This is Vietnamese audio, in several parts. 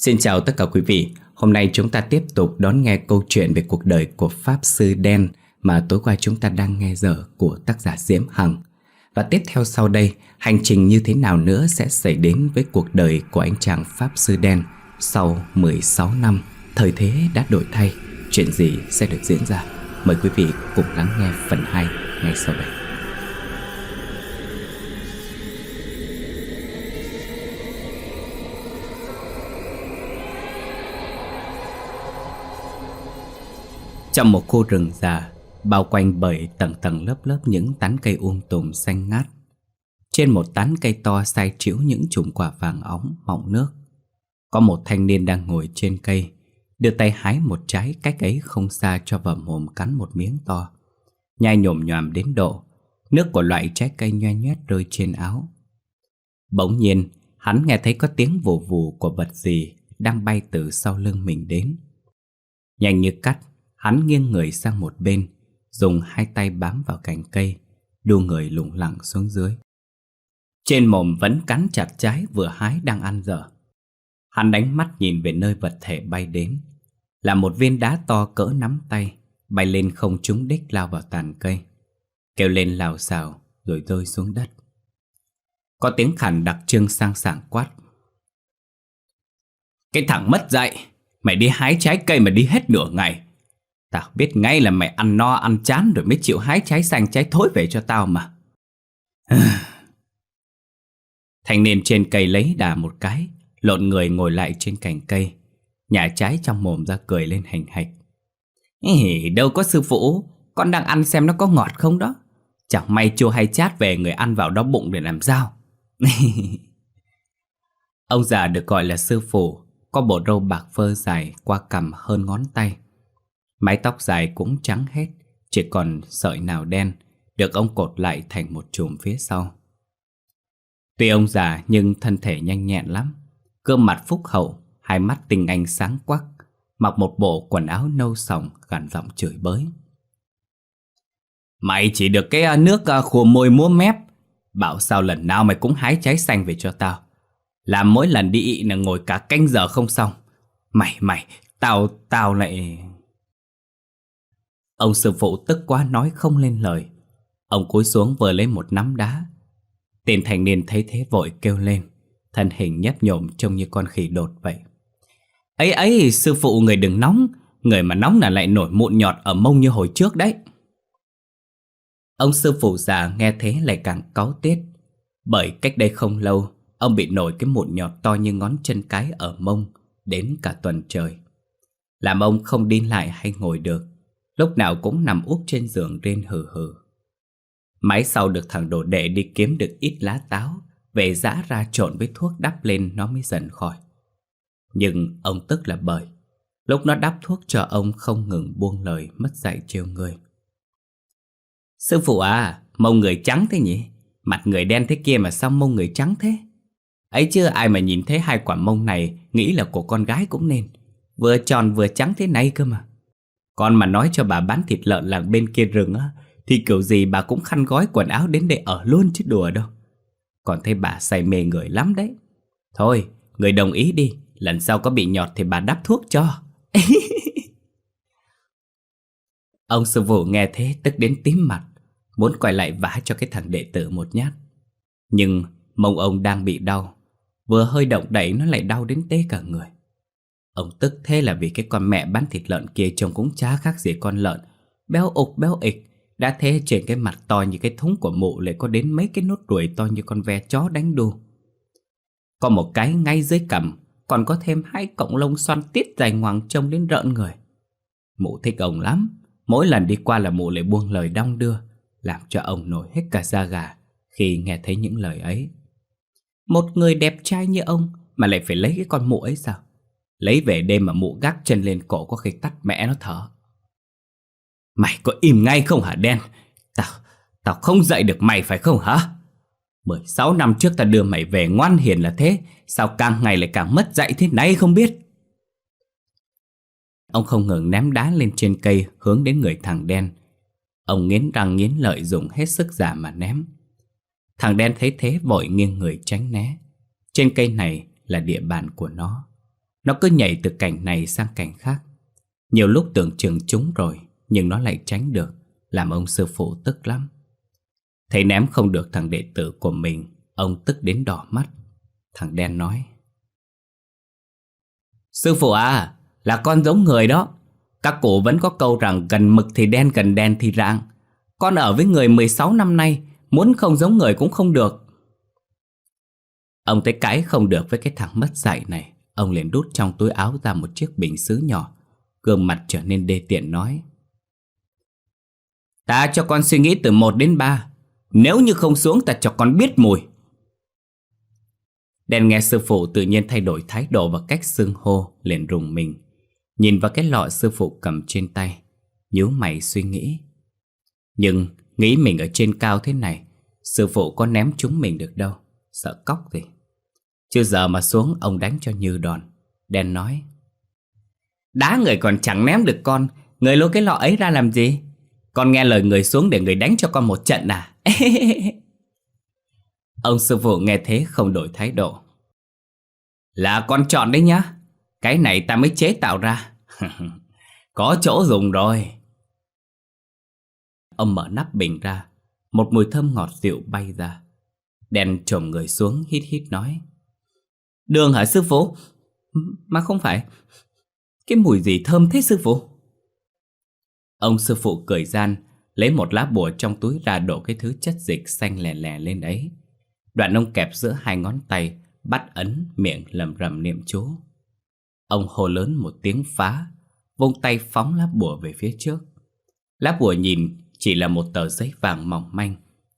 Xin chào tất cả quý vị. Hôm nay chúng ta tiếp tục đón nghe câu chuyện về cuộc đời của Pháp Sư Đen mà tối qua chúng ta đang nghe dở của tác giả Diễm Hằng. Và tiếp theo sau đây, hành trình như thế nào nữa sẽ xảy đến với cuộc đời của anh chàng Pháp Sư Đen sau 16 năm, thời thế đã đổi thay, chuyện gì sẽ được diễn ra. Mời quý vị cùng lắng nghe phần 2 ngay sau đây. Trong một khu rừng già, bao quanh bởi tầng tầng lớp lớp những tán cây um tùm xanh ngát. Trên một tán cây to sai chiếu những chùm quả vàng óng mọng nước. Có một thanh niên đang ngồi trên cây, đưa tay hái một trái cách ấy không xa cho vào mồm cắn một miếng to. Nhai nhồm nhòm đến độ, nước của loại trái cây nhoe nhoét rơi trên áo. Bỗng nhiên, hắn nghe thấy có tiếng vù vù của vật gì đang bay từ sau lưng mình đến. Nhanh như cắt, Hắn nghiêng người sang một bên, Dùng hai tay bám vào cành cây, Đu người lủng lẳng xuống dưới. Trên mồm vẫn cắn chặt trái vừa hái đang ăn dở. Hắn đánh mắt nhìn về nơi vật thể bay đến. Là một viên đá to cỡ nắm tay, Bay lên không trúng đích lao vào tàn cây. Kêu lên lào xào, Rồi rơi xuống đất. Có tiếng khản đặc trưng sang sảng quát. Cái thằng mất dạy, Mày đi hái trái cây mà đi hết nửa ngày Tao biết ngay là mày ăn no ăn chán rồi mới chịu hái trái xanh trái thối về cho tao mà. Thanh niên trên cây lấy đà một cái, lộn người ngồi lại trên cành cây, nhả trái trong mồm ra cười lên hành hạch. Ê, đâu có sư phụ, con đang ăn xem nó có ngọt không đó. Chẳng may chua hay chát về người ăn vào đó bụng để làm sao. Ông già được gọi là sư phụ, có bộ râu bạc phơ dài qua cằm hơn ngón tay. Mái tóc dài cũng trắng hết, Chỉ còn sợi nào đen, Được ông cột lại thành một chùm phía sau. Tuy ông già nhưng thân thể nhanh nhẹn lắm Cơm mặt phúc hậu, Hai mắt tinh anh sáng quắc, Mặc một bộ quần áo nâu sòng Gằn giọng chửi bới. Mày chỉ được cái à, nước à, khô khua môi múa mép, Bảo sao lần nào mày cũng hái trái xanh về cho tao. Làm mỗi lần đi ị là ngồi cả canh giờ không xong. Mày mày, Tao tao lại Ông sư phụ tức quá nói không lên lời. Ông cúi xuống vừa lấy một nắm đá. Tên thành niên thấy thế vội kêu lên, Thân hình nhấp nhổm trông như con khỉ đột vậy. Ấy ấy, sư phụ người đừng nóng, Người mà nóng là lại nổi mụn nhọt ở mông như hồi trước đấy. Ông sư phụ già nghe thế lại càng cáu tiết. Bởi cách đây không lâu, Ông bị nổi cái mụn nhọt to như ngón chân cái ở mông, Đến cả tuần trời. Làm ông không đi lại hay ngồi được. Lúc nào cũng nằm úp trên giường rên hừ hừ. Mãi sau được thằng đồ đệ đi kiếm được ít lá táo Về giã ra trộn với thuốc đắp lên nó mới dần khỏi. Nhưng ông tức là bởi Lúc nó đắp thuốc cho ông không ngừng buông lời mất dạy trêu người. Sư phụ à, mông người trắng thế nhỉ? Mặt người đen thế kia mà sao mông người trắng thế? Ấy chưa ai mà nhìn thấy hai quả mông này Nghĩ là của con gái cũng nên. Vừa tròn vừa trắng thế này cơ mà con mà nói cho bà bán thịt lợn làng bên kia rừng á Thì kiểu gì bà cũng khăn gói quần áo đến để ở luôn chứ đùa đâu. Còn thấy bà say mê người lắm đấy. Thôi, người đồng ý đi Lần sau có bị nhọt thì bà đắp thuốc cho. Ông sư phụ nghe thế tức đến tím mặt Muốn quay lại vả cho cái thằng đệ tử một nhát. Nhưng mông ông đang bị đau Vừa hơi động đẩy nó lại đau đến tê cả người. Ông tức thế là vì cái con mẹ bán thịt lợn kia trông cũng chả khác gì con lợn. Béo ục, béo ịch. Đã thế trên cái mặt to như cái thúng của mụ lại có đến mấy cái nốt ruồi to như con ve chó đánh đu. Có một cái ngay dưới cằm, Còn có thêm hai cọng lông xoăn tiết dài ngoằng trông đến rợn người. Mụ thích ông lắm. Mỗi lần đi qua là mụ lại buông lời đong đưa, Làm cho ông nổi hết cả da gà Khi nghe thấy những lời ấy. Một người đẹp trai như ông Mà lại phải lấy cái con mụ ấy sao? Lấy về đêm mà mụ gác chân lên cổ có khi tắt mẹ nó thở. Mày có im ngay không hả đen? Tao, tao không dạy được mày phải không hả? 16 năm trước ta đưa mày về ngoan hiền là thế Sao càng ngày lại càng mất dạy thế này không biết? Ông không ngừng ném đá lên trên cây hướng đến người thằng đen. Ông nghiến răng nghiến lợi dùng hết sức giả mà ném. Thằng đen thấy thế vội nghiêng người tránh né. Trên cây này là địa bàn của nó. Nó cứ nhảy từ cảnh này sang cảnh khác. Nhiều lúc tưởng chừng chúng rồi, Nhưng nó lại tránh được, Làm ông sư phụ tức lắm. Thấy ném không được thằng đệ tử của mình, Ông tức đến đỏ mắt. Thằng đen nói, Sư phụ à Là con giống người đó. Các cụ vẫn có câu rằng gần mực thì đen, gần đen thì rạng. Con ở với người 16 năm nay, Muốn không giống người cũng không được. Ông thấy cãi không được với cái thằng mất dạy này. Ông liền đút trong túi áo ra một chiếc bình xứ nhỏ, Gương mặt trở nên đê tiện nói. Ta cho con suy nghĩ từ 1 đến 3 Nếu như không xuống ta cho con biết mùi. Đen nghe sư phụ tự nhiên thay đổi thái độ và cách xưng hô, liền rùng mình. Nhìn vào cái lọ sư phụ cầm trên tay, nhíu mày suy nghĩ. Nhưng nghĩ mình ở trên cao thế này, Sư phụ có ném chúng mình được đâu, Sợ cóc gì chưa giờ mà xuống, ông đánh cho như đòn. Đen nói, Đá người còn chẳng ném được con. Người lôi cái lọ ấy ra làm gì? Con nghe lời người xuống để người đánh cho con một trận à? Ông sư phụ nghe thế không đổi thái độ. Là con chọn đấy nhá. Cái này ta mới chế tạo ra. Có chỗ dùng rồi. Ông mở nắp bình ra. Một mùi thơm ngọt dịu bay ra. Đen trồm người xuống, hít hít nói Đường hả, sư phụ? Mà không phải. Cái mùi gì thơm thế, sư phụ? Ông sư phụ cười gian, Lấy một lá bùa trong túi ra đổ cái thứ chất dịch xanh lè lè lên ấy Đoạn ông kẹp giữa hai ngón tay, Bắt ấn miệng lầm rầm niệm chú Ông hô lớn một tiếng phá, Vung tay phóng lá bùa về phía trước. Lá bùa nhìn chỉ là một tờ giấy vàng mỏng manh,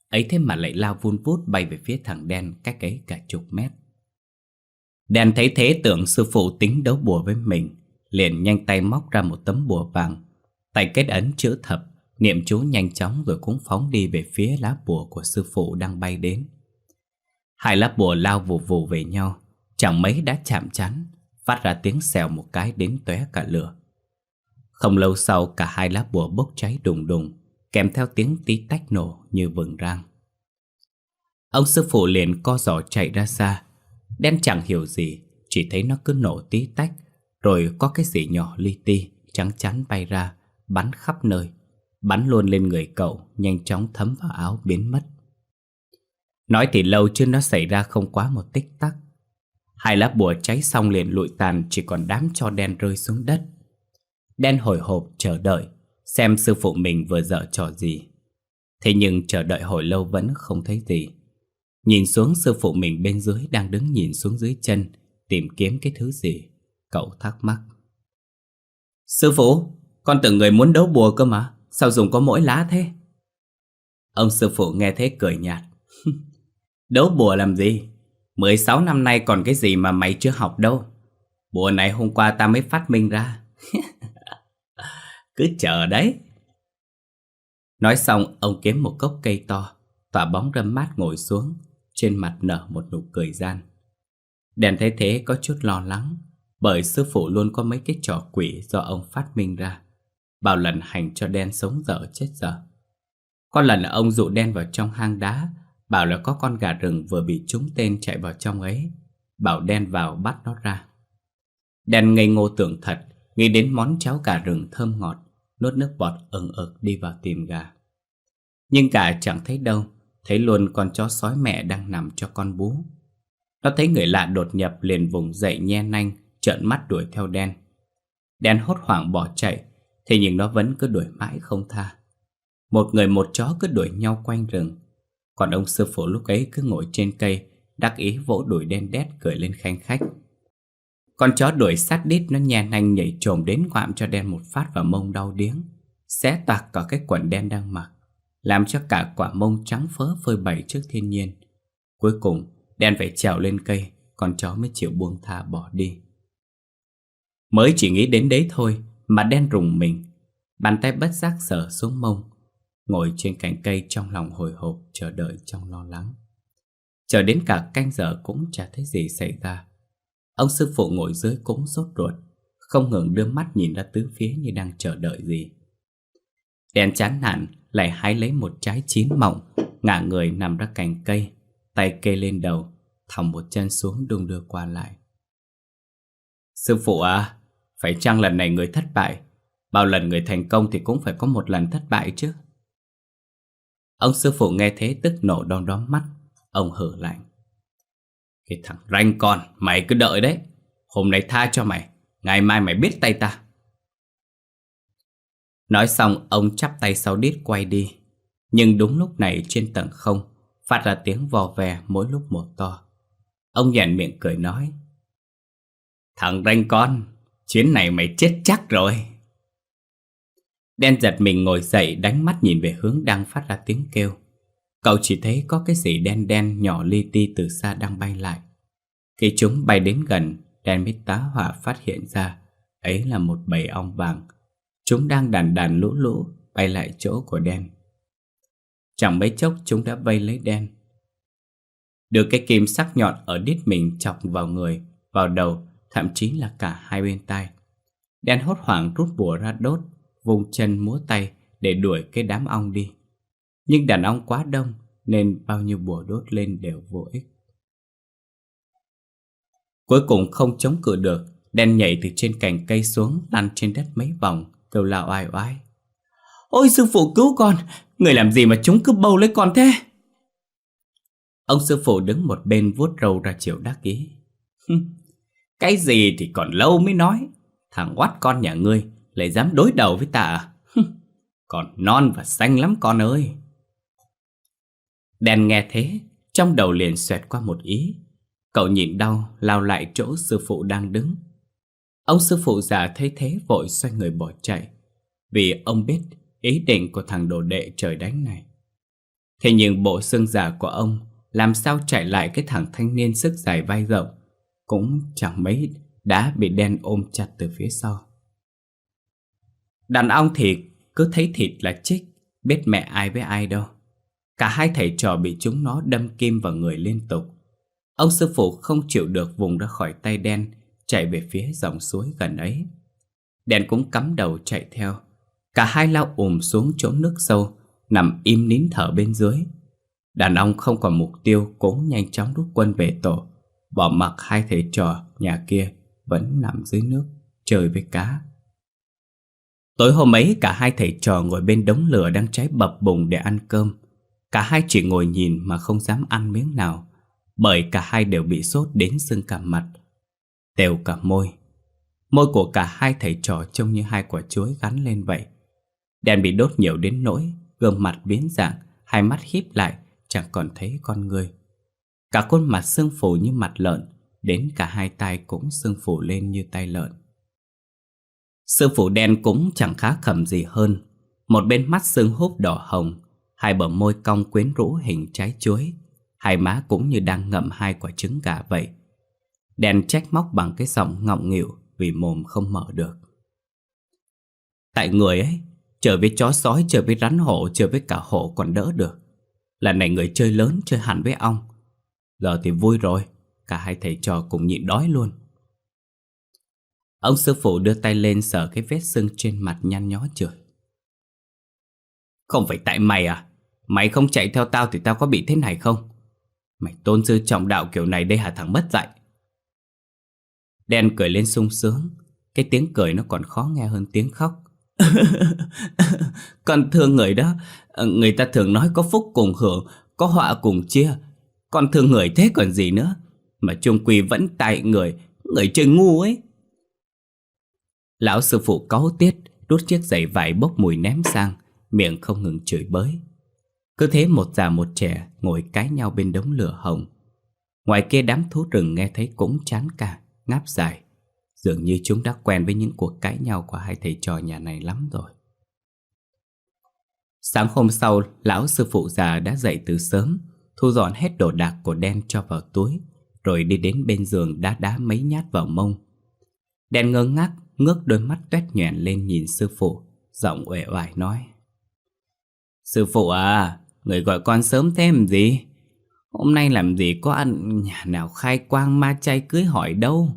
Ấy thế mà lại lao vun vút bay về phía thằng đen cách ấy cả chục mét. Đen thấy thế tưởng sư phụ tính đấu bùa với mình, Liền nhanh tay móc ra một tấm bùa vàng, Tay kết ấn chữ thập, Niệm chú nhanh chóng rồi cũng phóng đi về phía lá bùa của sư phụ đang bay đến. Hai lá bùa lao vù vù về nhau, Chẳng mấy đã chạm chắn Phát ra tiếng xèo một cái đến tóe cả lửa. Không lâu sau, cả hai lá bùa bốc cháy đùng đùng, Kèm theo tiếng tí tách nổ như vừng rang. Ông sư phụ liền co giỏ chạy ra xa Đen chẳng hiểu gì, Chỉ thấy nó cứ nổ tí tách, Rồi có cái gì nhỏ li ti, Trắng chắn bay ra, Bắn khắp nơi, Bắn luôn lên người cậu, Nhanh chóng thấm vào áo biến mất. Nói thì lâu chứ nó xảy ra không quá một tích tắc. Hai lá bùa cháy xong liền lụi tàn, Chỉ còn đám cho đen rơi xuống đất. Đen hồi hộp chờ đợi, Xem sư phụ mình vừa dở trò gì. Thế nhưng chờ đợi hồi lâu vẫn không thấy gì. Nhìn xuống sư phụ mình bên dưới, Đang đứng nhìn xuống dưới chân, Tìm kiếm cái thứ gì? Cậu thắc mắc. Sư phụ, Con tưởng người muốn đấu bùa cơ mà, Sao dùng có mỗi lá thế? Ông sư phụ nghe thế cười nhạt. Đấu bùa làm gì? 16 năm nay còn cái gì mà mày chưa học đâu? Bùa này hôm qua ta mới phát minh ra. Cứ chờ đấy. Nói xong, ông kiếm một cốc cây to, Tỏa bóng râm mát ngồi xuống. Trên mặt nở một nụ cười gian. Đèn thấy thế có chút lo lắng, Bởi sư phụ luôn có mấy cái trò quỷ Do ông phát minh ra Bao lần hành cho đen sống dở chết dở. Có lần ông dụ đen vào trong hang đá, Bảo là có con gà rừng vừa bị trúng tên chạy vào trong ấy, Bảo đen vào bắt nó ra. Đen ngây ngô tưởng thật, Nghĩ đến món cháo gà rừng thơm ngọt, Nuốt nước bọt ừng ực đi vào tìm gà. Nhưng gà chẳng thấy đâu Thấy luôn con chó sói mẹ đang nằm cho con bú. Nó thấy người lạ đột nhập liền vùng dậy nhe nanh, Trợn mắt đuổi theo đen. Đen hốt hoảng bỏ chạy, Thế nhưng nó vẫn cứ đuổi mãi không tha. Một người một chó cứ đuổi nhau quanh rừng. Còn ông sư phụ lúc ấy cứ ngồi trên cây, Đắc ý vỗ đuổi đen đét cười lên khanh khách. Con chó đuổi sát đít nó nhe nanh nhảy trồm đến ngoạm cho đen một phát vào mông đau điếng. Xé toạc cả cái quần đen đang mặc. Làm cho cả quả mông trắng phớ phơi bày trước thiên nhiên. Cuối cùng, đen phải trèo lên cây, Con chó mới chịu buông tha bỏ đi. Mới chỉ nghĩ đến đấy thôi Mà đen rùng mình, Bàn tay bất giác sờ xuống mông, Ngồi trên cành cây trong lòng hồi hộp Chờ đợi trong lo lắng. Chờ đến cả canh giờ cũng chả thấy gì xảy ra. Ông sư phụ ngồi dưới cũng sốt ruột, Không ngừng đưa mắt nhìn ra tứ phía như đang chờ đợi gì. Đen chán nản lại hái lấy một trái chín mọng Ngả người nằm ra cành cây Tay kê lên đầu Thòng một chân xuống đung đưa qua lại Sư phụ à, phải chăng lần này người thất bại? Bao lần người thành công thì cũng phải có một lần thất bại chứ. Ông sư phụ nghe thế tức nổ đom đóm mắt, ông hử lạnh. Cái thằng ranh con, mày cứ đợi đấy. Hôm nay tha cho mày, ngày mai mày biết tay ta. Nói xong ông chắp tay sau đít quay đi. Nhưng đúng lúc này trên tầng không phát ra tiếng vò vè mỗi lúc một to. Ông nhàn miệng cười nói. Thằng ranh con, chuyến này mày chết chắc rồi. Đen giật mình ngồi dậy đánh mắt nhìn về hướng đang phát ra tiếng kêu. Cậu chỉ thấy có cái gì đen đen nhỏ li ti từ xa đang bay lại. Khi chúng bay đến gần, đen mít tá hỏa phát hiện ra ấy là một bầy ong vàng. Chúng đang đàn đàn lũ lũ bay lại chỗ của đen. Chẳng mấy chốc chúng đã vây lấy đen. Được cái kim sắc nhọn ở đít mình chọc vào người, vào đầu, thậm chí là cả hai bên tai. Đen hốt hoảng rút bùa ra đốt, vùng chân múa tay để đuổi cái đám ong đi. Nhưng đàn ong quá đông nên bao nhiêu bùa đốt lên đều vô ích. Cuối cùng không chống cự được, đen nhảy từ trên cành cây xuống lăn trên đất mấy vòng, kêu lao ai oai. Ôi sư phụ cứu con, người làm gì mà chúng cứ bâu lấy con thế? Ông sư phụ đứng một bên vuốt râu ra chiều đắc ý. Cái gì thì còn lâu mới nói, thằng quát con nhà ngươi lại dám đối đầu với ta à? Còn non và xanh lắm con ơi. đèn nghe thế, trong đầu liền xoẹt qua một ý. Cậu nhịn đau lao lại chỗ sư phụ đang đứng. Ông sư phụ già thấy thế vội xoay người bỏ chạy. Vì ông biết ý định của thằng đồ đệ trời đánh này. Thế nhưng bộ xương già của ông làm sao chạy lại cái thằng thanh niên sức dài vai rộng cũng chẳng mấy đã bị đen ôm chặt từ phía sau. Đàn ông thì cứ thấy thịt là chích, biết mẹ ai với ai đâu. Cả hai thầy trò bị chúng nó đâm kim vào người liên tục. Ông sư phụ không chịu được vùng ra khỏi tay đen, chạy về phía dòng suối gần ấy. đèn cũng cắm đầu chạy theo. Cả hai lao ùm xuống chỗ nước sâu, nằm im nín thở bên dưới. Đàn ông không còn mục tiêu cũng nhanh chóng rút quân về tổ, bỏ mặc hai thầy trò nhà kia vẫn nằm dưới nước, chơi với cá. Tối hôm ấy cả hai thầy trò ngồi bên đống lửa đang cháy bập bùng để ăn cơm. Cả hai chỉ ngồi nhìn mà không dám ăn miếng nào, bởi cả hai đều bị sốt đến sưng cả mặt, tèo cả môi. Môi của cả hai thầy trò trông như hai quả chuối gắn lên vậy. Đèn bị đốt nhiều đến nỗi, gương mặt biến dạng, hai mắt híp lại, chẳng còn thấy con người. Cả khuôn mặt sưng phù như mặt lợn, đến cả hai tay cũng sưng phù lên như tay lợn. Sư phụ đen cũng chẳng khá khẩm gì hơn. Một bên mắt sưng húp đỏ hồng, hai bờ môi cong quyến rũ hình trái chuối, hai má cũng như đang ngậm hai quả trứng gà vậy. Đen trách móc bằng cái giọng ngọng nghịu vì mồm không mở được. Tại người ấy, chờ với chó sói, chờ với rắn hổ, chờ với cả hổ còn đỡ được. Lần này người chơi lớn chơi hẳn với ong. Giờ thì vui rồi, cả hai thầy trò cùng nhịn đói luôn. Ông sư phụ đưa tay lên sờ cái vết sưng trên mặt nhăn nhó chửi. Không phải tại mày à? Mày không chạy theo tao thì tao có bị thế này không? Mày tôn sư trọng đạo kiểu này đây hả thằng mất dạy? Đen cười lên sung sướng. Cái tiếng cười nó còn khó nghe hơn tiếng khóc. Con thương người đó, người ta thường nói có phúc cùng hưởng, có họa cùng chia. Con thương người thế còn gì nữa? Mà chung quy vẫn tại người, người chơi ngu ấy. Lão sư phụ cáu tiết Rút chiếc giày vải bốc mùi ném sang Miệng không ngừng chửi bới Cứ thế một già một trẻ Ngồi cái nhau bên đống lửa hồng Ngoài kia đám thú rừng nghe thấy cũng chán cả Ngáp dài Dường như chúng đã quen với những cuộc cãi nhau Của hai thầy trò nhà này lắm rồi Sáng hôm sau Lão sư phụ già đã dậy từ sớm Thu dọn hết đồ đạc của đen cho vào túi Rồi đi đến bên giường đá đá mấy nhát vào mông Đen ngơ ngác ngước đôi mắt tuét nhoẻn lên nhìn sư phụ, giọng uể oải nói. Sư phụ à, người gọi con sớm thêm gì? Hôm nay làm gì có ăn nhà nào khai quang ma chay cưới hỏi đâu.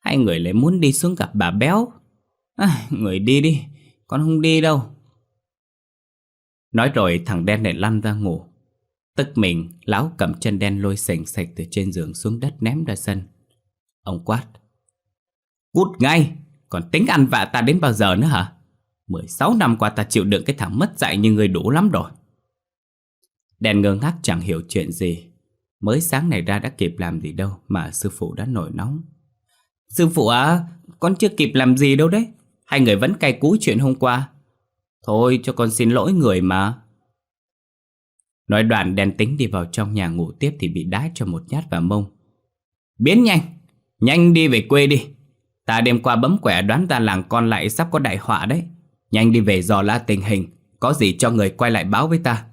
Hai người lại muốn đi xuống gặp bà béo. À, người đi đi, con không đi đâu. Nói rồi thằng đen lại lăn ra ngủ. Tức mình, lão cầm chân đen lôi sành sạch từ trên giường xuống đất ném ra sân. Ông quát. Cút ngay, còn tính ăn vạ ta đến bao giờ nữa hả? 16 năm qua ta chịu đựng cái thằng mất dạy như người đủ lắm rồi. Đèn ngơ ngác chẳng hiểu chuyện gì. Mới sáng này ra đã kịp làm gì đâu mà sư phụ đã nổi nóng. Sư phụ à, con chưa kịp làm gì đâu đấy. Hai người vẫn cay cú chuyện hôm qua. Thôi cho con xin lỗi người mà. Nói đoạn đèn tính đi vào trong nhà ngủ tiếp thì bị đá cho một nhát vào mông. Biến nhanh, nhanh đi về quê đi. Ta đêm qua bấm quẻ đoán ta làng con lại sắp có đại họa đấy. Nhanh đi về dò la tình hình, có gì cho người quay lại báo với ta.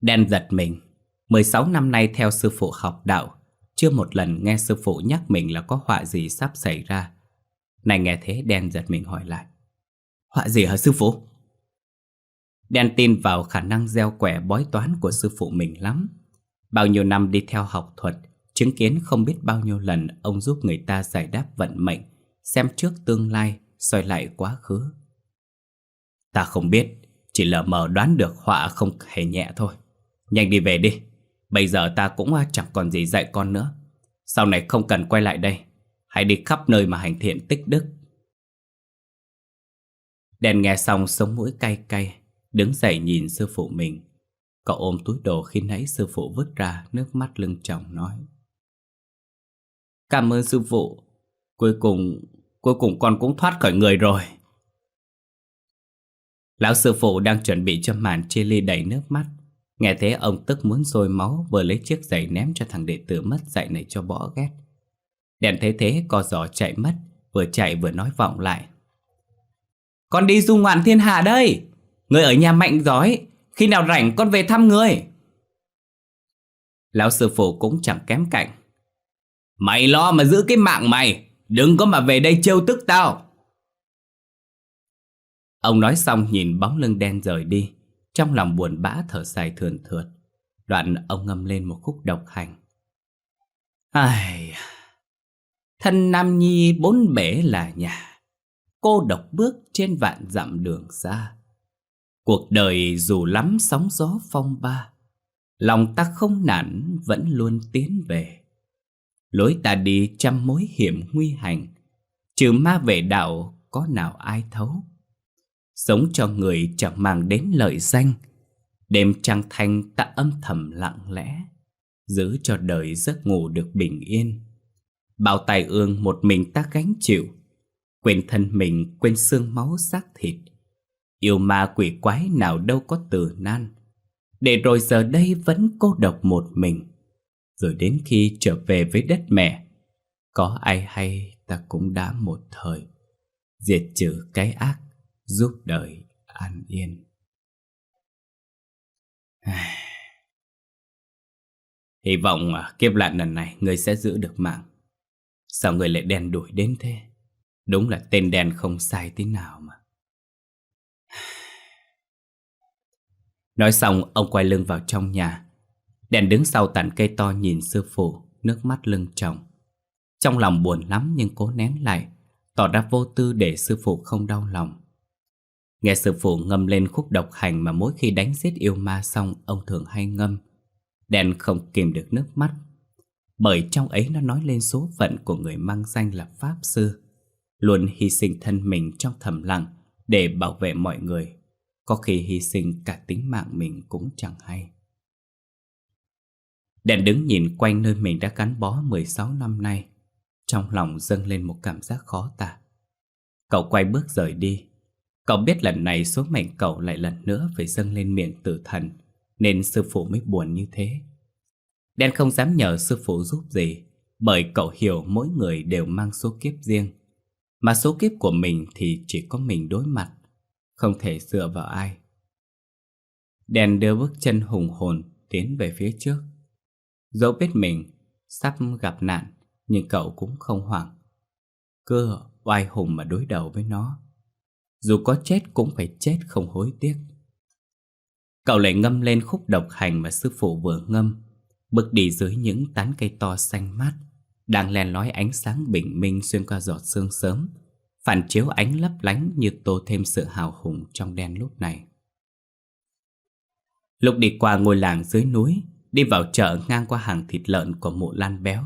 Đen giật mình, 16 năm nay theo sư phụ học đạo, chưa một lần nghe sư phụ nhắc mình là có họa gì sắp xảy ra. Này nghe thế đen giật mình hỏi lại. Họa gì hả sư phụ? Đen tin vào khả năng gieo quẻ bói toán của sư phụ mình lắm. Bao nhiêu năm đi theo học thuật, chứng kiến không biết bao nhiêu lần ông giúp người ta giải đáp vận mệnh, xem trước tương lai, soi lại quá khứ. Ta không biết, chỉ lờ mờ đoán được họa không hề nhẹ thôi. Nhanh đi về đi, bây giờ ta cũng à, chẳng còn gì dạy con nữa. Sau này không cần quay lại đây, hãy đi khắp nơi mà hành thiện tích đức. Đèn nghe xong sống mũi cay cay, đứng dậy nhìn sư phụ mình. Cậu ôm túi đồ khi nãy sư phụ vứt ra, nước mắt lưng chồng nói. Cảm ơn sư phụ, cuối cùng, cuối cùng con cũng thoát khỏi người rồi. Lão sư phụ đang chuẩn bị cho màn chia ly đầy nước mắt. Nghe thế ông tức muốn sôi máu vừa lấy chiếc giày ném cho thằng đệ tử mất dạy này cho bỏ ghét. Đèn thấy thế co giò chạy mất, vừa chạy vừa nói vọng lại. Con đi du ngoạn thiên hạ đây, người ở nhà mạnh giỏi, khi nào rảnh con về thăm người. Lão sư phụ cũng chẳng kém cạnh. Mày lo mà giữ cái mạng mày, đừng có mà về đây trêu tức tao. Ông nói xong nhìn bóng lưng đen rời đi, trong lòng buồn bã thở dài thườn thượt. Đoạn ông ngâm lên một khúc độc hành. Ai... Thân Nam Nhi bốn bể là nhà, cô độc bước trên vạn dặm đường xa. Cuộc đời dù lắm sóng gió phong ba, lòng ta không nản vẫn luôn tiến về. Lối ta đi trăm mối hiểm nguy hành, trừ ma về đạo có nào ai thấu. Sống cho người chẳng mang đến lợi danh, đêm trăng thanh ta âm thầm lặng lẽ, giữ cho đời giấc ngủ được bình yên. Bao tài ương một mình ta gánh chịu Quên thân mình, quên xương máu xác thịt. Yêu ma quỷ quái nào đâu có từ nan Để rồi giờ đây vẫn cô độc một mình. Rồi đến khi trở về với đất mẹ Có ai hay ta cũng đã một thời Diệt trừ cái ác Giúp đời an yên. Hy vọng à, kiếp nạn lần này Người sẽ giữ được mạng. Sao người lại đen đuổi đến thế? Đúng là tên đen không sai tí nào mà. Nói xong, ông quay lưng vào trong nhà. Đèn đứng sau tàn cây to nhìn sư phụ, Nước mắt lưng tròng. Trong lòng buồn lắm nhưng cố nén lại, Tỏ ra vô tư để sư phụ không đau lòng. Nghe sư phụ ngâm lên khúc độc hành Mà mỗi khi đánh giết yêu ma xong, Ông thường hay ngâm. Đèn không kìm được nước mắt. Bởi trong ấy nó nói lên số phận của người mang danh là Pháp Sư, Luôn hy sinh thân mình trong thầm lặng Để bảo vệ mọi người. Có khi hy sinh cả tính mạng mình cũng chẳng hay. Đèn đứng nhìn quanh nơi mình đã gắn bó 16 năm nay, Trong lòng dâng lên một cảm giác khó tả. Cậu quay bước rời đi. Cậu biết lần này số mệnh cậu lại lần nữa phải dâng lên miệng tử thần, Nên sư phụ mới buồn như thế. Đen không dám nhờ sư phụ giúp gì, Bởi cậu hiểu mỗi người đều mang số kiếp riêng. Mà số kiếp của mình thì chỉ có mình đối mặt, Không thể dựa vào ai. Đen đưa bước chân hùng hồn tiến về phía trước. Dẫu biết mình sắp gặp nạn, Nhưng cậu cũng không hoảng. Cứ oai hùng mà đối đầu với nó. Dù có chết cũng phải chết không hối tiếc. Cậu lại ngâm lên khúc độc hành mà sư phụ vừa ngâm Bước đi dưới những tán cây to xanh mát Đang len lói ánh sáng bình minh xuyên qua giọt sương sớm Phản chiếu ánh lấp lánh như tô thêm sự hào hùng trong đen lúc này. Lúc đi qua ngôi làng dưới núi Đi vào chợ ngang qua hàng thịt lợn của mụ Lan Béo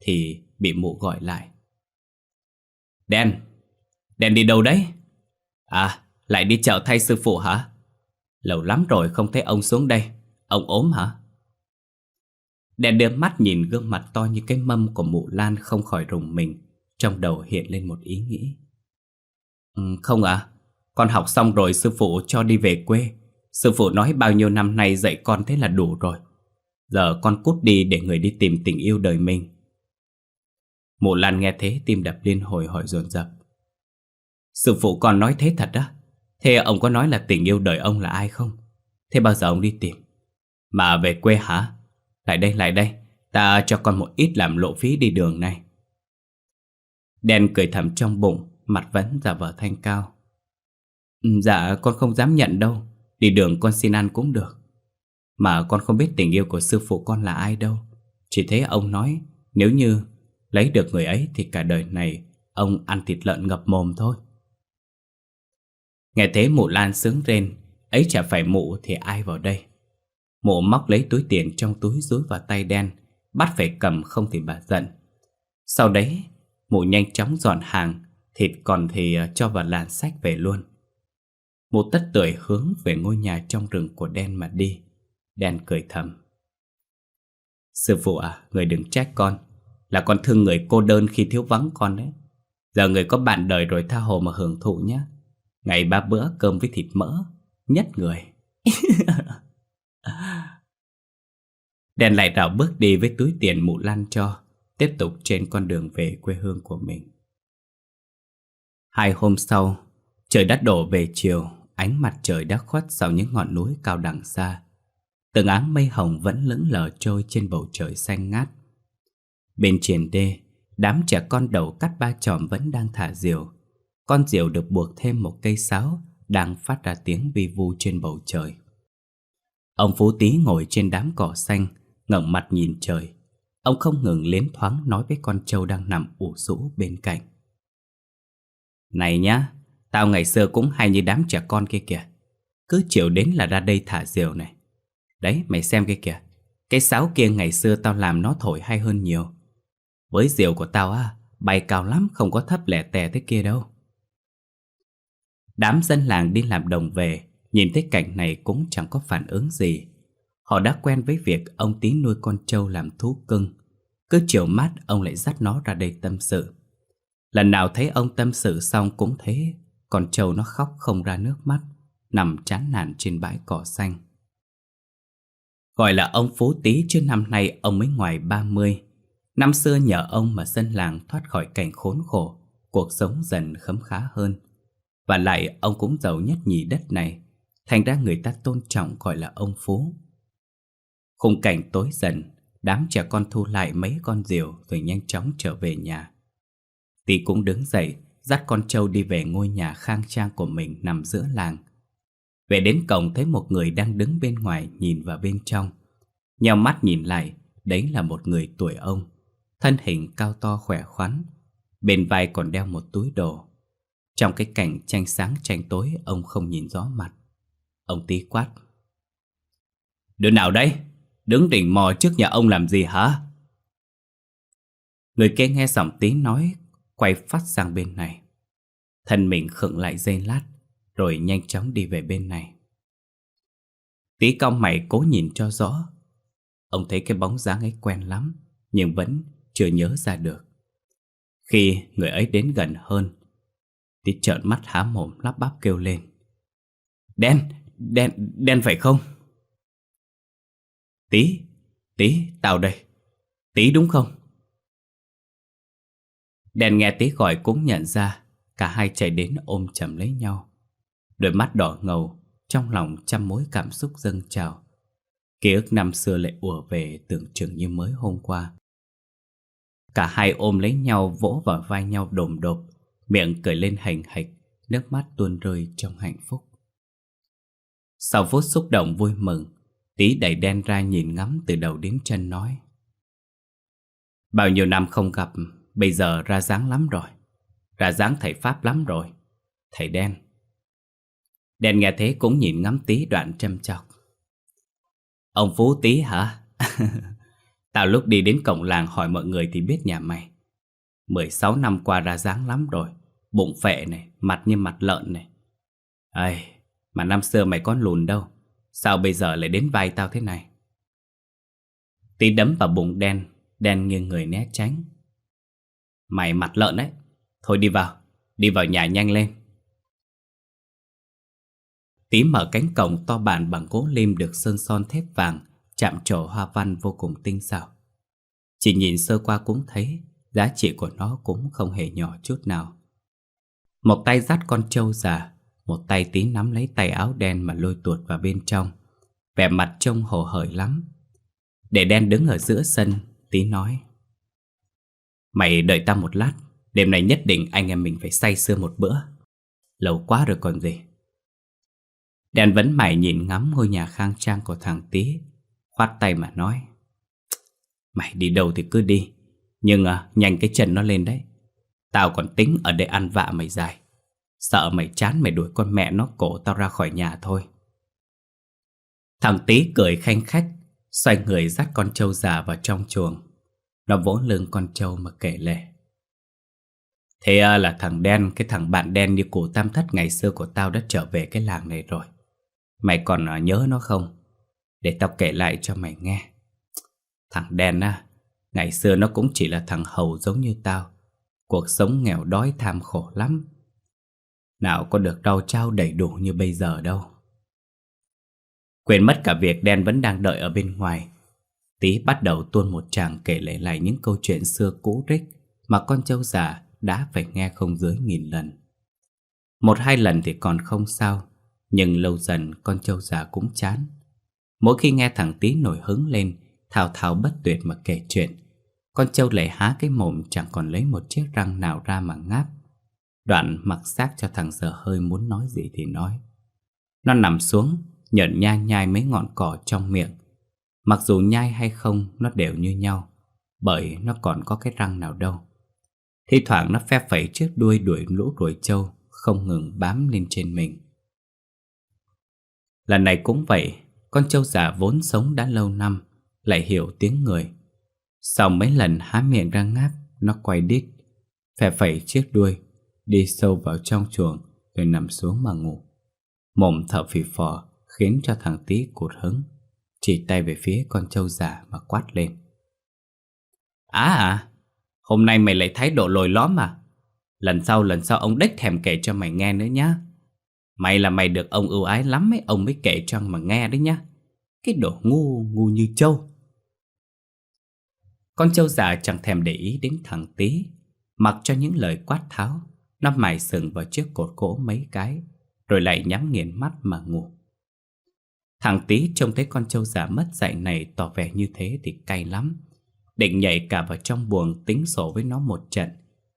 Thì bị mụ gọi lại. Đen, Đen đi đâu đấy? À, lại đi chợ thay sư phụ hả? Lâu lắm rồi không thấy ông xuống đây. Ông ốm hả? đèn đưa mắt nhìn gương mặt to như cái mâm của mụ Lan không khỏi rùng mình Trong đầu hiện lên một ý nghĩ. Ừ, Không ạ. Con học xong rồi sư phụ cho đi về quê. Sư phụ nói bao nhiêu năm nay dạy con thế là đủ rồi. Giờ con cút đi để người đi tìm tình yêu đời mình. Mụ Lan nghe thế tim đập liên hồi hỏi dồn dập. Sư phụ con nói thế thật á Thế ông có nói là tình yêu đời ông là ai không? Thế bao giờ ông đi tìm? Mà về quê hả? Lại đây, lại đây. Ta cho con một ít làm lộ phí đi đường này. Đen cười thầm trong bụng Mặt vẫn giả vờ thanh cao. Ừ, dạ con không dám nhận đâu. Đi đường con xin ăn cũng được. Mà con không biết tình yêu của sư phụ con là ai đâu. Chỉ thấy ông nói Nếu như lấy được người ấy Thì cả đời này Ông ăn thịt lợn ngập mồm thôi. Nghe thế mụ Lan sướng rên Ấy chả phải mụ thì ai vào đây. Mụ móc lấy túi tiền trong túi rúi vào tay đen Bắt phải cầm không thì bà giận. Sau đấy Mụ nhanh chóng dọn hàng Thịt còn thì ờ, cho vào làn sách về luôn. Mụ tất tưởi hướng về ngôi nhà trong rừng của đen mà đi. Đen cười thầm. Sư phụ à, người đừng trách con Là con thương người cô đơn khi thiếu vắng con đấy. Giờ người có bạn đời rồi tha hồ mà hưởng thụ nhé Ngày ba bữa cơm với thịt mỡ, Nhất người. Đèn lại rào bước đi với túi tiền mụ lan cho, Tiếp tục trên con đường về quê hương của mình. Hai hôm sau, Trời đã đổ về chiều, Ánh mặt trời đã khuất sau những ngọn núi cao đằng xa. Từng áng mây hồng vẫn lững lờ trôi trên bầu trời xanh ngát. Bên triển đê, Đám trẻ con đầu cắt ba chòm vẫn đang thả diều con diều được buộc thêm một cây sáo Đang phát ra tiếng vi vu trên bầu trời. Ông Phú Tý ngồi trên đám cỏ xanh ngẩng mặt nhìn trời. Ông không ngừng liến thoáng nói với con trâu đang nằm ủ rũ bên cạnh. Này nhá, tao ngày xưa cũng hay như đám trẻ con kia kìa. Cứ chiều đến là ra đây thả diều này. Đấy, mày xem kia kìa. Cái sáo kia ngày xưa tao làm nó thổi hay hơn nhiều. Với diều của tao á, bay cao lắm không có thấp lẻ tè thế kia đâu. Đám dân làng đi làm đồng về, Nhìn thấy cảnh này cũng chẳng có phản ứng gì. Họ đã quen với việc ông tí nuôi con trâu làm thú cưng. Cứ chiều mát, ông lại dắt nó ra đây tâm sự. Lần nào thấy ông tâm sự xong cũng thế, Con trâu nó khóc không ra nước mắt, Nằm chán nản trên bãi cỏ xanh. Gọi là ông Phú Tý chứ năm nay ông mới ngoài 30 Năm xưa nhờ ông mà dân làng thoát khỏi cảnh khốn khổ, Cuộc sống dần khấm khá hơn. Và lại ông cũng giàu nhất nhì đất này. Thành ra người ta tôn trọng gọi là ông Phú. Khung cảnh tối dần, Đám trẻ con thu lại mấy con diều Rồi nhanh chóng trở về nhà. Tỷ cũng đứng dậy, Dắt con trâu đi về ngôi nhà khang trang của mình Nằm giữa làng. Về đến cổng thấy một người đang đứng bên ngoài Nhìn vào bên trong. Nheo mắt nhìn lại, Đấy là một người tuổi ông. Thân hình cao to khỏe khoắn, Bên vai còn đeo một túi đồ. Trong cái cảnh tranh sáng tranh tối, Ông không nhìn rõ mặt. Ông tí quát. Đứa nào đây? Đứng đỉnh mò trước nhà ông làm gì hả? Người kia nghe giọng tí nói, Quay phát sang bên này. Thân mình khựng lại dây lát, Rồi nhanh chóng đi về bên này. Tí cong mày cố nhìn cho rõ. Ông thấy cái bóng dáng ấy quen lắm, Nhưng vẫn chưa nhớ ra được. Khi người ấy đến gần hơn Tí trợn mắt há mồm lắp bắp kêu lên Đen, đen, đen phải không? Tí, tí, tao đây. Tí đúng không? Đèn nghe tí gọi cũng nhận ra, cả hai chạy đến ôm chầm lấy nhau. Đôi mắt đỏ ngầu, trong lòng trăm mối cảm xúc dâng trào. Ký ức năm xưa lại ùa về tưởng chừng như mới hôm qua. Cả hai ôm lấy nhau vỗ vào vai nhau đồm đột, miệng cười lên hành hạch, nước mắt tuôn rơi trong hạnh phúc. Sau phút xúc động vui mừng, Tí đẩy đen ra nhìn ngắm từ đầu đến chân nói Bao nhiêu năm không gặp Bây giờ ra dáng lắm rồi Ra dáng thầy Pháp lắm rồi Thầy đen Đen nghe thế cũng nhìn ngắm tí đoạn châm chọc Ông Phú tí hả? Tao lúc đi đến cổng làng hỏi mọi người thì biết nhà mày 16 năm qua ra dáng lắm rồi. Bụng phệ này, mặt như mặt lợn này. Ây, mà năm xưa mày có lùn đâu. Sao bây giờ lại đến vai tao thế này? Tí đấm vào bụng đen Đen nghiêng người né tránh. Mày mặt lợn đấy. Thôi đi vào Đi vào nhà nhanh lên. Tí mở cánh cổng to bản bằng gỗ lim được sơn son thép vàng Chạm trổ hoa văn vô cùng tinh xảo. Chỉ nhìn sơ qua cũng thấy Giá trị của nó cũng không hề nhỏ chút nào. Một tay dắt con trâu già, Một tay tí nắm lấy tay áo đen mà lôi tuột vào bên trong. Vẻ mặt trông hồ hởi lắm. Để đen đứng ở giữa sân Tí nói, Mày đợi ta một lát, Đêm nay nhất định anh em mình phải say sưa một bữa. Lâu quá rồi còn gì. Đen vẫn mày nhìn ngắm ngôi nhà khang trang của thằng Tí Khoát tay mà nói, Mày đi đâu thì cứ đi nhưng à, nhanh cái chân nó lên đấy. Tao còn tính ở đây ăn vạ mày dài. Sợ mày chán mày đuổi con mẹ nó cổ tao ra khỏi nhà thôi. Thằng Tí cười khanh khách Xoay người dắt con trâu già vào trong chuồng. Nó vỗ lưng con trâu mà kể lể. Thế à, là thằng đen Cái thằng bạn đen như cụ tam thất ngày xưa của tao đã trở về cái làng này rồi. Mày còn à, nhớ nó không? Để tao kể lại cho mày nghe. Thằng đen á Ngày xưa nó cũng chỉ là thằng hầu giống như tao. Cuộc sống nghèo đói tham khổ lắm. Nào có được rau trao đầy đủ như bây giờ đâu. Quên mất cả việc đen vẫn đang đợi ở bên ngoài. Tí bắt đầu tuôn một chàng kể lại lại những câu chuyện xưa cũ rích Mà con trâu già đã phải nghe không dưới nghìn lần. Một hai lần thì còn không sao, Nhưng lâu dần con trâu già cũng chán. Mỗi khi nghe thằng Tí nổi hứng lên Thao thao bất tuyệt mà kể chuyện. Con trâu lại há cái mồm chẳng còn lấy một chiếc răng nào ra mà ngáp. Đoạn mặc xác cho thằng giờ hơi muốn nói gì thì nói. Nó nằm xuống nhận nha nhai mấy ngọn cỏ trong miệng. Mặc dù nhai hay không, Nó đều như nhau, Bởi nó còn có cái răng nào đâu. Thì thoảng nó phe phẩy chiếc đuôi đuổi lũ ruồi trâu, Không ngừng bám lên trên mình. Lần này cũng vậy, Con trâu già vốn sống đã lâu năm, Lại hiểu tiếng người. Sau mấy lần há miệng ra ngáp, Nó quay đít, phè phẩy chiếc đuôi, Đi sâu vào trong chuồng Rồi nằm xuống mà ngủ. Mồm thở phì phò Khiến cho thằng tí cụt hứng, Chỉ tay về phía con trâu già mà quát lên. Á à Hôm nay mày lại thái độ lồi lõm à? Lần sau lần sau ông đếch thèm kể cho mày nghe nữa nhá. Mày là mày được ông ưu ái lắm ấy, Ông mới kể cho mà nghe đấy nhá. Cái đồ ngu ngu như trâu. Con trâu già chẳng thèm để ý đến thằng tí Mặc cho những lời quát tháo, Nó mài sừng vào chiếc cột gỗ mấy cái, Rồi lại nhắm nghiền mắt mà ngủ. Thằng tí trông thấy con trâu già mất dạy này tỏ vẻ như thế thì cay lắm. Định nhảy cả vào trong buồng tính sổ với nó một trận,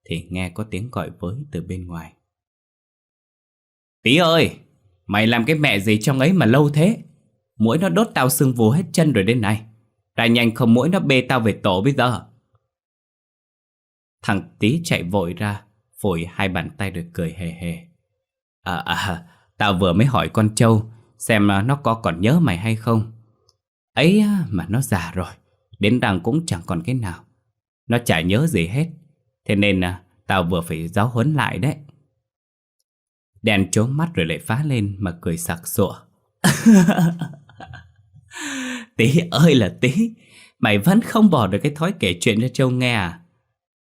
Thì nghe có tiếng gọi với từ bên ngoài. Tí ơi, Mày làm cái mẹ gì trong ấy mà lâu thế? Mũi nó đốt tao sưng vù hết chân rồi đến này ra nhanh không mỗi nó bê tao về tổ bây giờ. Thằng tí chạy vội ra Phủi hai bàn tay rồi cười hề hề. À à, à Tao vừa mới hỏi con trâu Xem nó có còn nhớ mày hay không. Ấy mà nó già rồi Đến rằng cũng chẳng còn cái nào. Nó chả nhớ gì hết Thế nên à, tao vừa phải giáo huấn lại đấy. Đèn trốn mắt rồi lại phá lên mà cười sặc sụa. Tí ơi là tí, Mày vẫn không bỏ được cái thói kể chuyện cho Châu nghe à?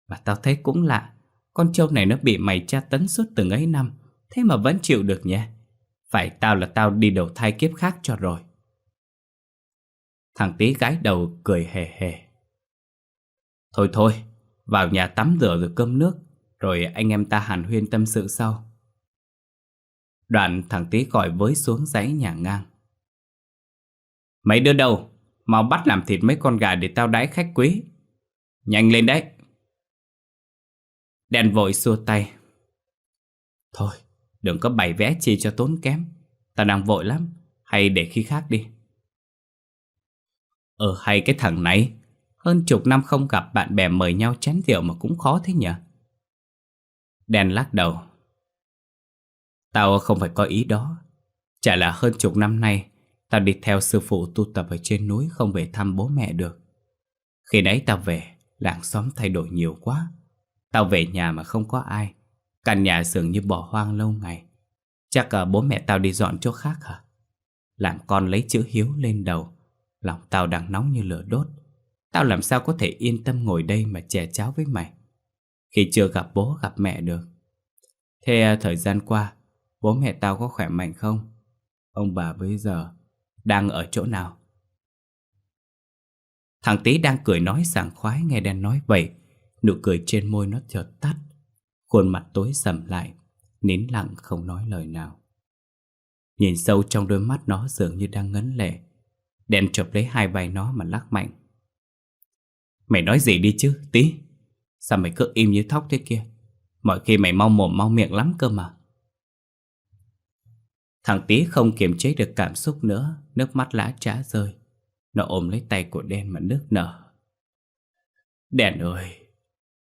Mà tao thấy cũng lạ, Con Châu này nó bị mày tra tấn suốt từng ấy năm, Thế mà vẫn chịu được nhỉ? Phải tao là tao đi đầu thai kiếp khác cho rồi. Thằng tí gái đầu cười hề hề. Thôi thôi, Vào nhà tắm rửa rồi cơm nước, Rồi anh em ta hàn huyên tâm sự sau. Đoạn thằng tí gọi với xuống dãy nhà ngang. Mấy đứa đâu? Mau bắt làm thịt mấy con gà để tao đái khách quý. Nhanh lên đấy. Đèn vội xua tay. Thôi, đừng có bày vẽ chi cho tốn kém. Tao đang vội lắm. Hay để khi khác đi. Ờ hay cái thằng này. Hơn chục năm không gặp, bạn bè mời nhau chén rượu mà cũng khó thế nhỉ Đen lắc đầu. Tao không phải có ý đó. Chả là hơn chục năm nay Tao đi theo sư phụ tu tập ở trên núi Không về thăm bố mẹ được. Khi nãy tao về Làng xóm thay đổi nhiều quá. Tao về nhà mà không có ai. Căn nhà dường như bỏ hoang lâu ngày. Chắc à, bố mẹ tao đi dọn chỗ khác hả? Làm con lấy chữ hiếu lên đầu. Lòng tao đang nóng như lửa đốt. Tao làm sao có thể yên tâm ngồi đây mà chè cháo với mày? Khi chưa gặp bố gặp mẹ được. Thế ờ, thời gian qua Bố mẹ tao có khỏe mạnh không? Ông bà bây giờ đang ở chỗ nào? Thằng tí đang cười nói sảng khoái nghe đen nói vậy. Nụ cười trên môi nó chợt tắt. Khuôn mặt tối sầm lại, Nín lặng không nói lời nào. Nhìn sâu trong đôi mắt nó dường như đang ngấn lệ. Đen chụp lấy hai vai nó mà lắc mạnh. Mày nói gì đi chứ tí Sao mày cứ im như thóc thế kia? Mọi khi mày mau mồm mau miệng lắm cơ mà. Thằng tí không kiềm chế được cảm xúc nữa Nước mắt lã trá rơi. Nó ôm lấy tay của đen mà nước nở. Đen ơi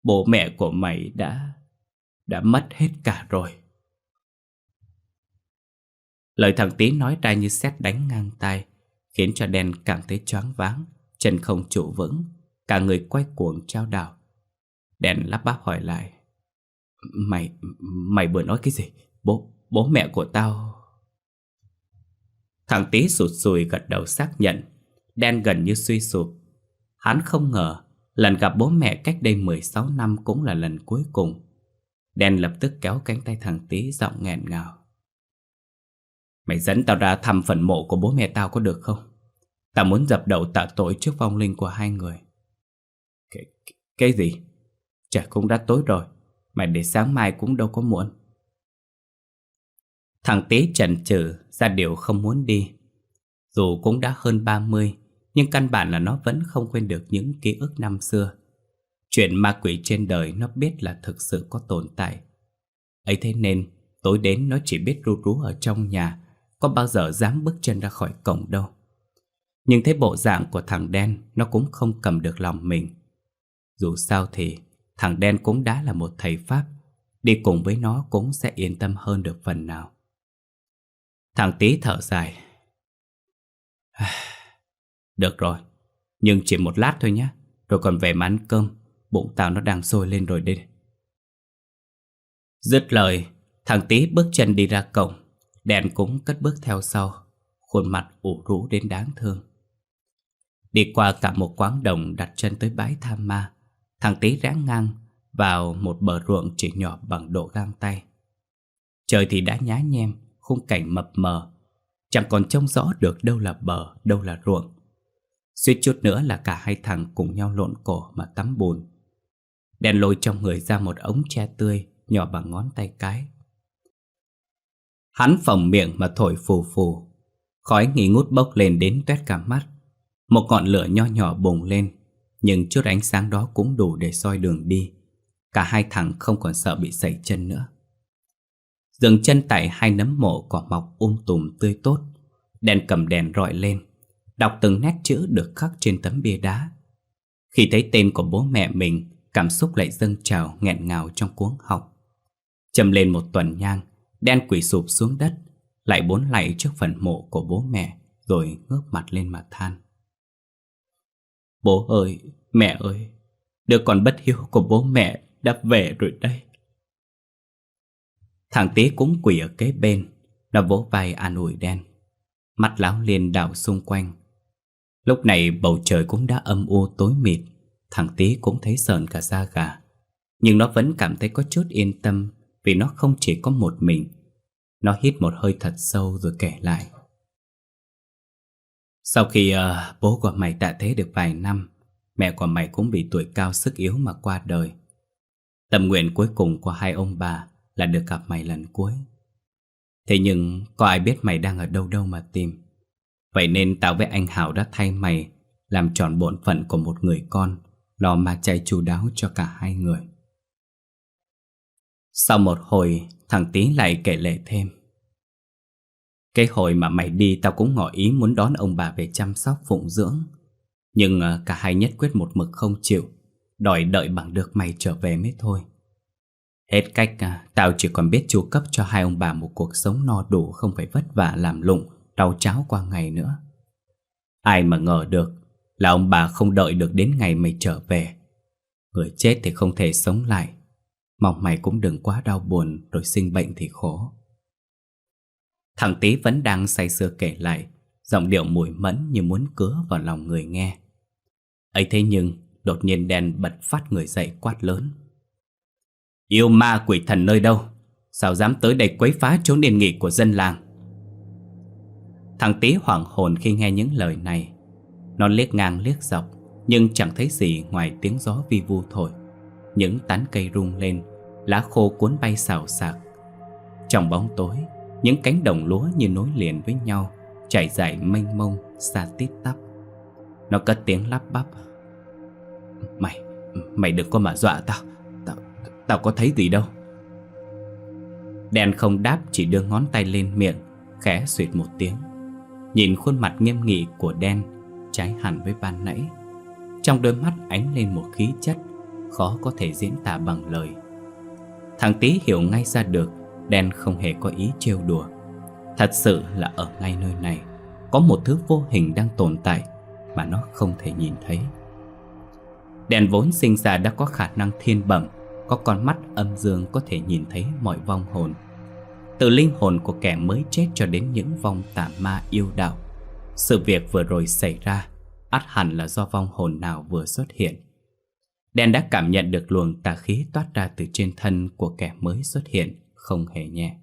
Bố mẹ của mày đã Đã mất hết cả rồi. Lời thằng tí nói ra như sét đánh ngang tay Khiến cho đen cảm thấy choáng váng Chân không trụ vững Cả người quay cuồng trao đảo. Đen lắp bắp hỏi lại Mày, mày vừa nói cái gì? Bố, bố mẹ của tao... Thằng tí sụt sùi gật đầu xác nhận. Đen gần như suy sụp. Hắn không ngờ Lần gặp bố mẹ cách đây 16 năm cũng là lần cuối cùng. Đen lập tức kéo cánh tay thằng tí giọng nghẹn ngào. Mày dẫn tao ra thăm phần mộ của bố mẹ tao có được không? Tao muốn dập đầu tạ tội trước vong linh của hai người. Cái, cái gì? Trời cũng đã tối rồi Mày để sáng mai cũng đâu có muộn. Thằng tế chần chừ, ra điều không muốn đi. Dù cũng đã hơn 30 Nhưng căn bản là nó vẫn không quên được những ký ức năm xưa. Chuyện ma quỷ trên đời nó biết là thực sự có tồn tại. Ấy thế nên, tối đến nó chỉ biết ru rú ở trong nhà, Có bao giờ dám bước chân ra khỏi cổng đâu. Nhưng thấy bộ dạng của thằng đen, Nó cũng không cầm được lòng mình. Dù sao thì, Thằng đen cũng đã là một thầy Pháp, Đi cùng với nó cũng sẽ yên tâm hơn được phần nào. Thằng tí thở dài. Được rồi, Nhưng chỉ một lát thôi nhé. Rồi còn về mà ăn cơm. Bụng tao nó đang sôi lên rồi đây Dứt lời, Thằng tí bước chân đi ra cổng. Đèn cũng cất bước theo sau. Khuôn mặt ủ rũ đến đáng thương. Đi qua cả một quán đồng đặt chân tới bãi tham ma, Thằng tí rẽ ngang vào một bờ ruộng chỉ nhỏ bằng độ gang tay. Trời thì đã nhá nhem khung cảnh mập mờ. Chẳng còn trông rõ được đâu là bờ, đâu là ruộng. Suýt chút nữa là cả hai thằng cùng nhau lộn cổ mà tắm bùn. Đèn lôi trong người ra một ống tre tươi Nhỏ bằng ngón tay cái. Hắn phồng miệng mà thổi phù phù. Khói nghi ngút bốc lên đến tuét cả mắt. Một ngọn lửa nho nhỏ bùng lên Nhưng chút ánh sáng đó cũng đủ để soi đường đi. Cả hai thằng không còn sợ bị sẩy chân nữa. Dừng chân tại hai nấm mộ cỏ mọc um tùm tươi tốt. Đèn cầm đèn rọi lên Đọc từng nét chữ được khắc trên tấm bia đá. Khi thấy tên của bố mẹ mình Cảm xúc lại dâng trào nghẹn ngào trong cuống họng. Châm lên một tuần nhang Đen quỷ sụp xuống đất Lại bốn lạy trước phần mộ của bố mẹ Rồi ngước mặt lên mà than. Bố ơi, mẹ ơi Đứa con bất hiếu của bố mẹ đã về rồi đây Thằng tí cũng quỳ ở kế bên Nó vỗ vai an ủi đen. Mắt lão liền đảo xung quanh. Lúc này bầu trời cũng đã âm u tối mịt Thằng tí cũng thấy sờn cả da gà. Nhưng nó vẫn cảm thấy có chút yên tâm Vì nó không chỉ có một mình. Nó hít một hơi thật sâu rồi kể lại. Sau khi uh, bố của mày tạ thế được vài năm Mẹ của mày cũng bị tuổi cao sức yếu mà qua đời. Tâm nguyện cuối cùng của hai ông bà là được gặp mày lần cuối. Thế nhưng có ai biết mày đang ở đâu đâu mà tìm. Vậy nên tao với anh Hảo đã thay mày làm tròn bổn phận của một người con, lo mà chay chu đáo cho cả hai người. Sau một hồi, thằng Tí lại kể lệ thêm. Cái hồi mà mày đi tao cũng ngỏ ý muốn đón ông bà về chăm sóc phụng dưỡng. Nhưng à, cả hai nhất quyết một mực không chịu, đòi đợi bằng được mày trở về mới thôi. Hết cách à, tao chỉ còn biết chu cấp cho hai ông bà một cuộc sống no đủ không phải vất vả làm lụng, đau cháo qua ngày nữa. Ai mà ngờ được là ông bà không đợi được đến ngày mày trở về. Người chết thì không thể sống lại, Mong mày cũng đừng quá đau buồn Rồi sinh bệnh thì khổ Thằng Tý vẫn đang say sưa kể lại Giọng điệu mùi mẫn như muốn cứa vào lòng người nghe ấy thế nhưng Đột nhiên đen bật phát người dậy quát lớn Yêu ma quỷ thần nơi đâu? Sao dám tới đây quấy phá chốn yên nghỉ của dân làng? Thằng tí hoảng hồn khi nghe những lời này. Nó liếc ngang liếc dọc Nhưng chẳng thấy gì ngoài tiếng gió vi vu thổi. Những tán cây rung lên Lá khô cuốn bay xào xạc. Trong bóng tối Những cánh đồng lúa như nối liền với nhau Chảy dài mênh mông xa tít tắp. Nó cất tiếng lắp bắp. Mày, mày đừng có mà dọa tao. Tao, có thấy gì đâu. Đen không đáp chỉ đưa ngón tay lên miệng Khẽ suyệt một tiếng. Nhìn khuôn mặt nghiêm nghị của đen Trái hẳn với ban nãy. Trong đôi mắt ánh lên một khí chất Khó có thể diễn tả bằng lời. Thằng tí hiểu ngay ra được Đen không hề có ý trêu đùa. Thật sự là ở ngay nơi này Có một thứ vô hình đang tồn tại Mà nó không thể nhìn thấy. Đen vốn sinh ra đã có khả năng thiên bẩm có con mắt âm dương có thể nhìn thấy mọi vong hồn. Từ linh hồn của kẻ mới chết cho đến những vong tà ma yêu đạo. Sự việc vừa rồi xảy ra, ắt hẳn là do vong hồn nào vừa xuất hiện. Đen đã cảm nhận được luồng tà khí toát ra từ trên thân của kẻ mới xuất hiện, Không hề nhẹ.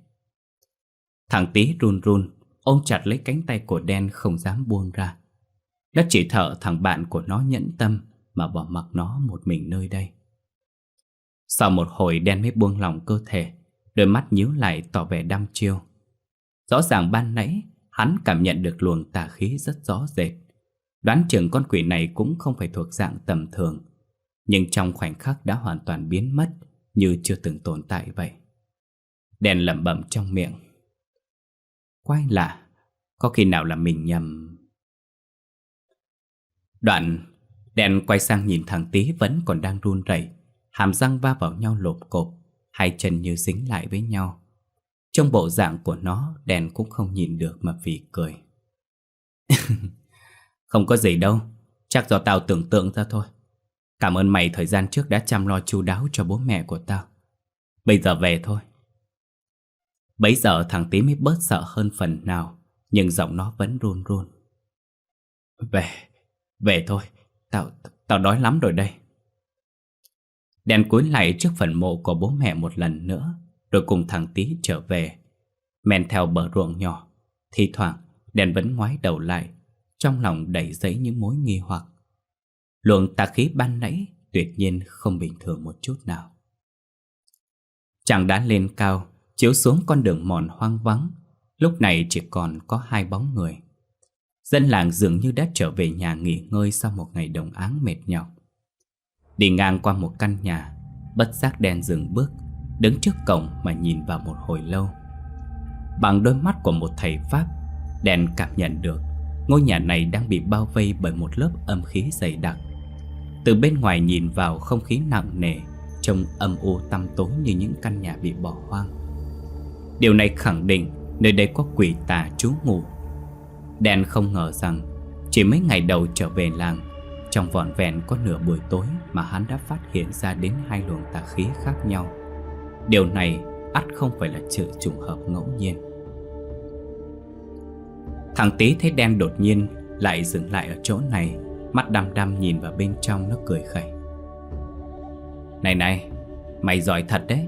Thằng tí run run, Ôm chặt lấy cánh tay của đen không dám buông ra. Nó chỉ thở thằng bạn của nó nhẫn tâm Mà bỏ mặc nó một mình nơi đây. Sau một hồi đen mới buông lỏng cơ thể, Đôi mắt nhíu lại tỏ vẻ đăm chiêu. Rõ ràng ban nãy, Hắn cảm nhận được luồng tà khí rất rõ rệt. Đoán chừng con quỷ này cũng không phải thuộc dạng tầm thường, Nhưng trong khoảnh khắc đã hoàn toàn biến mất Như chưa từng tồn tại vậy. Đèn lẩm bẩm trong miệng. Quay lạ, Có khi nào là mình nhầm? Đoạn, Đèn quay sang nhìn thằng tí vẫn còn đang run rẩy. Hàm răng va vào nhau lộp cộp Hai chân như dính lại với nhau. Trong bộ dạng của nó Đèn cũng không nhìn được mà vì cười. Không có gì đâu Chắc do tao tưởng tượng ra thôi. Cảm ơn mày thời gian trước đã chăm lo chu đáo cho bố mẹ của tao. Bây giờ về thôi. Bấy giờ thằng tí mới bớt sợ hơn phần nào Nhưng giọng nó vẫn run run. Về, về thôi Tao, tao đói lắm rồi đây. Đèn cúi lại trước phần mộ của bố mẹ một lần nữa, Rồi cùng thằng tí trở về. Men theo bờ ruộng nhỏ Thì thoảng đèn vẫn ngoái đầu lại, Trong lòng đầy giấy những mối nghi hoặc. Luồng tà khí ban nãy Tuyệt nhiên không bình thường một chút nào. Chàng đã lên cao, Chiếu xuống con đường mòn hoang vắng, Lúc này chỉ còn có hai bóng người. Dân làng dường như đã trở về nhà nghỉ ngơi Sau một ngày đồng áng mệt nhọc. Đi ngang qua một căn nhà, Bất giác đen dừng bước, Đứng trước cổng mà nhìn vào một hồi lâu. Bằng đôi mắt của một thầy Pháp, Đèn cảm nhận được Ngôi nhà này đang bị bao vây bởi một lớp âm khí dày đặc. Từ bên ngoài nhìn vào, không khí nặng nề, Trông âm u tăm tối như những căn nhà bị bỏ hoang. Điều này khẳng định nơi đây có quỷ tà trú ngụ. Đen không ngờ rằng, Chỉ mấy ngày đầu trở về làng trong vỏn vẹn có nửa buổi tối Mà hắn đã phát hiện ra đến hai luồng tà khí khác nhau. Điều này ắt không phải là sự trùng hợp ngẫu nhiên. Thằng tí thấy đen đột nhiên Lại dừng lại ở chỗ này, Mắt đăm đăm nhìn vào bên trong nó cười khẩy. Này này, Mày giỏi thật đấy.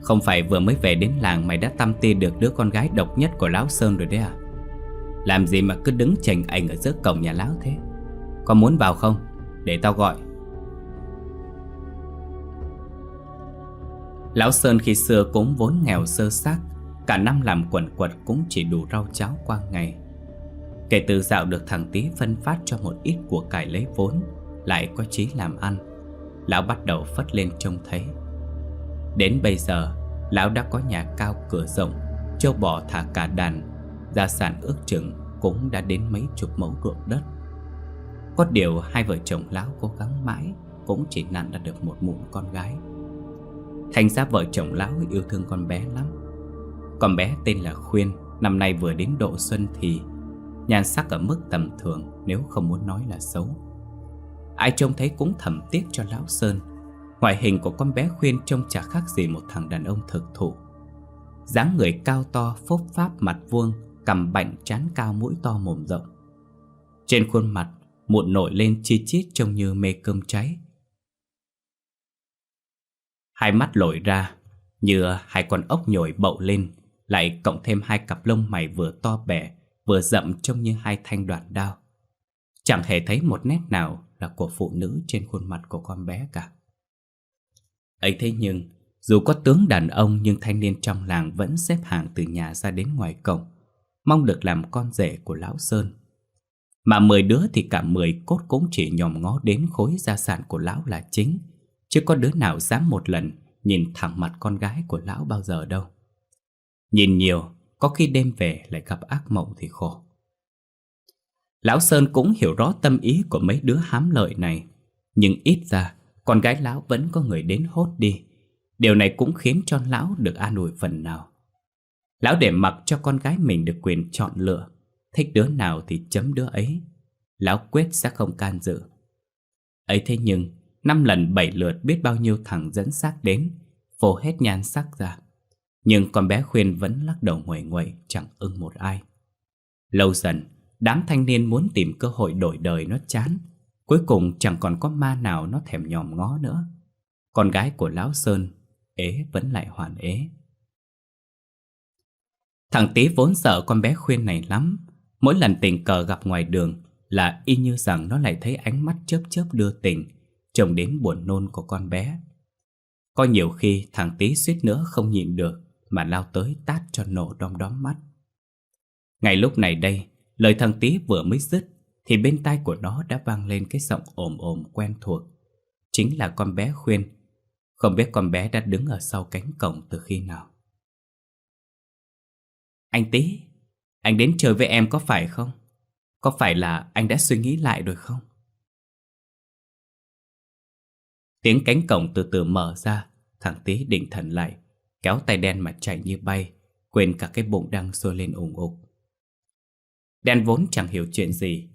Không phải vừa mới về đến làng mày đã tâm tê được đứa con gái độc nhất của Lão Sơn rồi đấy à? Làm gì mà cứ đứng chành ảnh ở giữa cổng nhà Lão thế? Có muốn vào không? Để tao gọi. Lão Sơn khi xưa cũng vốn nghèo sơ xác, Cả năm làm quần quật cũng chỉ đủ rau cháo qua ngày. Kể từ dạo được thằng Tý phân phát cho một ít của cải lấy vốn, Lại có chí làm ăn, Lão bắt đầu phất lên trông thấy. Đến bây giờ, Lão đã có nhà cao cửa rộng, Châu bò thả cả đàn, Gia sản ước chừng cũng đã đến mấy chục mẫu ruộng đất. Có điều hai vợ chồng lão cố gắng mãi Cũng chỉ nặn ra được một mụn con gái. Thành ra vợ chồng lão yêu thương con bé lắm. Con bé tên là Khuyên Năm nay vừa đến độ xuân thì Nhan sắc ở mức tầm thường Nếu không muốn nói là xấu. Ai trông thấy cũng thầm tiếc cho lão Sơn. Ngoại hình của con bé Khuyên trông chả khác gì một thằng đàn ông thực thụ. Dáng người cao to, phốp pháp mặt vuông Cầm bảnh trán cao mũi to mồm rộng. Trên khuôn mặt Mụn nổi lên chi chít trông như mê cơm cháy. Hai mắt lồi ra, Như hai con ốc nhồi bậu lên, Lại cộng thêm hai cặp lông mày vừa to bẻ Vừa rậm trông như hai thanh đoạn đao. Chẳng hề thấy một nét nào là của phụ nữ trên khuôn mặt của con bé cả. Ấy thế nhưng, dù có tướng đàn ông nhưng thanh niên trong làng vẫn xếp hàng từ nhà ra đến ngoài cổng, Mong được làm con rể của Lão Sơn. Mà mười đứa thì cả mười cốt cũng chỉ nhòm ngó đến khối gia sản của Lão là chính. Chứ có đứa nào dám một lần nhìn thẳng mặt con gái của Lão bao giờ đâu. Nhìn nhiều, có khi đêm về lại gặp ác mộng thì khổ. Lão Sơn cũng hiểu rõ tâm ý của mấy đứa hám lợi này. Nhưng ít ra con gái lão vẫn có người đến hốt đi. Điều này cũng khiến cho lão được an ủi phần nào. Lão để mặc cho con gái mình được quyền chọn lựa. Thích đứa nào thì chấm đứa ấy. Lão quyết sẽ không can dự. Ấy thế nhưng, Năm lần bảy lượt biết bao nhiêu thằng dẫn xác đến Phổ hết nhan sắc ra. Nhưng con bé khuyên vẫn lắc đầu nguội nguội Chẳng ưng một ai. Lâu dần, Đám thanh niên muốn tìm cơ hội đổi đời nó chán. Cuối cùng chẳng còn có ma nào nó thèm nhòm ngó nữa. Con gái của Lão Sơn, Ế vẫn lại hoàn ế. Thằng tí vốn sợ con bé khuyên này lắm. Mỗi lần tình cờ gặp ngoài đường Là y như rằng nó lại thấy ánh mắt chớp chớp đưa tình Trông đến buồn nôn của con bé. Có nhiều khi thằng tí suýt nữa không nhịn được Mà lao tới tát cho nổ đom đóm mắt. Ngay lúc này đây, Lời thằng tí vừa mới dứt Thì bên tai của nó đã vang lên cái giọng ồm ồm quen thuộc. Chính là con bé khuyên. Không biết con bé đã đứng ở sau cánh cổng từ khi nào. Anh tí anh đến chơi với em có phải không? Có phải là anh đã suy nghĩ lại rồi không? Tiếng cánh cổng từ từ mở ra, Thằng tí định thần lại, Kéo tay đen mà chạy như bay, Quên cả cái bụng đang sôi lên ủng ục Đen vốn chẳng hiểu chuyện gì,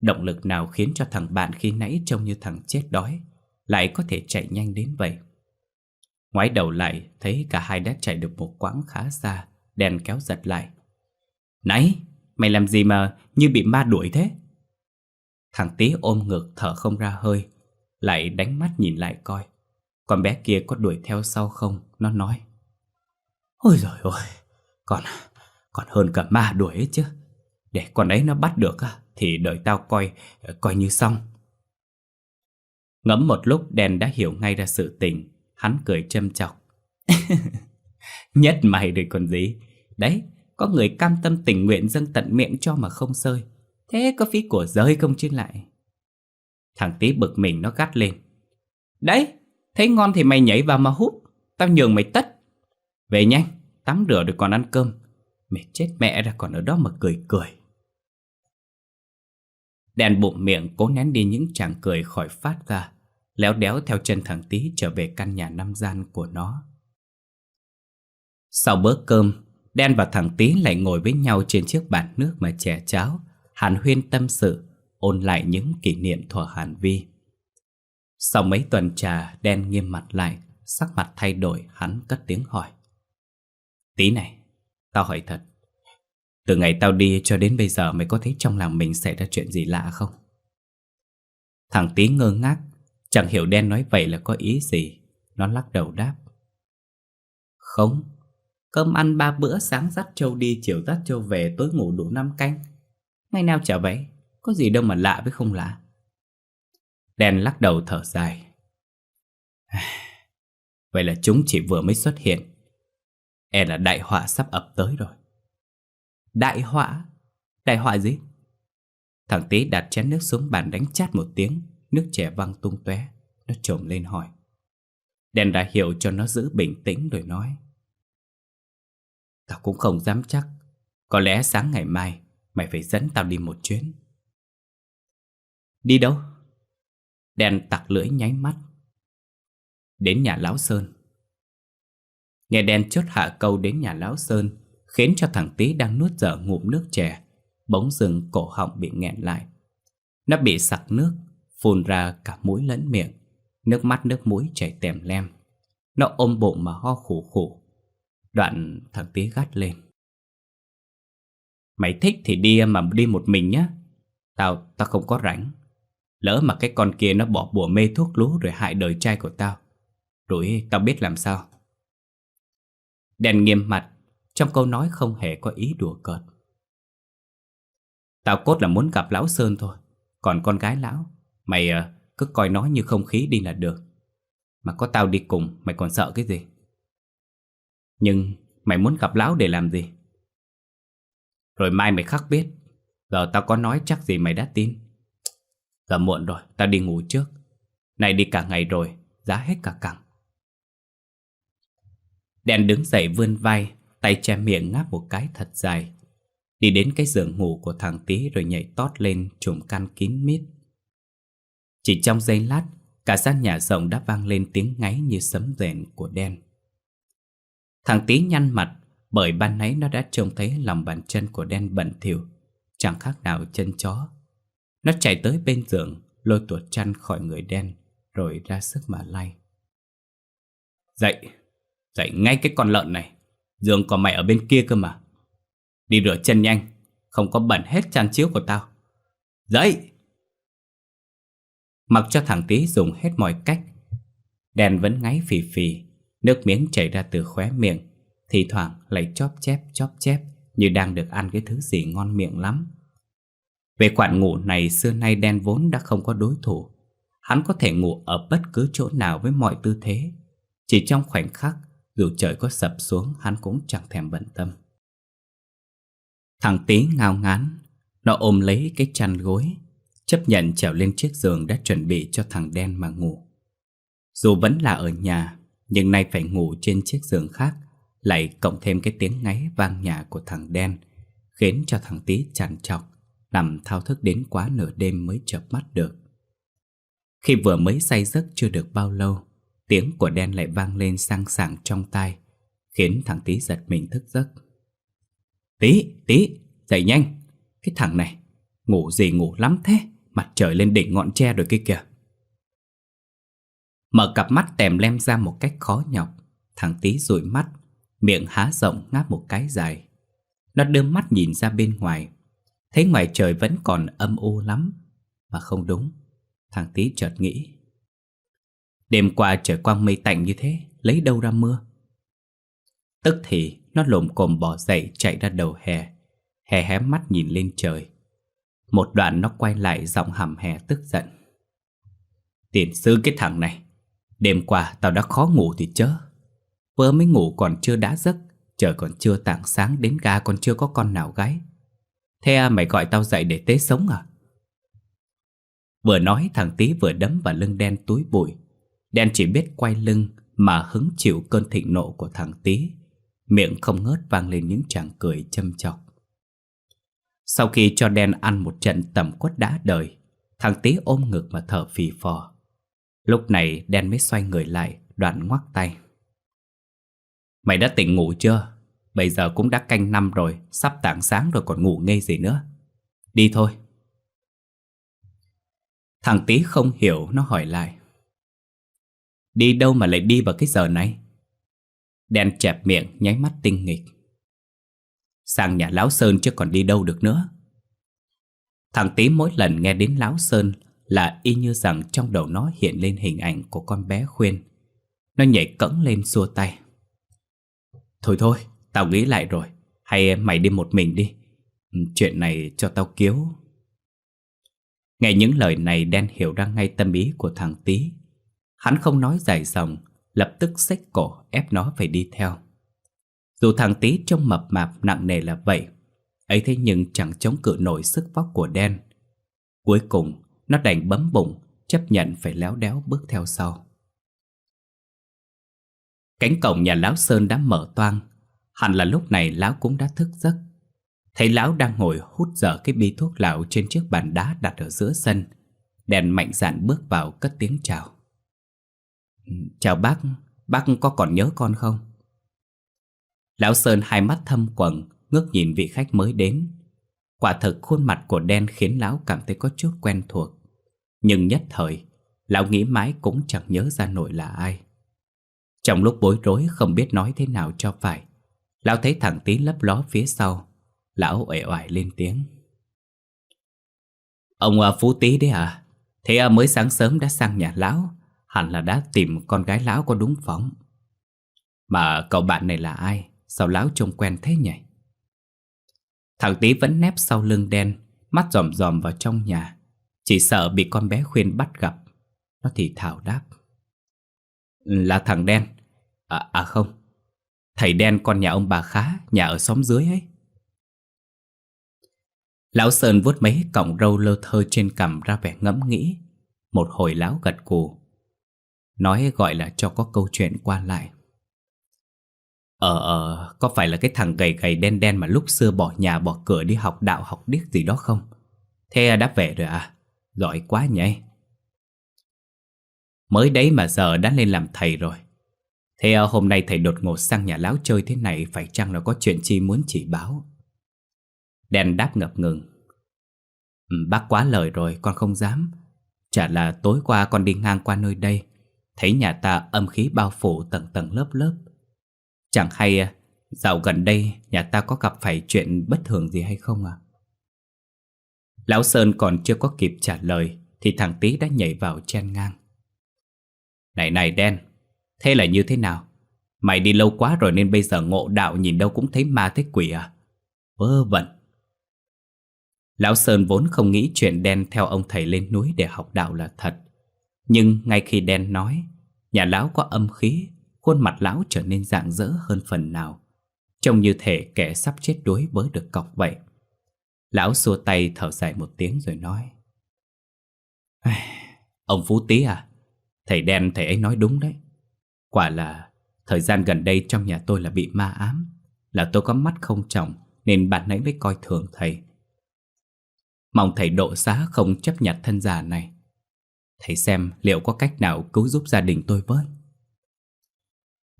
Động lực nào khiến cho thằng bạn khi nãy trông như thằng chết đói Lại có thể chạy nhanh đến vậy Ngoái đầu lại, Thấy cả hai đã chạy được một quãng khá xa, Đen kéo giật lại này, Mày làm gì mà như bị ma đuổi thế? Thằng tí ôm ngực thở không ra hơi, Lại đánh mắt nhìn lại coi. Con bé kia có đuổi theo sau không? Nó nói. Ôi rồi ôi Còn còn hơn cả ma đuổi ấy chứ. Để con ấy nó bắt được Thì đợi tao coi Coi như xong. Ngẫm một lúc, đèn đã hiểu ngay ra sự tình. Hắn cười châm chọc. Nhất mày rồi còn gì. Đấy có người cam tâm tình nguyện dâng tận miệng cho mà không sơi Thế có phí của rơi không chứ lại? Thằng tí bực mình nó gắt lên. Đấy, Thấy ngon thì mày nhảy vào mà hút Tao nhường mày tất. Về nhanh, Tắm rửa rồi còn ăn cơm. Mệt chết mẹ ra còn ở đó mà cười cười. Đèn bụng miệng cố nén đi những chàng cười khỏi phát ra, Léo đéo theo chân thằng tí trở về căn nhà năm gian của nó. Sau bữa cơm Đen và thằng tí lại ngồi với nhau trên chiếc bàn nước mà chè cháo. Hàn huyên tâm sự, Ôn lại những kỷ niệm thuở Hàn Vi. Sau mấy tuần trà, Đen nghiêm mặt lại, Sắc mặt thay đổi, hắn cất tiếng hỏi. Tí này, Tao hỏi thật. Từ ngày tao đi cho đến bây giờ mày có thấy trong lòng mình xảy ra chuyện gì lạ không? Thằng tí ngơ ngác, Chẳng hiểu đen nói vậy là có ý gì. Nó lắc đầu đáp. Không Cơm ăn ba bữa, sáng dắt châu đi, Chiều dắt châu về, tối ngủ đủ năm canh. Ngày nào chả vậy Có gì đâu mà lạ với không lạ. Đen lắc đầu thở dài. Vậy là chúng chỉ vừa mới xuất hiện. E là đại họa sắp ập tới rồi. Đại họa? Đại họa gì? Thằng tí đặt chén nước xuống bàn đánh chát một tiếng, Nước chè văng tung tóe, Nó trồm lên hỏi. Đen đã hiểu cho nó giữ bình tĩnh rồi nói. Tao cũng không dám chắc. Có lẽ sáng ngày mai, Mày phải dẫn tao đi một chuyến. Đi đâu? Đèn tặc lưỡi nháy mắt. Đến nhà Lão Sơn. Nghe đen chốt hạ câu đến nhà Lão Sơn, Khiến cho thằng tý đang nuốt dở ngụm nước chè. Bỗng dừng cổ họng bị nghẹn lại. Nó bị sặc nước, Phun ra cả mũi lẫn miệng. Nước mắt, nước mũi chảy tèm lem. Nó ôm bụng mà ho khủ khủ Đoạn thằng tí gắt lên. Mày thích thì đi mà đi một mình nhá. Tao, tao không có rảnh. Lỡ mà cái con kia nó bỏ bùa mê thuốc lú rồi hại đời trai của tao Rồi tao biết làm sao? Đèn nghiêm mặt Trong câu nói không hề có ý đùa cợt. Tao cốt là muốn gặp lão Sơn thôi Còn con gái lão Mày ờ, cứ coi nó như không khí đi là được. Mà có tao đi cùng Mày còn sợ cái gì? Nhưng mày muốn gặp lão để làm gì? Rồi mai mày khắc biết. Giờ tao có nói chắc gì mày đã tin. Giờ muộn rồi, Tao đi ngủ trước. Này đi cả ngày rồi, Giá hết cả cẳng. Đèn đứng dậy vươn vai, Tay che miệng ngáp một cái thật dài. Đi đến cái giường ngủ của thằng tí Rồi nhảy tót lên trùm căn kín mít. Chỉ trong giây lát, Cả gian nhà rộng đã vang lên tiếng ngáy như sấm rền của đen. Thằng tí nhăn mặt, Bởi ban nãy nó đã trông thấy lòng bàn chân của đen bẩn thỉu, Chẳng khác nào chân chó. Nó chạy tới bên giường, Lôi tuột chăn khỏi người đen, Rồi ra sức mà lay. Dậy Dậy ngay cái con lợn này. Giường của mày ở bên kia cơ mà. Đi rửa chân nhanh, Không có bẩn hết chăn chiếu của tao. Dậy! Mặc cho thằng tí dùng hết mọi cách. Đèn vẫn ngáy phì phì Nước miếng chảy ra từ khóe miệng. Thì thoảng lại chóp chép chóp chép Như đang được ăn cái thứ gì ngon miệng lắm. Về khoản ngủ này xưa nay đen vốn đã không có đối thủ. Hắn có thể ngủ ở bất cứ chỗ nào với mọi tư thế. Chỉ trong khoảnh khắc, Dù trời có sập xuống, hắn cũng chẳng thèm bận tâm. Thằng tí ngao ngán, Nó ôm lấy cái chăn gối, Chấp nhận trèo lên chiếc giường đã chuẩn bị cho thằng đen mà ngủ. Dù vẫn là ở nhà nhưng nay phải ngủ trên chiếc giường khác Lại cộng thêm cái tiếng ngáy vang nhà của thằng đen Khiến cho thằng tí chằn chọc Nằm thao thức đến quá nửa đêm mới chợp mắt được. Khi vừa mới say giấc chưa được bao lâu Tiếng của đen lại vang lên sang sảng trong tai Khiến thằng tí giật mình thức giấc. Tí, tí, dậy nhanh! Cái thằng này, ngủ gì ngủ lắm thế? Mặt trời lên đỉnh ngọn tre rồi kia kìa. Mở cặp mắt tèm lem ra một cách khó nhọc. Thằng tí dụi mắt, Miệng há rộng ngáp một cái dài. Nó đưa mắt nhìn ra bên ngoài. Thấy ngoài trời vẫn còn âm u lắm, Mà không đúng. Thằng tí chợt nghĩ, Đêm qua trời quang mây tạnh như thế, Lấy đâu ra mưa? Tức thì, nó lồm cồm bỏ dậy chạy ra đầu hè. Hè hé mắt nhìn lên trời. Một đoạn nó quay lại giọng hầm hè tức giận, Tiền sư cái thằng này Đêm qua tao đã khó ngủ thì chớ. Vừa mới ngủ còn chưa đã giấc, Trời còn chưa tảng sáng đến ga còn chưa có con nào gái. Thế à, mày gọi tao dậy để tế sống à? Vừa nói, thằng tí vừa đấm vào lưng đen túi bụi. Đen chỉ biết quay lưng mà hứng chịu cơn thịnh nộ của thằng tí Miệng không ngớt vang lên những tràng cười châm chọc. Sau khi cho đen ăn một trận tầm quất đã đời, Thằng tí ôm ngực mà thở phì phò. Lúc này đen mới xoay người lại, Đoạn ngoắc tay. Mày đã tỉnh ngủ chưa? Bây giờ cũng đã canh năm rồi, Sắp tảng sáng rồi còn ngủ ngây gì nữa. Đi thôi. Thằng tí không hiểu, nó hỏi lại. Đi đâu mà lại đi vào cái giờ này? Đen chẹp miệng, nháy mắt tinh nghịch. Sang nhà Lão Sơn chứ còn đi đâu được nữa. Thằng tí mỗi lần nghe đến Lão Sơn là y như rằng trong đầu nó hiện lên hình ảnh của con bé khuyên. Nó nhảy cẫng lên xua tay. Thôi thôi, tao nghĩ lại rồi. Hay mày đi một mình đi. Ừ, chuyện này cho tao kiếu Nghe những lời này đen hiểu ra ngay tâm ý của thằng tý. Hắn không nói dài dòng Lập tức xách cổ ép nó phải đi theo. Dù thằng tý trông mập mạp nặng nề là vậy ấy thế nhưng chẳng chống cự nổi sức vóc của đen. Cuối cùng nó đành bấm bụng Chấp nhận phải léo đéo bước theo sau Cánh cổng nhà Lão Sơn đã mở toang Hẳn là lúc này Lão cũng đã thức giấc Thấy Lão đang ngồi hút dở cái bi thuốc lão trên chiếc bàn đá đặt ở giữa sân Đèn mạnh dạn bước vào cất tiếng chào Chào bác, bác có còn nhớ con không? Lão Sơn hai mắt thâm quầng, ngước nhìn vị khách mới đến. Quả thực khuôn mặt của đen khiến lão cảm thấy có chút quen thuộc. Nhưng nhất thời, Lão nghĩ mãi cũng chẳng nhớ ra nổi là ai. Trong lúc bối rối không biết nói thế nào cho phải Lão thấy thằng tí lấp ló phía sau Lão uể oải lên tiếng. Ông à, Phú Tý đấy à? Thế à, mới sáng sớm đã sang nhà lão Hẳn là đã tìm con gái lão có đúng phóng. Mà cậu bạn này là ai? Sao lão trông quen thế nhỉ? Thằng tí vẫn nép sau lưng đen Mắt dòm dòm vào trong nhà. Chỉ sợ bị con bé khuyên bắt gặp. Nó thì thảo đáp. Là thằng đen. À, à không. Thầy đen con nhà ông bà khá Nhà ở xóm dưới ấy. Lão Sơn vuốt mấy cọng râu lơ thơ trên cằm ra vẻ ngẫm nghĩ. Một hồi lão gật cù. Nói gọi là cho có câu chuyện qua lại. Ờ ờ Có phải là cái thằng gầy gầy đen đen Mà lúc xưa bỏ nhà bỏ cửa đi học đạo học điếc gì đó không? Thế đã về rồi à? Giỏi quá nhỉ. Mới đấy mà giờ đã lên làm thầy rồi. Thế ờ, hôm nay thầy đột ngột sang nhà lão chơi thế này, Phải chăng là có chuyện chi muốn chỉ báo? Đen đáp ngập ngừng. Bác quá lời rồi, con không dám. Chả là tối qua con đi ngang qua nơi đây, Thấy nhà ta âm khí bao phủ tầng tầng lớp lớp. Chẳng hay ờ, dạo gần đây nhà ta có gặp phải chuyện bất thường gì hay không à? Lão Sơn còn chưa có kịp trả lời Thì thằng Tý đã nhảy vào chen ngang. Này này đen, Thế là như thế nào? Mày đi lâu quá rồi nên bây giờ ngộ đạo nhìn đâu cũng thấy ma thấy quỷ à? Vơ vẩn. Lão Sơn vốn không nghĩ chuyện đen theo ông thầy lên núi để học đạo là thật. Nhưng ngay khi đen nói, Nhà lão có âm khí, Khuôn mặt lão trở nên rạng rỡ hơn phần nào. Trông như thể kẻ sắp chết đuối với được cọc vậy. Lão xua tay thở dài một tiếng rồi nói. Ông Phú Tý à Thầy đen thầy ấy nói đúng đấy. Quả là Thời gian gần đây trong nhà tôi là bị ma ám Là tôi có mắt không trọng Nên bạn nãy mới coi thường thầy. Mong thầy độ xá không chấp nhận thân già này. Thầy xem liệu có cách nào cứu giúp gia đình tôi với.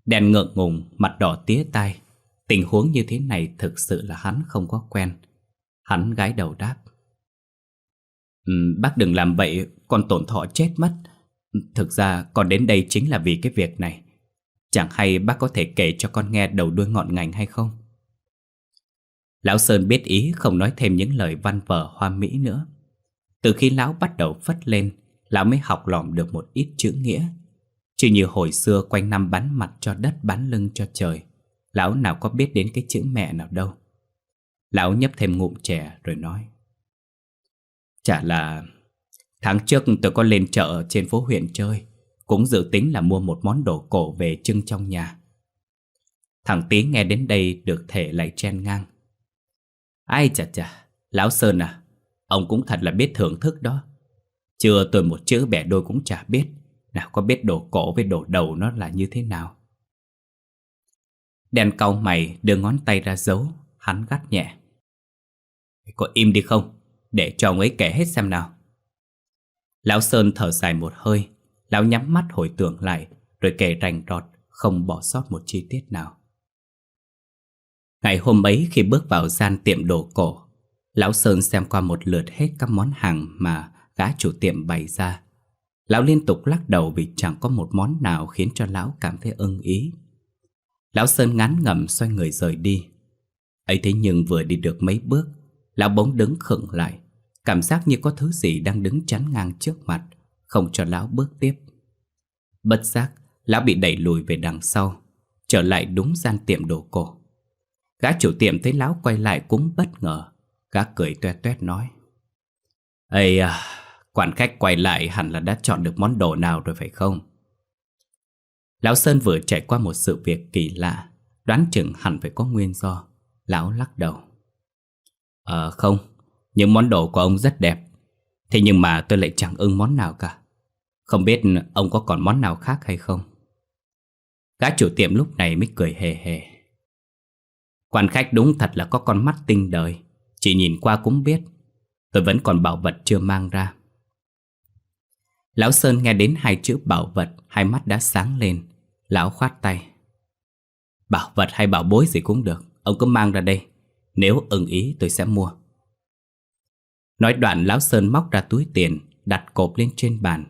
Đèn ngượng ngùng, mặt đỏ tía tai Tình huống như thế này thực sự là hắn không có quen. Hắn gái đầu đáp. Um, Bác đừng làm vậy, con tổn thọ chết mất. Thực ra con đến đây chính là vì cái việc này. Chẳng hay bác có thể kể cho con nghe đầu đuôi ngọn ngành hay không? Lão Sơn biết ý không nói thêm những lời văn vở hoa mỹ nữa. Từ khi lão bắt đầu phất lên Lão mới học lỏm được một ít chữ nghĩa. Chứ như hồi xưa quanh năm bắn mặt cho đất bắn lưng cho trời Lão nào có biết đến cái chữ mẹ nào đâu. Lão nhấp thêm ngụm chè rồi nói. Chả là, Tháng trước tôi có lên chợ trên phố huyện chơi, Cũng dự tính là mua một món đồ cổ về trưng trong nhà. Thằng Tí nghe đến đây được thể lại chen ngang. Ai chà chà, Lão Sơn à Ông cũng thật là biết thưởng thức đó. Chưa tôi một chữ bẻ đôi cũng chả biết, Nào có biết đồ cổ với đồ đầu nó là như thế nào. Đèn cau mày đưa ngón tay ra giấu, Hắn gắt nhẹ. Có im đi không? Để cho ông ấy kể hết xem nào. Lão Sơn thở dài một hơi, Lão nhắm mắt hồi tưởng lại, Rồi kể rành rọt, Không bỏ sót một chi tiết nào. Ngày hôm ấy khi bước vào gian tiệm đồ cổ, Lão Sơn xem qua một lượt hết các món hàng mà gã chủ tiệm bày ra. Lão liên tục lắc đầu vì chẳng có một món nào khiến cho lão cảm thấy ưng ý. Lão Sơn ngán ngẩm xoay người rời đi. Ấy thế nhưng vừa đi được mấy bước Lão bỗng đứng khựng lại, Cảm giác như có thứ gì đang đứng chắn ngang trước mặt, Không cho lão bước tiếp. Bất giác, Lão bị đẩy lùi về đằng sau, Trở lại đúng gian tiệm đồ cổ. Gã chủ tiệm thấy lão quay lại cũng bất ngờ, Gã cười tuét tuét nói, Ây à Quản khách quay lại hẳn là đã chọn được món đồ nào rồi phải không? Lão Sơn vừa trải qua một sự việc kỳ lạ, Đoán chừng hẳn phải có nguyên do, Lão lắc đầu. Ờ không. Những món đồ của ông rất đẹp. Thế nhưng mà tôi lại chẳng ưng món nào cả. Không biết ông có còn món nào khác hay không? Gã chủ tiệm lúc này mới cười hề hề. Quan khách đúng thật là có con mắt tinh đời. Chỉ nhìn qua cũng biết. Tôi vẫn còn bảo vật chưa mang ra. Lão Sơn nghe đến hai chữ bảo vật, Hai mắt đã sáng lên. Lão khoát tay. Bảo vật hay bảo bối gì cũng được. Ông cứ mang ra đây. Nếu ưng ý tôi sẽ mua. Nói đoạn Lão Sơn móc ra túi tiền Đặt cộp lên trên bàn.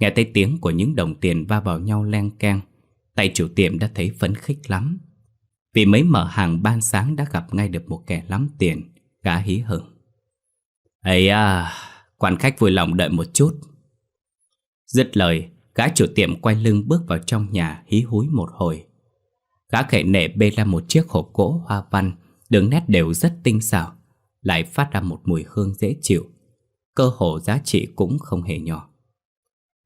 Nghe thấy tiếng của những đồng tiền va vào nhau len keng Tay chủ tiệm đã thấy phấn khích lắm. Vì mấy mở hàng ban sáng đã gặp ngay được một kẻ lắm tiền Gã hí hửng. Ấy à, quan khách vui lòng đợi một chút. Dứt lời, gã chủ tiệm quay lưng bước vào trong nhà hí húi một hồi. Gã khệ nệ bê ra một chiếc hộp gỗ hoa văn Đường nét đều rất tinh xảo, Lại phát ra một mùi hương dễ chịu, Cơ hồ giá trị cũng không hề nhỏ.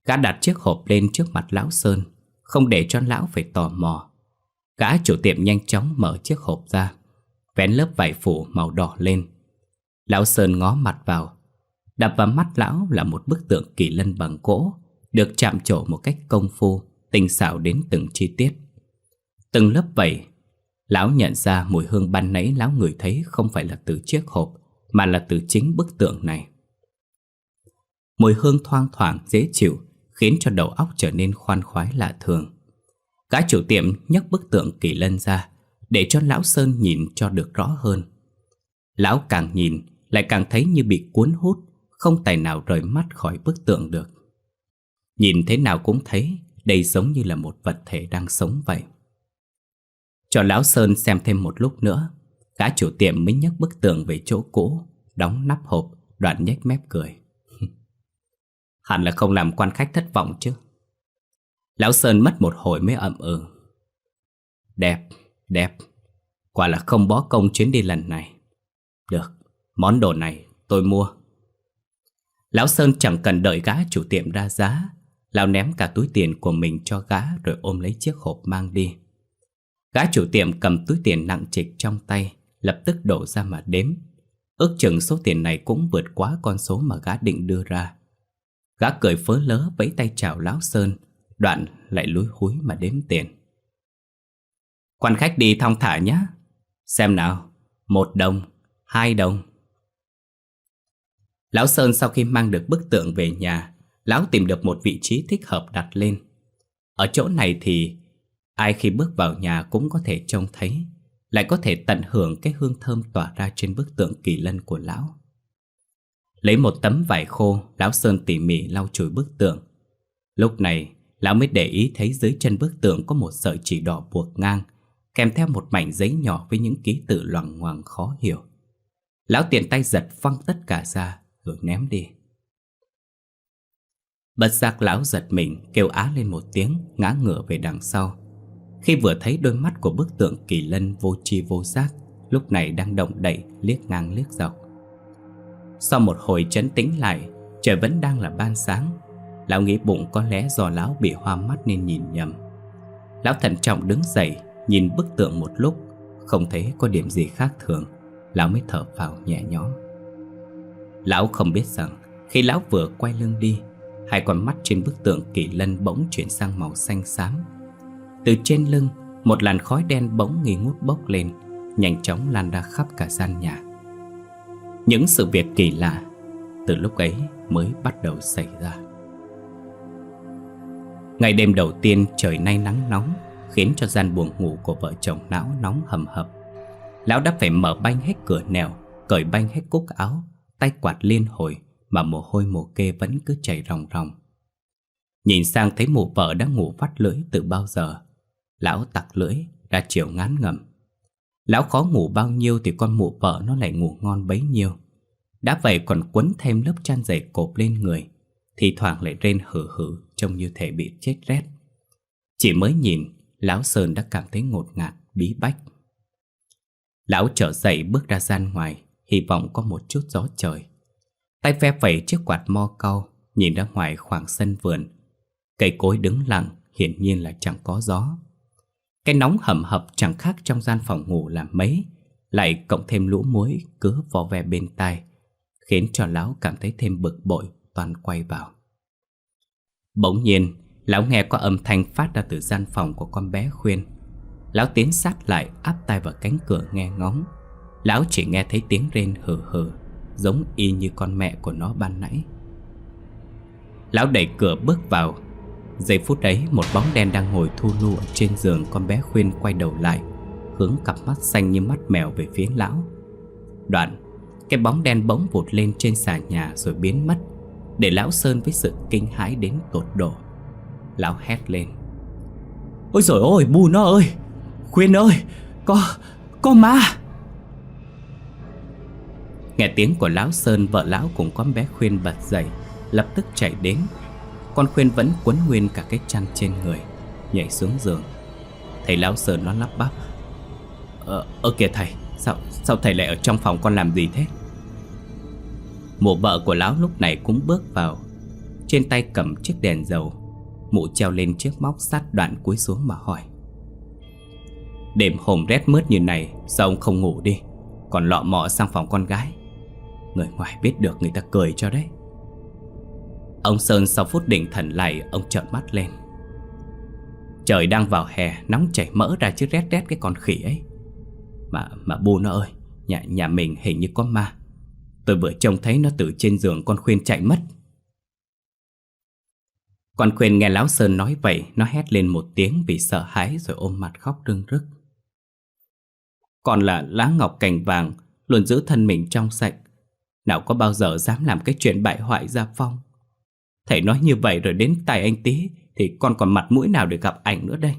Gã đặt chiếc hộp lên trước mặt lão Sơn, Không để cho lão phải tò mò. Gã chủ tiệm nhanh chóng mở chiếc hộp ra, Vén lớp vải phủ màu đỏ lên. Lão Sơn ngó mặt vào, Đập vào mắt lão là một bức tượng kỳ lân bằng gỗ, Được chạm trổ một cách công phu, Tinh xảo đến từng chi tiết. Từng lớp vảy Lão nhận ra mùi hương ban nãy lão ngửi thấy không phải là từ chiếc hộp, Mà là từ chính bức tượng này. Mùi hương thoang thoảng, dễ chịu, Khiến cho đầu óc trở nên khoan khoái lạ thường. Gã chủ tiệm nhấc bức tượng kỳ lân ra, Để cho lão Sơn nhìn cho được rõ hơn. Lão càng nhìn, Lại càng thấy như bị cuốn hút, Không tài nào rời mắt khỏi bức tượng được. Nhìn thế nào cũng thấy, Đây giống như là một vật thể đang sống vậy cho Lão Sơn xem thêm một lúc nữa. Gã chủ tiệm mới nhấc bức tường về chỗ cũ Đóng nắp hộp Đoạn nhếch mép cười. Hẳn là không làm quan khách thất vọng chứ. Lão Sơn mất một hồi mới ậm ừ. Đẹp, đẹp. Quả là không bó công chuyến đi lần này. Được, món đồ này tôi mua. Lão Sơn chẳng cần đợi gã chủ tiệm ra giá. Lão ném cả túi tiền của mình cho gã Rồi ôm lấy chiếc hộp mang đi. Gã chủ tiệm cầm túi tiền nặng trịch trong tay Lập tức đổ ra mà đếm. Ước chừng số tiền này cũng vượt quá con số mà gã định đưa ra. Gã cười phớ lớ vẫy tay chào Lão Sơn Đoạn lại lúi húi mà đếm tiền. Quan khách đi thong thả nhé Xem nào Một đồng, hai đồng. Lão Sơn sau khi mang được bức tượng về nhà Lão tìm được một vị trí thích hợp đặt lên. Ở chỗ này thì Ai khi bước vào nhà cũng có thể trông thấy, Lại có thể tận hưởng cái hương thơm tỏa ra trên bức tượng kỳ lân của lão. Lấy một tấm vải khô, Lão Sơn tỉ mỉ lau chùi bức tượng. Lúc này, Lão mới để ý thấy dưới chân bức tượng Có một sợi chỉ đỏ buộc ngang, Kèm theo một mảnh giấy nhỏ với những ký tự loằng ngoằng khó hiểu. Lão tiện tay giật phăng tất cả ra, Rồi ném đi. Bất giác lão giật mình, Kêu á lên một tiếng, Ngã ngửa về đằng sau khi vừa thấy đôi mắt của bức tượng kỳ lân vô tri vô giác, Lúc này đang động đậy, liếc ngang liếc dọc. Sau một hồi chấn tĩnh lại, Trời vẫn đang là ban sáng. Lão nghĩ bụng có lẽ do lão bị hoa mắt nên nhìn nhầm. Lão thận trọng đứng dậy, Nhìn bức tượng một lúc, Không thấy có điểm gì khác thường. Lão mới thở phào nhẹ nhõm. Lão không biết rằng, Khi lão vừa quay lưng đi, Hai con mắt trên bức tượng kỳ lân bỗng chuyển sang màu xanh xám từ trên lưng, Một làn khói đen bỗng nghi ngút bốc lên, Nhanh chóng lan ra khắp cả gian nhà. Những sự việc kỳ lạ Từ lúc ấy mới bắt đầu xảy ra. Ngày đêm đầu tiên, trời nay nắng nóng, Khiến cho gian buồng ngủ của vợ chồng não nóng hầm hập. Lão đã phải mở banh hết cửa nèo Cởi banh hết cúc áo, Tay quạt liên hồi Mà mồ hôi mồ kê vẫn cứ chảy ròng ròng. Nhìn sang thấy mụ vợ đã ngủ vắt lưỡi từ bao giờ Lão tặc lưỡi ra chiều ngán ngầm Lão khó ngủ bao nhiêu thì con mụ vợ nó lại ngủ ngon bấy nhiêu. Đã vậy còn quấn thêm lớp chăn dày cộp lên người Thì thoảng lại rên hử hử trông như thể bị chết rét. Chỉ mới nhìn Lão Sơn đã cảm thấy ngột ngạt, bí bách. Lão trở dậy bước ra gian ngoài Hy vọng có một chút gió trời. Tay phe phẩy chiếc quạt mo cau Nhìn ra ngoài khoảng sân vườn. Cây cối đứng lặng Hiển nhiên là chẳng có gió cái nóng hầm hập chẳng khác trong gian phòng ngủ là mấy, Lại cộng thêm lũ muối cứ vò ve bên tai, Khiến cho lão cảm thấy thêm bực bội, toàn quay vào. Bỗng nhiên, Lão nghe có âm thanh phát ra từ gian phòng của con bé khuyên. Lão tiến sát lại, áp tay vào cánh cửa nghe ngóng. Lão chỉ nghe thấy tiếng rên hừ hừ, Giống y như con mẹ của nó ban nãy. Lão đẩy cửa bước vào Giây phút ấy, một bóng đen đang ngồi thu lu ở trên giường con bé khuyên quay đầu lại, Hướng cặp mắt xanh như mắt mèo về phía lão. Đoạn, Cái bóng đen bỗng vụt lên trên xà nhà rồi biến mất, Để lão Sơn với sự kinh hãi đến tột độ. Lão hét lên. Ôi trời ơi, bu nó ơi! Khuyên ơi, Có Có ma! Nghe tiếng của lão Sơn, Vợ lão cùng con bé Khuyên bật dậy, Lập tức chạy đến. Con Khuyên vẫn quấn nguyên cả cái chăn trên người Nhảy xuống giường. Thầy lão sờ nó lắp bắp. Ờ, ờ kìa thầy Sao, sao thầy lại ở trong phòng con làm gì thế? Mụ vợ của lão lúc này cũng bước vào. Trên tay cầm chiếc đèn dầu Mụ treo lên chiếc móc sắt đoạn cuối xuống mà hỏi. Đêm hôm rét mướt như này Sao ông không ngủ đi? Còn lọ mọ sang phòng con gái. Người ngoài biết được người ta cười cho đấy. Ông Sơn sau phút định thần lại, Ông trợn mắt lên. Trời đang vào hè, Nóng chảy mỡ ra chứ rét rét cái con khỉ ấy. Mà mà bu nó ơi, Nhà nhà mình hình như có ma. Tôi vừa trông thấy nó từ trên giường con khuyên chạy mất. Con khuyên nghe Lão Sơn nói vậy, Nó hét lên một tiếng vì sợ hãi Rồi ôm mặt khóc rưng rức. Còn là lá ngọc cành vàng, Luôn giữ thân mình trong sạch. Nào có bao giờ dám làm cái chuyện bại hoại gia phong. Thầy nói như vậy rồi đến tay anh tí Thì con còn mặt mũi nào để gặp ảnh nữa đây?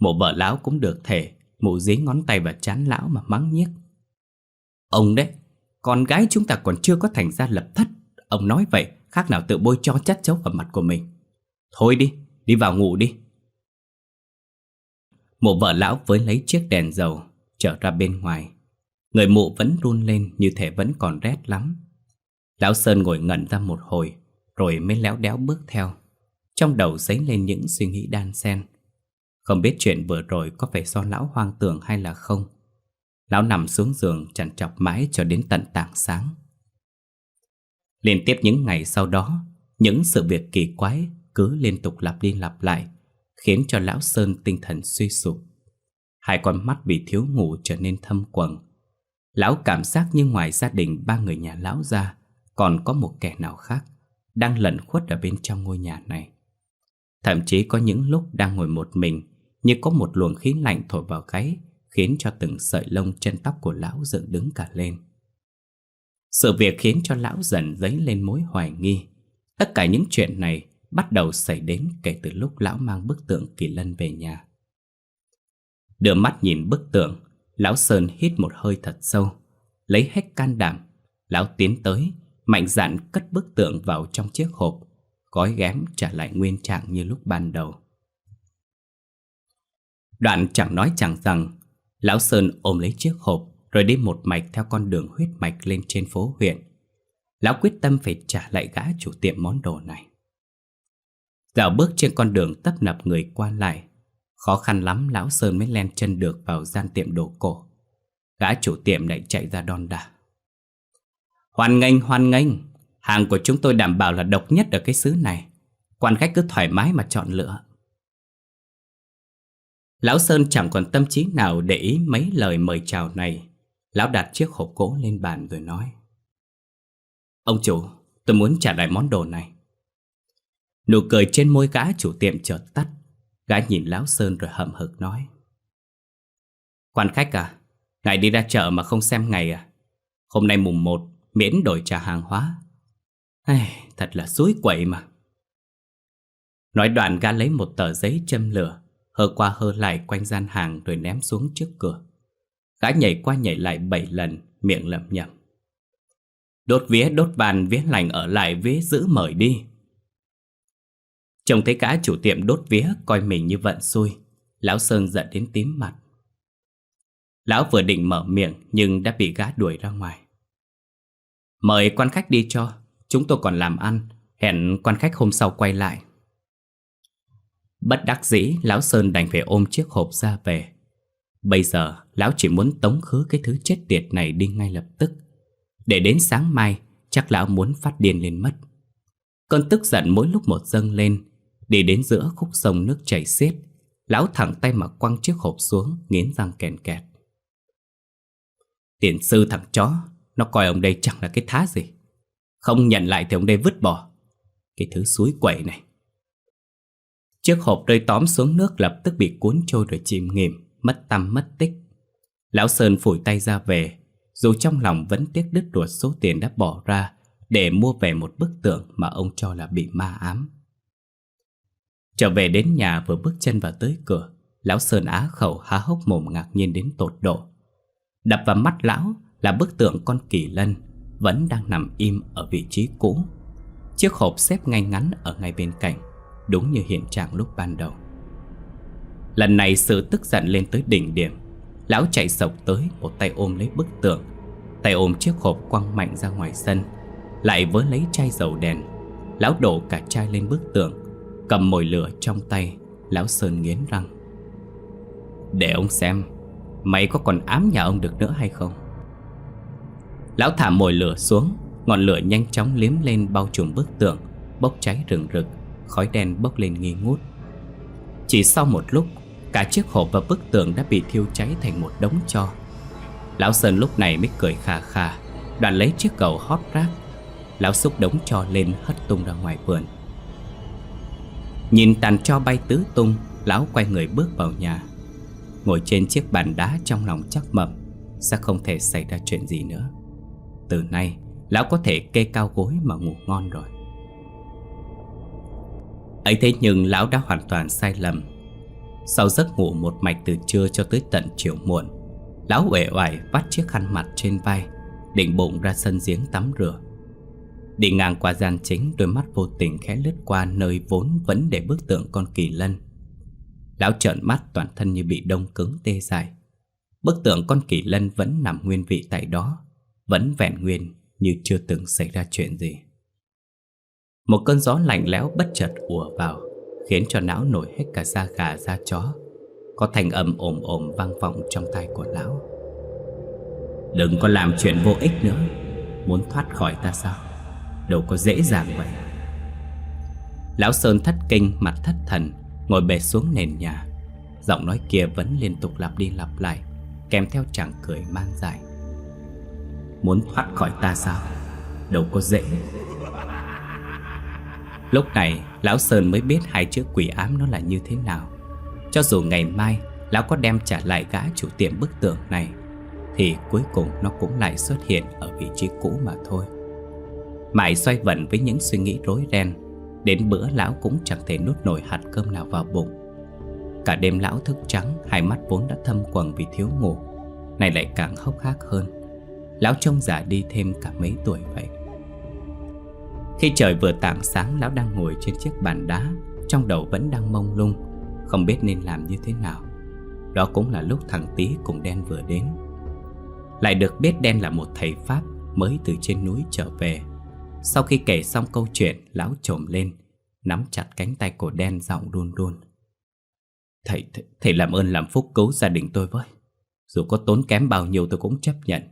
Mộ vợ lão cũng được thể Mụ dí ngón tay và chán lão mà mắng nhiếc. Ông đấy, con gái chúng ta còn chưa có thành ra lập thất. Ông nói vậy, khác nào tự bôi cho chất chấu vào mặt của mình. Thôi đi, đi vào ngủ đi. Mụ vợ lão với lấy chiếc đèn dầu Trở ra bên ngoài. Người mụ vẫn run lên như thể vẫn còn rét lắm. Lão Sơn ngồi ngẩn ra một hồi, Rồi mới léo đéo bước theo. Trong đầu dấy lên những suy nghĩ đan xen. Không biết chuyện vừa rồi có phải do lão hoang tưởng hay là không. Lão nằm xuống giường chằn chọc mãi cho đến tận tảng sáng. Liên tiếp những ngày sau đó, Những sự việc kỳ quái cứ liên tục lặp đi lặp lại, Khiến cho lão Sơn tinh thần suy sụp. Hai con mắt vì thiếu ngủ trở nên thâm quầng. Lão cảm giác như ngoài gia đình ba người nhà lão ra còn có một kẻ nào khác Đang lẩn khuất ở bên trong ngôi nhà này Thậm chí có những lúc đang ngồi một mình Như có một luồng khí lạnh thổi vào gáy khiến cho từng sợi lông chân tóc của lão dựng đứng cả lên. Sự việc khiến cho lão dần dấy lên mối hoài nghi. Tất cả những chuyện này bắt đầu xảy đến kể từ lúc lão mang bức tượng kỳ lân về nhà. Đưa mắt nhìn bức tượng, lão Sơn hít một hơi thật sâu, lấy hết can đảm. Lão tiến tới, mạnh dạn cất bức tượng vào trong chiếc hộp, gói ghém trả lại nguyên trạng như lúc ban đầu. Đoạn chẳng nói chẳng rằng Lão Sơn ôm lấy chiếc hộp Rồi đi một mạch theo con đường huyết mạch lên trên phố huyện. Lão quyết tâm phải trả lại gã chủ tiệm món đồ này. Dạo bước trên con đường tấp nập người qua lại Khó khăn lắm Lão Sơn mới len chân được vào gian tiệm đồ cổ. Gã chủ tiệm lại chạy ra đon đà Hoan nghênh hoan nghênh Hàng của chúng tôi đảm bảo là độc nhất ở cái xứ này Quan khách cứ thoải mái mà chọn lựa Lão Sơn chẳng còn tâm trí nào để ý mấy lời mời chào này. Lão đặt chiếc hộp gỗ lên bàn rồi nói. Ông chủ, tôi muốn trả lại món đồ này. Nụ cười trên môi gã chủ tiệm chợt tắt. Gã nhìn Lão Sơn rồi hậm hực nói. Quan khách à, ngài đi ra chợ mà không xem ngày à? Hôm nay mùng 1, miễn đổi trả hàng hóa. Ai, thật là suối quậy mà. Nói đoạn gã lấy một tờ giấy châm lửa hơ qua hơ lại quanh gian hàng rồi ném xuống trước cửa. Gã nhảy qua nhảy lại bảy lần, miệng lẩm nhẩm. Đốt vía đốt bàn vía lành ở lại vía giữ mời đi. Trông thấy cả chủ tiệm đốt vía coi mình như vận xui, lão Sơn giận đến tím mặt. Lão vừa định mở miệng nhưng đã bị gã đuổi ra ngoài. Mời quan khách đi cho, chúng tôi còn làm ăn, hẹn quan khách hôm sau quay lại. Bất đắc dĩ Lão Sơn đành phải ôm chiếc hộp ra về. Bây giờ Lão chỉ muốn tống khứ cái thứ chết tiệt này đi ngay lập tức. Để đến sáng mai Chắc Lão muốn phát điên lên mất. Cơn tức giận mỗi lúc một dâng lên. Đi đến giữa khúc sông nước chảy xiết Lão thẳng tay mà quăng chiếc hộp xuống Nghiến răng kèn kẹt. Tiền sư thằng chó nó coi ông đây chẳng là cái thá gì Không nhận lại thì ông đây vứt bỏ Cái thứ suối quẩy này Chiếc hộp rơi tóm xuống nước lập tức bị cuốn trôi rồi chìm nghỉm, mất tâm mất tích. Lão Sơn phủi tay ra về, dù trong lòng vẫn tiếc đứt ruột số tiền đã bỏ ra để mua về một bức tượng mà ông cho là bị ma ám. Trở về đến nhà vừa bước chân vào tới cửa, lão Sơn Á khẩu há hốc mồm ngạc nhiên đến tột độ. Đập vào mắt lão là bức tượng con kỳ lân vẫn đang nằm im ở vị trí cũ. Chiếc hộp xếp ngay ngắn ở ngay bên cạnh, đúng như hiện trạng lúc ban đầu. Lần này sự tức giận lên tới đỉnh điểm, lão chạy sộc tới một tay ôm lấy bức tượng, tay ôm chiếc hộp quăng mạnh ra ngoài sân, lại vớ lấy chai dầu đèn. Lão đổ cả chai lên bức tượng, cầm mồi lửa trong tay, lão Sơn nghiến răng. Để ông xem, mày có còn ám nhà ông được nữa hay không? Lão thả mồi lửa xuống, Ngọn lửa nhanh chóng liếm lên bao trùm bức tượng Bốc cháy rừng rực, Khói đen bốc lên nghi ngút. Chỉ sau một lúc, Cả chiếc hộp và bức tượng đã bị thiêu cháy thành một đống cho. Lão Sơn lúc này mới cười khà khà Đoạn lấy chiếc cầu hót rác Lão xúc đống cho lên hất tung ra ngoài vườn. Nhìn tàn cho bay tứ tung, Lão quay người bước vào nhà. Ngồi trên chiếc bàn đá trong lòng chắc mập Sẽ không thể xảy ra chuyện gì nữa từ nay, Lão có thể kê cao gối mà ngủ ngon rồi. Ấy thế nhưng lão đã hoàn toàn sai lầm. Sau giấc ngủ một mạch từ trưa cho tới tận chiều muộn, Lão uể oải vắt chiếc khăn mặt trên vai, Định bụng ra sân giếng tắm rửa. Đi ngang qua gian chính, Đôi mắt vô tình khẽ lướt qua Nơi vốn vẫn để bức tượng con kỳ lân. Lão trợn mắt, toàn thân như bị đông cứng tê dại. Bức tượng con kỳ lân vẫn nằm nguyên vị tại đó vẫn vẹn nguyên như chưa từng xảy ra chuyện gì. Một cơn gió lạnh lẽo bất chợt ùa vào, khiến cho não nổi hết cả da gà da chó. Có thành âm ồm ồm vang vọng trong tai của lão. Đừng có làm chuyện vô ích nữa, muốn thoát khỏi ta sao? Đâu có dễ dàng vậy. Lão Sơn thất kinh, mặt thất thần, ngồi bệt xuống nền nhà. Giọng nói kia vẫn liên tục lặp đi lặp lại, kèm theo chàng cười man dại. Muốn thoát khỏi ta sao? Đâu có dễ. Lúc này, Lão Sơn mới biết hai chữ quỷ ám nó là như thế nào. Cho dù ngày mai, Lão có đem trả lại gã chủ tiệm bức tượng này, Thì cuối cùng nó cũng lại xuất hiện Ở vị trí cũ mà thôi. Mãi xoay vần với những suy nghĩ rối ren, Đến bữa lão cũng chẳng thể nuốt nổi hạt cơm nào vào bụng. Cả đêm lão thức trắng, Hai mắt vốn đã thâm quầng vì thiếu ngủ Này lại càng hốc hác hơn. Lão trông già đi thêm cả mấy tuổi vậy? Khi trời vừa tảng sáng Lão đang ngồi trên chiếc bàn đá Trong đầu vẫn đang mông lung Không biết nên làm như thế nào. Đó cũng là lúc thằng Tý cùng Đen vừa đến. Lại được biết Đen là một thầy Pháp Mới từ trên núi trở về. Sau khi kể xong câu chuyện Lão trồm lên Nắm chặt cánh tay của Đen giọng run run. Thầy, thầy, thầy làm ơn làm phúc cứu gia đình tôi với. Dù có tốn kém bao nhiêu tôi cũng chấp nhận.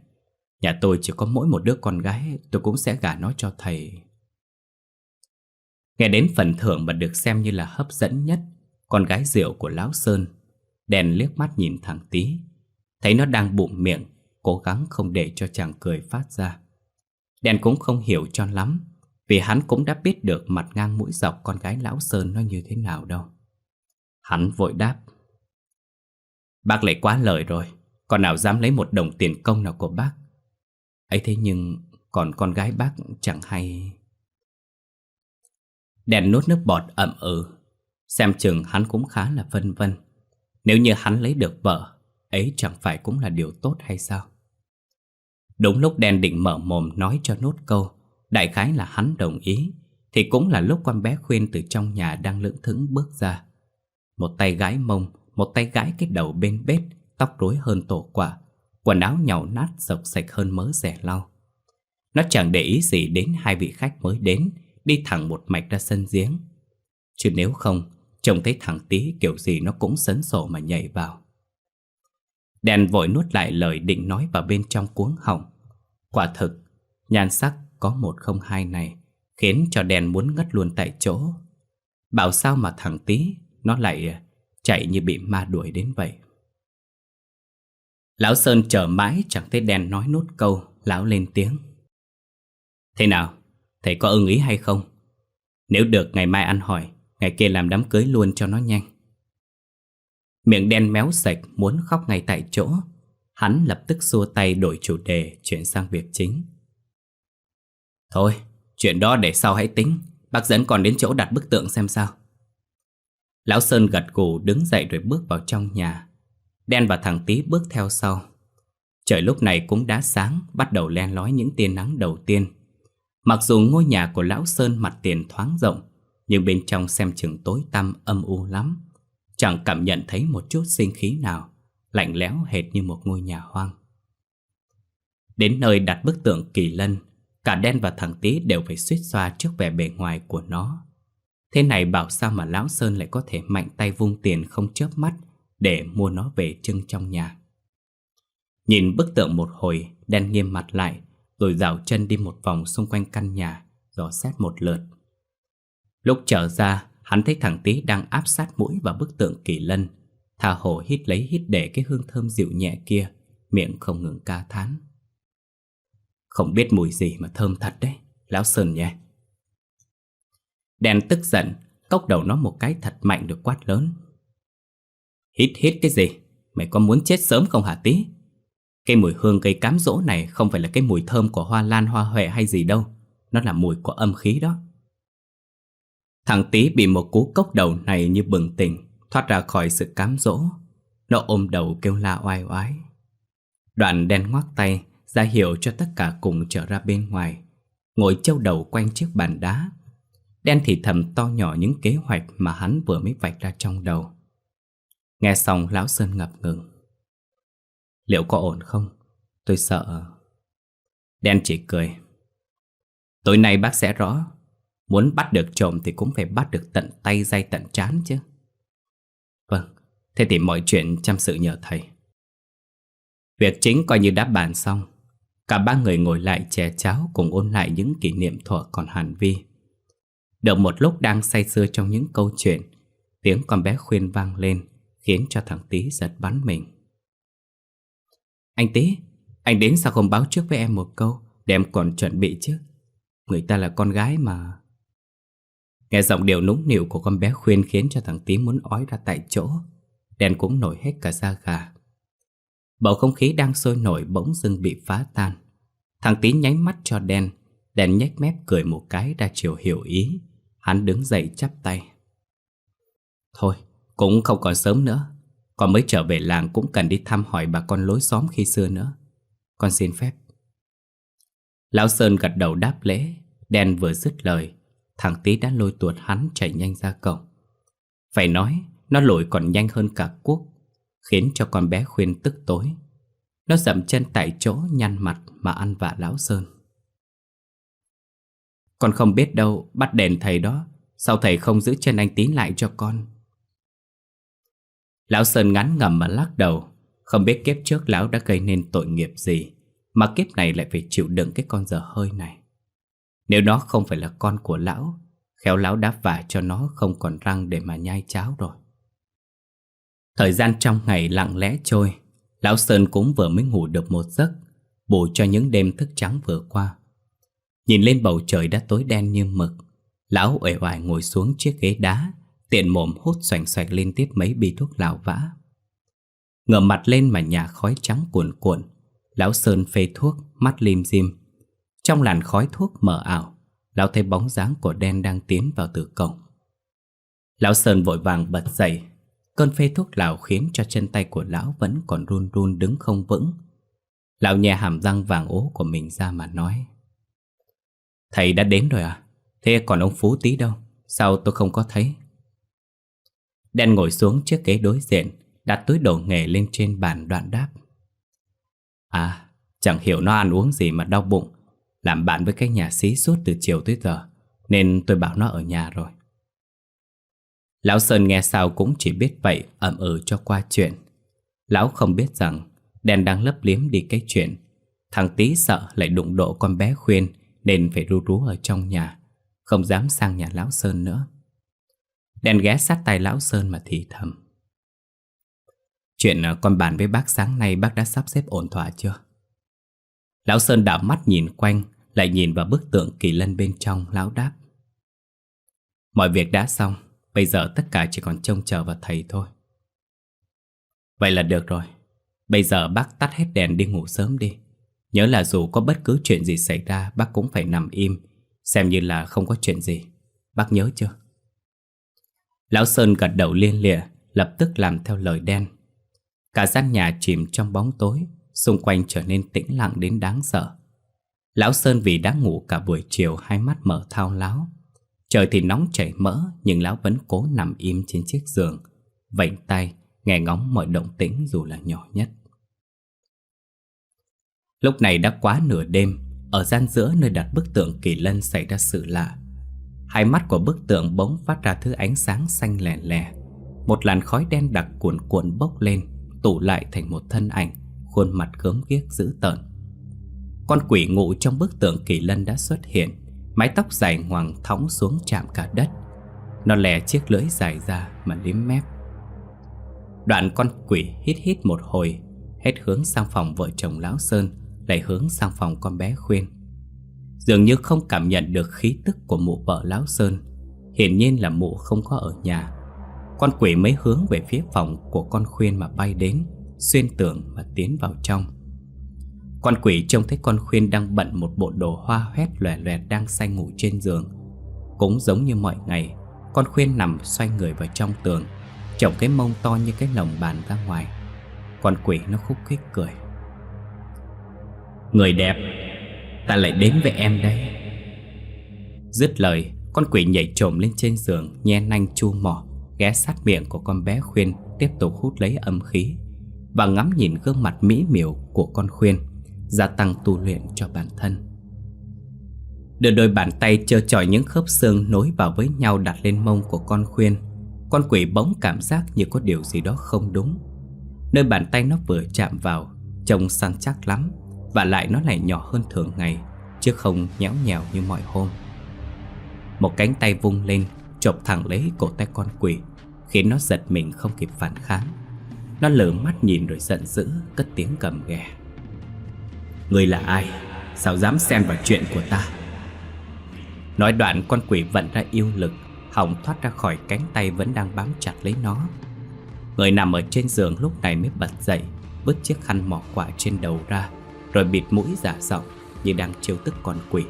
Nhà tôi chỉ có mỗi một đứa con gái, Tôi cũng sẽ gả nó cho thầy. Nghe đến phần thưởng mà được xem như là hấp dẫn nhất, Con gái rượu của Lão Sơn Đèn liếc mắt nhìn thằng tí Thấy nó đang bụng miệng, Cố gắng không để cho chàng cười phát ra. Đèn cũng không hiểu cho lắm, Vì hắn cũng đã biết được mặt ngang mũi dọc con gái Lão Sơn nó như thế nào đâu. Hắn vội đáp, Bác lại quá lời rồi Còn nào dám lấy một đồng tiền công nào của bác ấy thế nhưng còn con gái bác chẳng hay. Đèn nốt nước bọt ậm ừ. Xem chừng hắn cũng khá là vân vân. Nếu như hắn lấy được vợ, Ấy chẳng phải cũng là điều tốt hay sao? Đúng lúc đèn định mở mồm nói cho nốt câu, Đại khái là hắn đồng ý, Thì cũng là lúc con bé khuyên từ trong nhà đang lưỡng thững bước ra. Một tay gái mông, Một tay gái cái đầu bên bếp, Tóc rối hơn tổ quả Quần áo nhàu nát sộc sạch hơn mớ rẻ lau. Nó chẳng để ý gì đến hai vị khách mới đến, Đi thẳng một mạch ra sân giếng. Chứ nếu không, Trông thấy thằng tí kiểu gì nó cũng sấn sổ mà nhảy vào. Đèn vội nuốt lại lời định nói vào bên trong cuống họng. Quả thực, Nhan sắc có một không hai này Khiến cho đèn muốn ngất luôn tại chỗ. Bảo sao mà thằng tí Nó lại à, chạy như bị ma đuổi đến vậy? Lão Sơn chờ mãi chẳng thấy đèn nói nốt câu, Lão lên tiếng Thế nào? Thầy có ưng ý hay không? Nếu được, ngày mai ăn hỏi, Ngày kia làm đám cưới luôn cho nó nhanh Miệng đen méo sạch Muốn khóc ngay tại chỗ, Hắn lập tức xua tay đổi chủ đề, Chuyển sang việc chính Thôi, Chuyện đó để sau hãy tính, Bác dẫn còn đến chỗ đặt bức tượng xem sao Lão Sơn gật gù đứng dậy rồi bước vào trong nhà Đen và thằng Tý bước theo sau. Trời lúc này cũng đã sáng, Bắt đầu len lói những tia nắng đầu tiên. Mặc dù ngôi nhà của Lão Sơn mặt tiền thoáng rộng, Nhưng bên trong xem chừng tối tăm, âm u lắm. Chẳng cảm nhận thấy một chút sinh khí nào, Lạnh lẽo hệt như một ngôi nhà hoang. Đến nơi đặt bức tượng kỳ lân, Cả đen và thằng tí đều phải suýt xoa trước vẻ bề ngoài của nó. Thế này bảo sao mà Lão Sơn lại có thể mạnh tay vung tiền không chớp mắt? Để mua nó về trưng trong nhà. Nhìn bức tượng một hồi, Đen nghiêm mặt lại, Rồi dạo chân đi một vòng xung quanh căn nhà, Dò xét một lượt. Lúc trở ra, Hắn thấy thằng Tý đang áp sát mũi vào bức tượng kỳ lân, Tha hồ hít lấy hít để cái hương thơm dịu nhẹ kia, Miệng không ngừng ca thán. Không biết mùi gì mà thơm thật đấy, Lão Sơn nhé. Đen tức giận, Cốc đầu nó một cái thật mạnh được quát lớn. Hít hít cái gì? Mày có muốn chết sớm không hả tí? Cái mùi hương cây cám dỗ này Không phải là cái mùi thơm của hoa lan, hoa huệ hay gì đâu. Nó là mùi của âm khí đó. Thằng tí bị một cú cốc đầu này như bừng tỉnh, Thoát ra khỏi sự cám dỗ. Nó ôm đầu kêu la oai oái. Đoạn đen ngoắc tay, ra hiệu cho tất cả cùng trở ra bên ngoài, Ngồi châu đầu quanh chiếc bàn đá. Đen thì thầm to nhỏ những kế hoạch mà hắn vừa mới vạch ra trong đầu. Nghe xong lão Sơn ngập ngừng. Liệu có ổn không? Tôi sợ. Đen chỉ cười. Tối nay bác sẽ rõ. Muốn bắt được trộm thì cũng phải bắt được tận tay dây tận chán chứ. Vâng, thế thì mọi chuyện chăm sự nhờ thầy. Việc chính coi như đã bàn xong. Cả ba người ngồi lại chè cháo cùng ôn lại những kỷ niệm thuở còn hàn vi. Được một lúc đang say sưa trong những câu chuyện Tiếng con bé khuyên vang lên. Khiến cho thằng Tý giật bắn mình Anh Tý, anh đến sao không báo trước với em một câu Để em còn chuẩn bị chứ Người ta là con gái mà Nghe giọng điệu nũng nịu của con bé khuyên khiến cho thằng Tý muốn ói ra tại chỗ. Đèn cũng nổi hết cả da gà. Bầu không khí đang sôi nổi bỗng dưng bị phá tan. Thằng Tý nháy mắt cho đen. Đèn nhếch mép cười một cái ra chiều hiểu ý. Hắn đứng dậy chắp tay. Thôi, cũng không còn sớm nữa. Con mới trở về làng cũng cần đi thăm hỏi bà con lối xóm khi xưa nữa. Con xin phép. Lão Sơn gật đầu đáp lễ. Đen vừa dứt lời, Thằng tí đã lôi tuột hắn chạy nhanh ra cổng Phải nói, Nó lội còn nhanh hơn cả quốc Khiến cho con bé khuyên tức tối Nó dậm chân tại chỗ nhăn mặt Mà ăn vạ lão Sơn Con không biết đâu, Bắt đèn thầy đó, Sao thầy không giữ chân anh tín lại cho con Lão Sơn ngắn ngầm mà lắc đầu. Không biết kiếp trước lão đã gây nên tội nghiệp gì, Mà kiếp này lại phải chịu đựng cái con dở hơi này. Nếu nó không phải là con của lão, Khéo lão đã vả cho nó không còn răng để mà nhai cháo rồi. Thời gian trong ngày lặng lẽ trôi, Lão Sơn cũng vừa mới ngủ được một giấc, Bù cho những đêm thức trắng vừa qua. Nhìn lên bầu trời đã tối đen như mực, Lão uể oải ngồi xuống chiếc ghế đá Tiện mồm hút xoành xoạch liên tiếp mấy bi thuốc lào vã ngửa mặt lên mà nhà khói trắng cuồn cuộn Lão Sơn phê thuốc, mắt lim dim trong làn khói thuốc mờ ảo Lão thấy bóng dáng của đen đang tiến vào từ cổng Lão Sơn vội vàng bật dậy Cơn phê thuốc lào khiến cho chân tay của lão vẫn còn run run đứng không vững Lão nhè hàm răng vàng ố của mình ra mà nói Thầy đã đến rồi à? Thế còn ông Phú tí đâu? Sao tôi không có thấy? Đen ngồi xuống chiếc ghế đối diện Đặt túi đồ nghề lên trên bàn đoạn đáp. À, chẳng hiểu nó ăn uống gì mà đau bụng. Làm bạn với cái nhà xí suốt từ chiều tới giờ Nên tôi bảo nó ở nhà rồi. Lão Sơn nghe sao cũng chỉ biết vậy ậm ừ cho qua chuyện. Lão không biết rằng Đen đang lấp liếm đi cái chuyện. Thằng tí sợ lại đụng độ con bé khuyên Nên phải ru rú ở trong nhà Không dám sang nhà Lão Sơn nữa. Đen ghé sát tay Lão Sơn mà thì thầm. Chuyện ờ, con bàn với bác sáng nay bác đã sắp xếp ổn thỏa chưa? Lão Sơn đảo mắt nhìn quanh, Lại nhìn vào bức tượng kỳ lân bên trong, Lão đáp. Mọi việc đã xong, Bây giờ tất cả chỉ còn trông chờ vào thầy thôi. Vậy là được rồi, Bây giờ bác tắt hết đèn đi ngủ sớm đi. Nhớ là dù có bất cứ chuyện gì xảy ra, Bác cũng phải nằm im, Xem như là không có chuyện gì. Bác nhớ chưa? Lão Sơn gật đầu liên lịa, Lập tức làm theo lời đen. Cả gian nhà chìm trong bóng tối, Xung quanh trở nên tĩnh lặng đến đáng sợ. Lão Sơn vì đã ngủ cả buổi chiều, Hai mắt mở thao láo. Trời thì nóng chảy mỡ, Nhưng lão vẫn cố nằm im trên chiếc giường Vảnh tay, Nghe ngóng mọi động tĩnh dù là nhỏ nhất. Lúc này đã quá nửa đêm, Ở gian giữa nơi đặt bức tượng kỳ lân xảy ra sự lạ. Hai mắt của bức tượng bỗng phát ra thứ ánh sáng xanh lẻ lẻ. Một làn khói đen đặc cuộn cuộn bốc lên, Tụ lại thành một thân ảnh, Khuôn mặt gớm ghiếc dữ tợn. Con quỷ ngụ trong bức tượng kỳ lân đã xuất hiện, Mái tóc dài ngoằng thõng xuống chạm cả đất. Nó lè chiếc lưỡi dài ra mà liếm mép. Đoạn con quỷ hít hít một hồi, Hết hướng sang phòng vợ chồng Lão Sơn, Lại hướng sang phòng con bé Khuyên. Dường như không cảm nhận được khí tức của mụ vợ Lão Sơn. Hiển nhiên là mụ không có ở nhà. Con quỷ mới hướng về phía phòng của con Khuyên mà bay đến, Xuyên tường mà tiến vào trong. Con quỷ trông thấy con Khuyên đang bận một bộ đồ hoa hoét lòe lòe đang say ngủ trên giường. Cũng giống như mọi ngày, Con Khuyên nằm xoay người vào trong tường, Chồng cái mông to như cái lồng bàn ra ngoài. Con quỷ nó khúc khích cười. Người đẹp Ta lại đến với em đây. Dứt lời, Con quỷ nhảy trồm lên trên giường, Nhe nanh chu mỏ, Ghé sát miệng của con bé Khuyên, Tiếp tục hút lấy âm khí Và ngắm nhìn gương mặt mỹ miều của con Khuyên, Gia tăng tu luyện cho bản thân. Đưa đôi bàn tay trơ tròi những khớp xương nối vào với nhau đặt lên mông của con Khuyên, Con quỷ bỗng cảm giác như có điều gì đó không đúng. Nơi bàn tay nó vừa chạm vào, Trông săn chắc lắm và lại nó lại nhỏ hơn thường ngày, Chứ không nhéo nhèo như mọi hôm. Một cánh tay vung lên, Chộp thẳng lấy cổ tay con quỷ, Khiến nó giật mình không kịp phản kháng. Nó lửa mắt nhìn rồi giận dữ, Cất tiếng cầm ghè. Người là ai? Sao dám xen vào chuyện của ta? Nói đoạn, con quỷ vận ra yêu lực, Hỏng thoát ra khỏi cánh tay vẫn đang bám chặt lấy nó. Người nằm ở trên giường lúc này mới bật dậy, Vứt chiếc khăn mỏ quả trên đầu ra rồi bịt mũi dạ giả giọng Như đang chiêu tức con quỷ.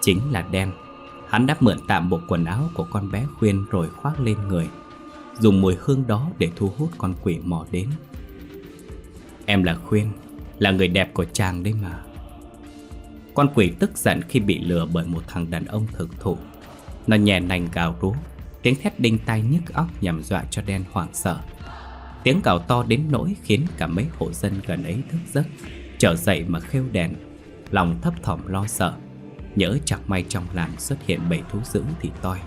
Chính là đen Hắn đã mượn tạm bộ quần áo của con bé Khuyên Rồi khoác lên người, Dùng mùi hương đó để thu hút con quỷ mò đến. Em là Khuyên, Là người đẹp của chàng đấy mà. Con quỷ tức giận khi bị lừa bởi một thằng đàn ông thực thụ. Nó nhè nành gào rú, Tiếng thét đinh tai nhức óc nhằm dọa cho đen hoảng sợ. Tiếng gào to đến nỗi khiến cả mấy hộ dân gần ấy thức giấc. Trở dậy mà khêu đèn Lòng thấp thỏm lo sợ Nhớ chẳng may trong làng xuất hiện bầy thú dữ thì toi.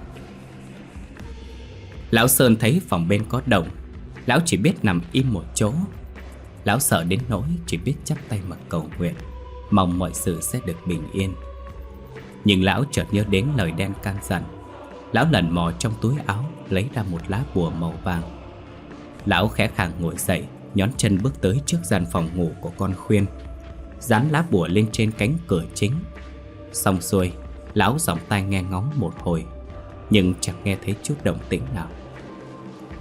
Lão Sơn thấy phòng bên có đồng, Lão chỉ biết nằm im một chỗ. Lão sợ đến nỗi chỉ biết chắp tay mà cầu nguyện Mong mọi sự sẽ được bình yên. Nhưng lão chợt nhớ đến lời đen can dặn. Lão lần mò trong túi áo Lấy ra một lá bùa màu vàng. Lão khẽ khàng ngồi dậy Nhón chân bước tới trước gian phòng ngủ của con khuyên. Dán lá bùa lên trên cánh cửa chính. Xong xuôi, Lão giọng tai nghe ngóng một hồi, Nhưng chẳng nghe thấy chút động tĩnh nào.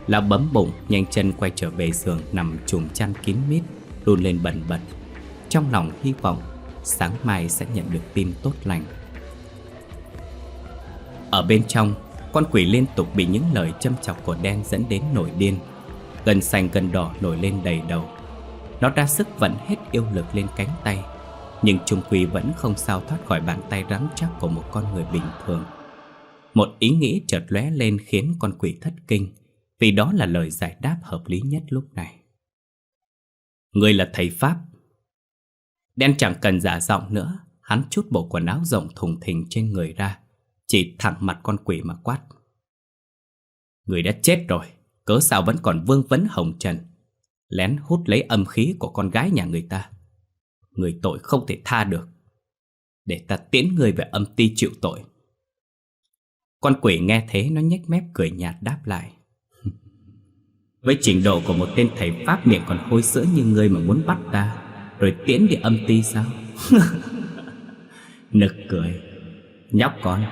Lão bấm bụng, Nhanh chân quay trở về giường Nằm chùm chăn kín mít, Run lên bần bật. Trong lòng hy vọng, Sáng mai sẽ nhận được tin tốt lành. Ở bên trong, Con quỷ liên tục bị những lời châm chọc của đen dẫn đến nổi điên. Gần xanh gần đỏ nổi lên đầy đầu. Nó ra sức vận hết yêu lực lên cánh tay, Nhưng trung quy vẫn không sao thoát khỏi bàn tay rắn chắc của một con người bình thường. Một ý nghĩ chợt lóe lên khiến con quỷ thất kinh, Vì đó là lời giải đáp hợp lý nhất lúc này. Người là thầy Pháp. Đen chẳng cần giả giọng nữa, Hắn chút bộ quần áo rộng thùng thình trên người ra, Chỉ thẳng mặt con quỷ mà quát. Người đã chết rồi, Cớ sao vẫn còn vương vấn hồng trần? Lén hút lấy âm khí của con gái nhà người ta. Người tội không thể tha được. Để ta tiễn người về âm ti chịu tội. Con quỷ nghe thế nó nhếch mép cười nhạt đáp lại. Với trình độ của một tên thầy Pháp miệng còn hôi sữa như ngươi mà muốn bắt ta, Rồi tiễn đi âm ti sao? Nực cười. Nhóc con,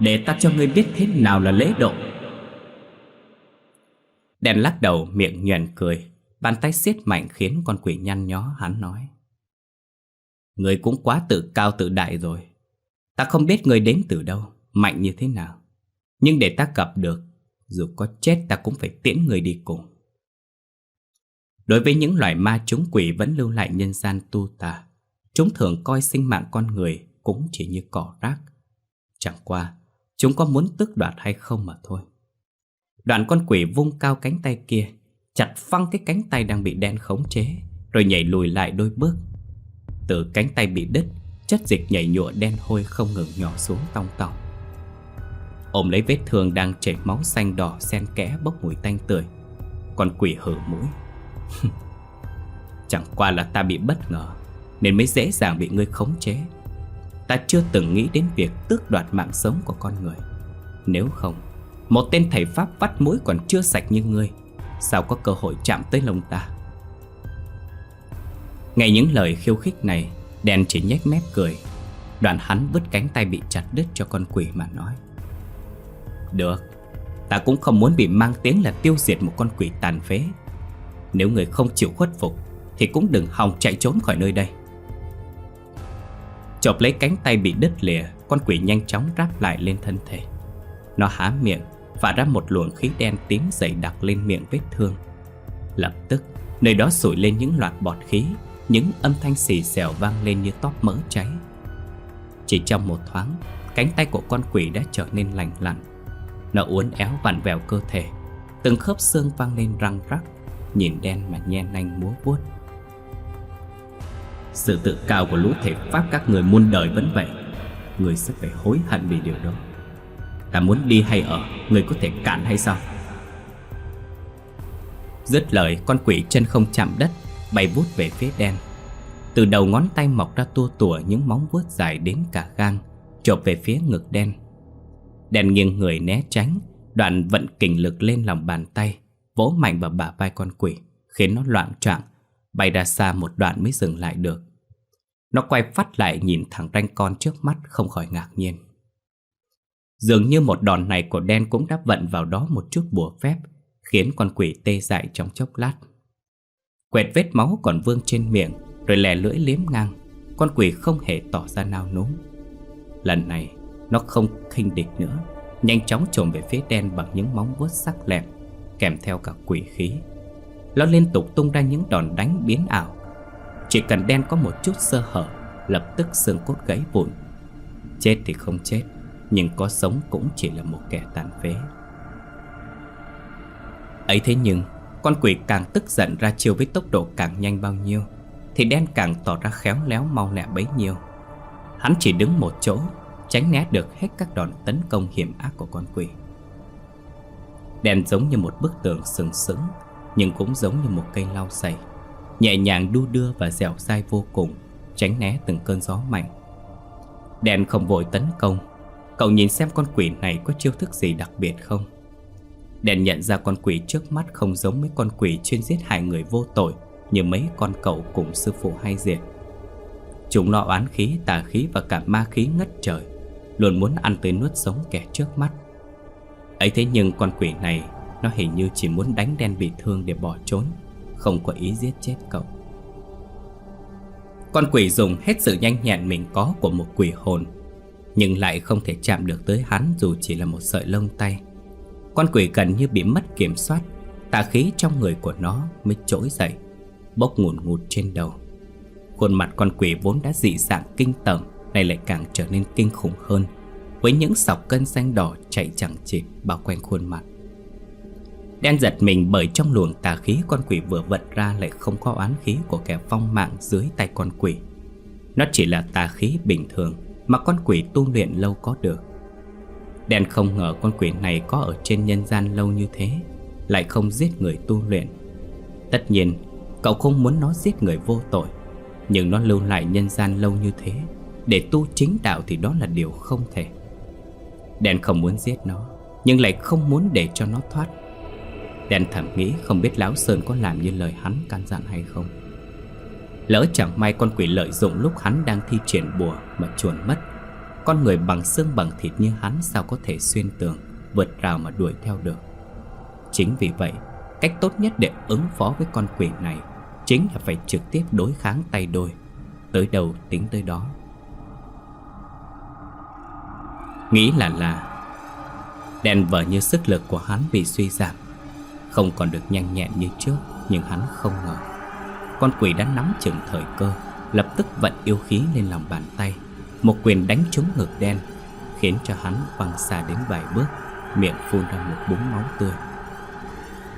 Để ta cho ngươi biết thế nào là lễ độ. Đen lắc đầu, miệng nhuền cười. Bàn tay siết mạnh khiến con quỷ nhăn nhó, hắn nói. Người cũng quá tự cao tự đại rồi. Ta không biết người đến từ đâu, Mạnh như thế nào. Nhưng để ta gặp được, Dù có chết ta cũng phải tiễn người đi cùng. Đối với những loài ma chúng quỷ vẫn lưu lại nhân gian tu tà, Chúng thường coi sinh mạng con người cũng chỉ như cỏ rác. Chẳng qua, Chúng có muốn tước đoạt hay không mà thôi. Đoạn con quỷ vung cao cánh tay kia Chặt phăng cái cánh tay đang bị đen khống chế, Rồi nhảy lùi lại đôi bước. Từ cánh tay bị đứt, Chất dịch nhảy nhụa đen hôi không ngừng nhỏ xuống tong tong Ôm lấy vết thương đang chảy máu xanh đỏ xen kẽ bốc mùi tanh tươi Con quỷ hở mũi. Chẳng qua là ta bị bất ngờ, Nên mới dễ dàng bị ngươi khống chế. Ta chưa từng nghĩ đến việc tước đoạt mạng sống của con người. Nếu không, Một tên thầy Pháp vắt mũi còn chưa sạch như ngươi Sao có cơ hội chạm tới lông ta? Ngay những lời khiêu khích này, Đen chỉ nhếch mép cười. Đoạn hắn vứt cánh tay bị chặt đứt cho con quỷ mà nói. Được, Ta cũng không muốn bị mang tiếng là tiêu diệt một con quỷ tàn phế. Nếu người không chịu khuất phục, Thì cũng đừng hòng chạy trốn khỏi nơi đây. Chộp lấy cánh tay bị đứt lìa, Con quỷ nhanh chóng ráp lại lên thân thể. Nó há miệng và ra một luồng khí đen tím dày đặc lên miệng vết thương. Lập tức, Nơi đó sủi lên những loạt bọt khí, Những âm thanh xì xèo vang lên như tóp mỡ cháy. Chỉ trong một thoáng, Cánh tay của con quỷ đã trở nên lành lặn. Nó uốn éo vặn vẹo cơ thể. Từng khớp xương vang lên răng rắc, Nhìn đen mà nhen nanh múa vuốt. Sự tự cao của lũ thể pháp các người muôn đời vẫn vậy. Người sẽ phải hối hận vì điều đó. Ta muốn đi hay ở, Người có thể cản hay sao? Dứt lời, con quỷ chân không chạm đất, Bay vút về phía đen. Từ đầu ngón tay mọc ra tua tủa Những móng vuốt dài đến cả gang, Chộp về phía ngực đen. Đen nghiêng người né tránh, Đoạn vận kình lực lên lòng bàn tay, Vỗ mạnh vào bả vai con quỷ, Khiến nó loạn trạng, Bay ra xa một đoạn mới dừng lại được. Nó quay phát lại nhìn thẳng ranh con trước mắt, không khỏi ngạc nhiên. Dường như một đòn này của đen cũng đã vận vào đó một chút bùa phép, Khiến con quỷ tê dại trong chốc lát. Quẹt vết máu còn vương trên miệng, Rồi lè lưỡi liếm ngang. Con quỷ không hề tỏ ra nao núng. Lần này, nó không khinh địch nữa, Nhanh chóng trồm về phía đen bằng những móng vuốt sắc lẹm, Kèm theo cả quỷ khí. Nó liên tục tung ra những đòn đánh biến ảo. Chỉ cần đen có một chút sơ hở, Lập tức xương cốt gãy vụn. Chết thì không chết. Nhưng có sống cũng chỉ là một kẻ tàn phế. Ấy thế nhưng, Con quỷ càng tức giận ra chiêu với tốc độ càng nhanh bao nhiêu, Thì đen càng tỏ ra khéo léo mau lẹ bấy nhiêu. Hắn chỉ đứng một chỗ, Tránh né được hết các đòn tấn công hiểm ác của con quỷ. Đen giống như một bức tường sừng sững, nhưng cũng giống như một cây lau sậy, Nhẹ nhàng đu đưa và dẻo dai vô cùng, Tránh né từng cơn gió mạnh. Đèn không vội tấn công Cậu nhìn xem con quỷ này có chiêu thức gì đặc biệt không? Đèn nhận ra con quỷ trước mắt không giống mấy con quỷ chuyên giết hại người vô tội Như mấy con cậu cùng sư phụ hay diệt. Chúng nó oán khí, tà khí và cả ma khí ngất trời Luôn muốn ăn tới nuốt sống kẻ trước mắt. Ấy thế nhưng con quỷ này nó hình như chỉ muốn đánh đen bị thương để bỏ trốn Không có ý giết chết cậu. Con quỷ dùng hết sự nhanh nhẹn mình có của một quỷ hồn nhưng lại không thể chạm được tới hắn dù chỉ là một sợi lông tay. Con quỷ gần như bị mất kiểm soát, Tà khí trong người của nó mới trỗi dậy, Bốc ngùn ngụt trên đầu. Khuôn mặt con quỷ vốn đã dị dạng kinh tởm Này lại càng trở nên kinh khủng hơn, Với những sọc cân xanh đỏ chạy chẳng chịt bao quanh khuôn mặt. Đen giật mình bởi trong luồng tà khí con quỷ vừa vận ra lại không có oán khí của kẻ phong mạng dưới tay con quỷ. Nó chỉ là tà khí bình thường mà con quỷ tu luyện lâu có được. Đen không ngờ con quỷ này có ở trên nhân gian lâu như thế, lại không giết người tu luyện. Tất nhiên, cậu không muốn nó giết người vô tội, nhưng nó lưu lại nhân gian lâu như thế, để tu chính đạo thì đó là điều không thể. Đen không muốn giết nó, nhưng lại không muốn để cho nó thoát Đen thầm nghĩ không biết Lão Sơn có làm như lời hắn can dặn hay không Lỡ chẳng may con quỷ lợi dụng lúc hắn đang thi triển bùa mà chuồn mất. Con người bằng xương bằng thịt như hắn sao có thể xuyên tường, Vượt rào mà đuổi theo được? Chính vì vậy, Cách tốt nhất để ứng phó với con quỷ này Chính là phải trực tiếp đối kháng tay đôi. Tới đâu tính tới đó. Nghĩ là là, đèn vờ như sức lực của hắn bị suy giảm, Không còn được nhanh nhẹn như trước, Nhưng hắn không ngờ. Con quỷ đã nắm chừng thời cơ, Lập tức vận yêu khí lên lòng bàn tay. Một quyền đánh trúng ngực đen, Khiến cho hắn văng xa đến vài bước, Miệng phun ra một búng máu tươi.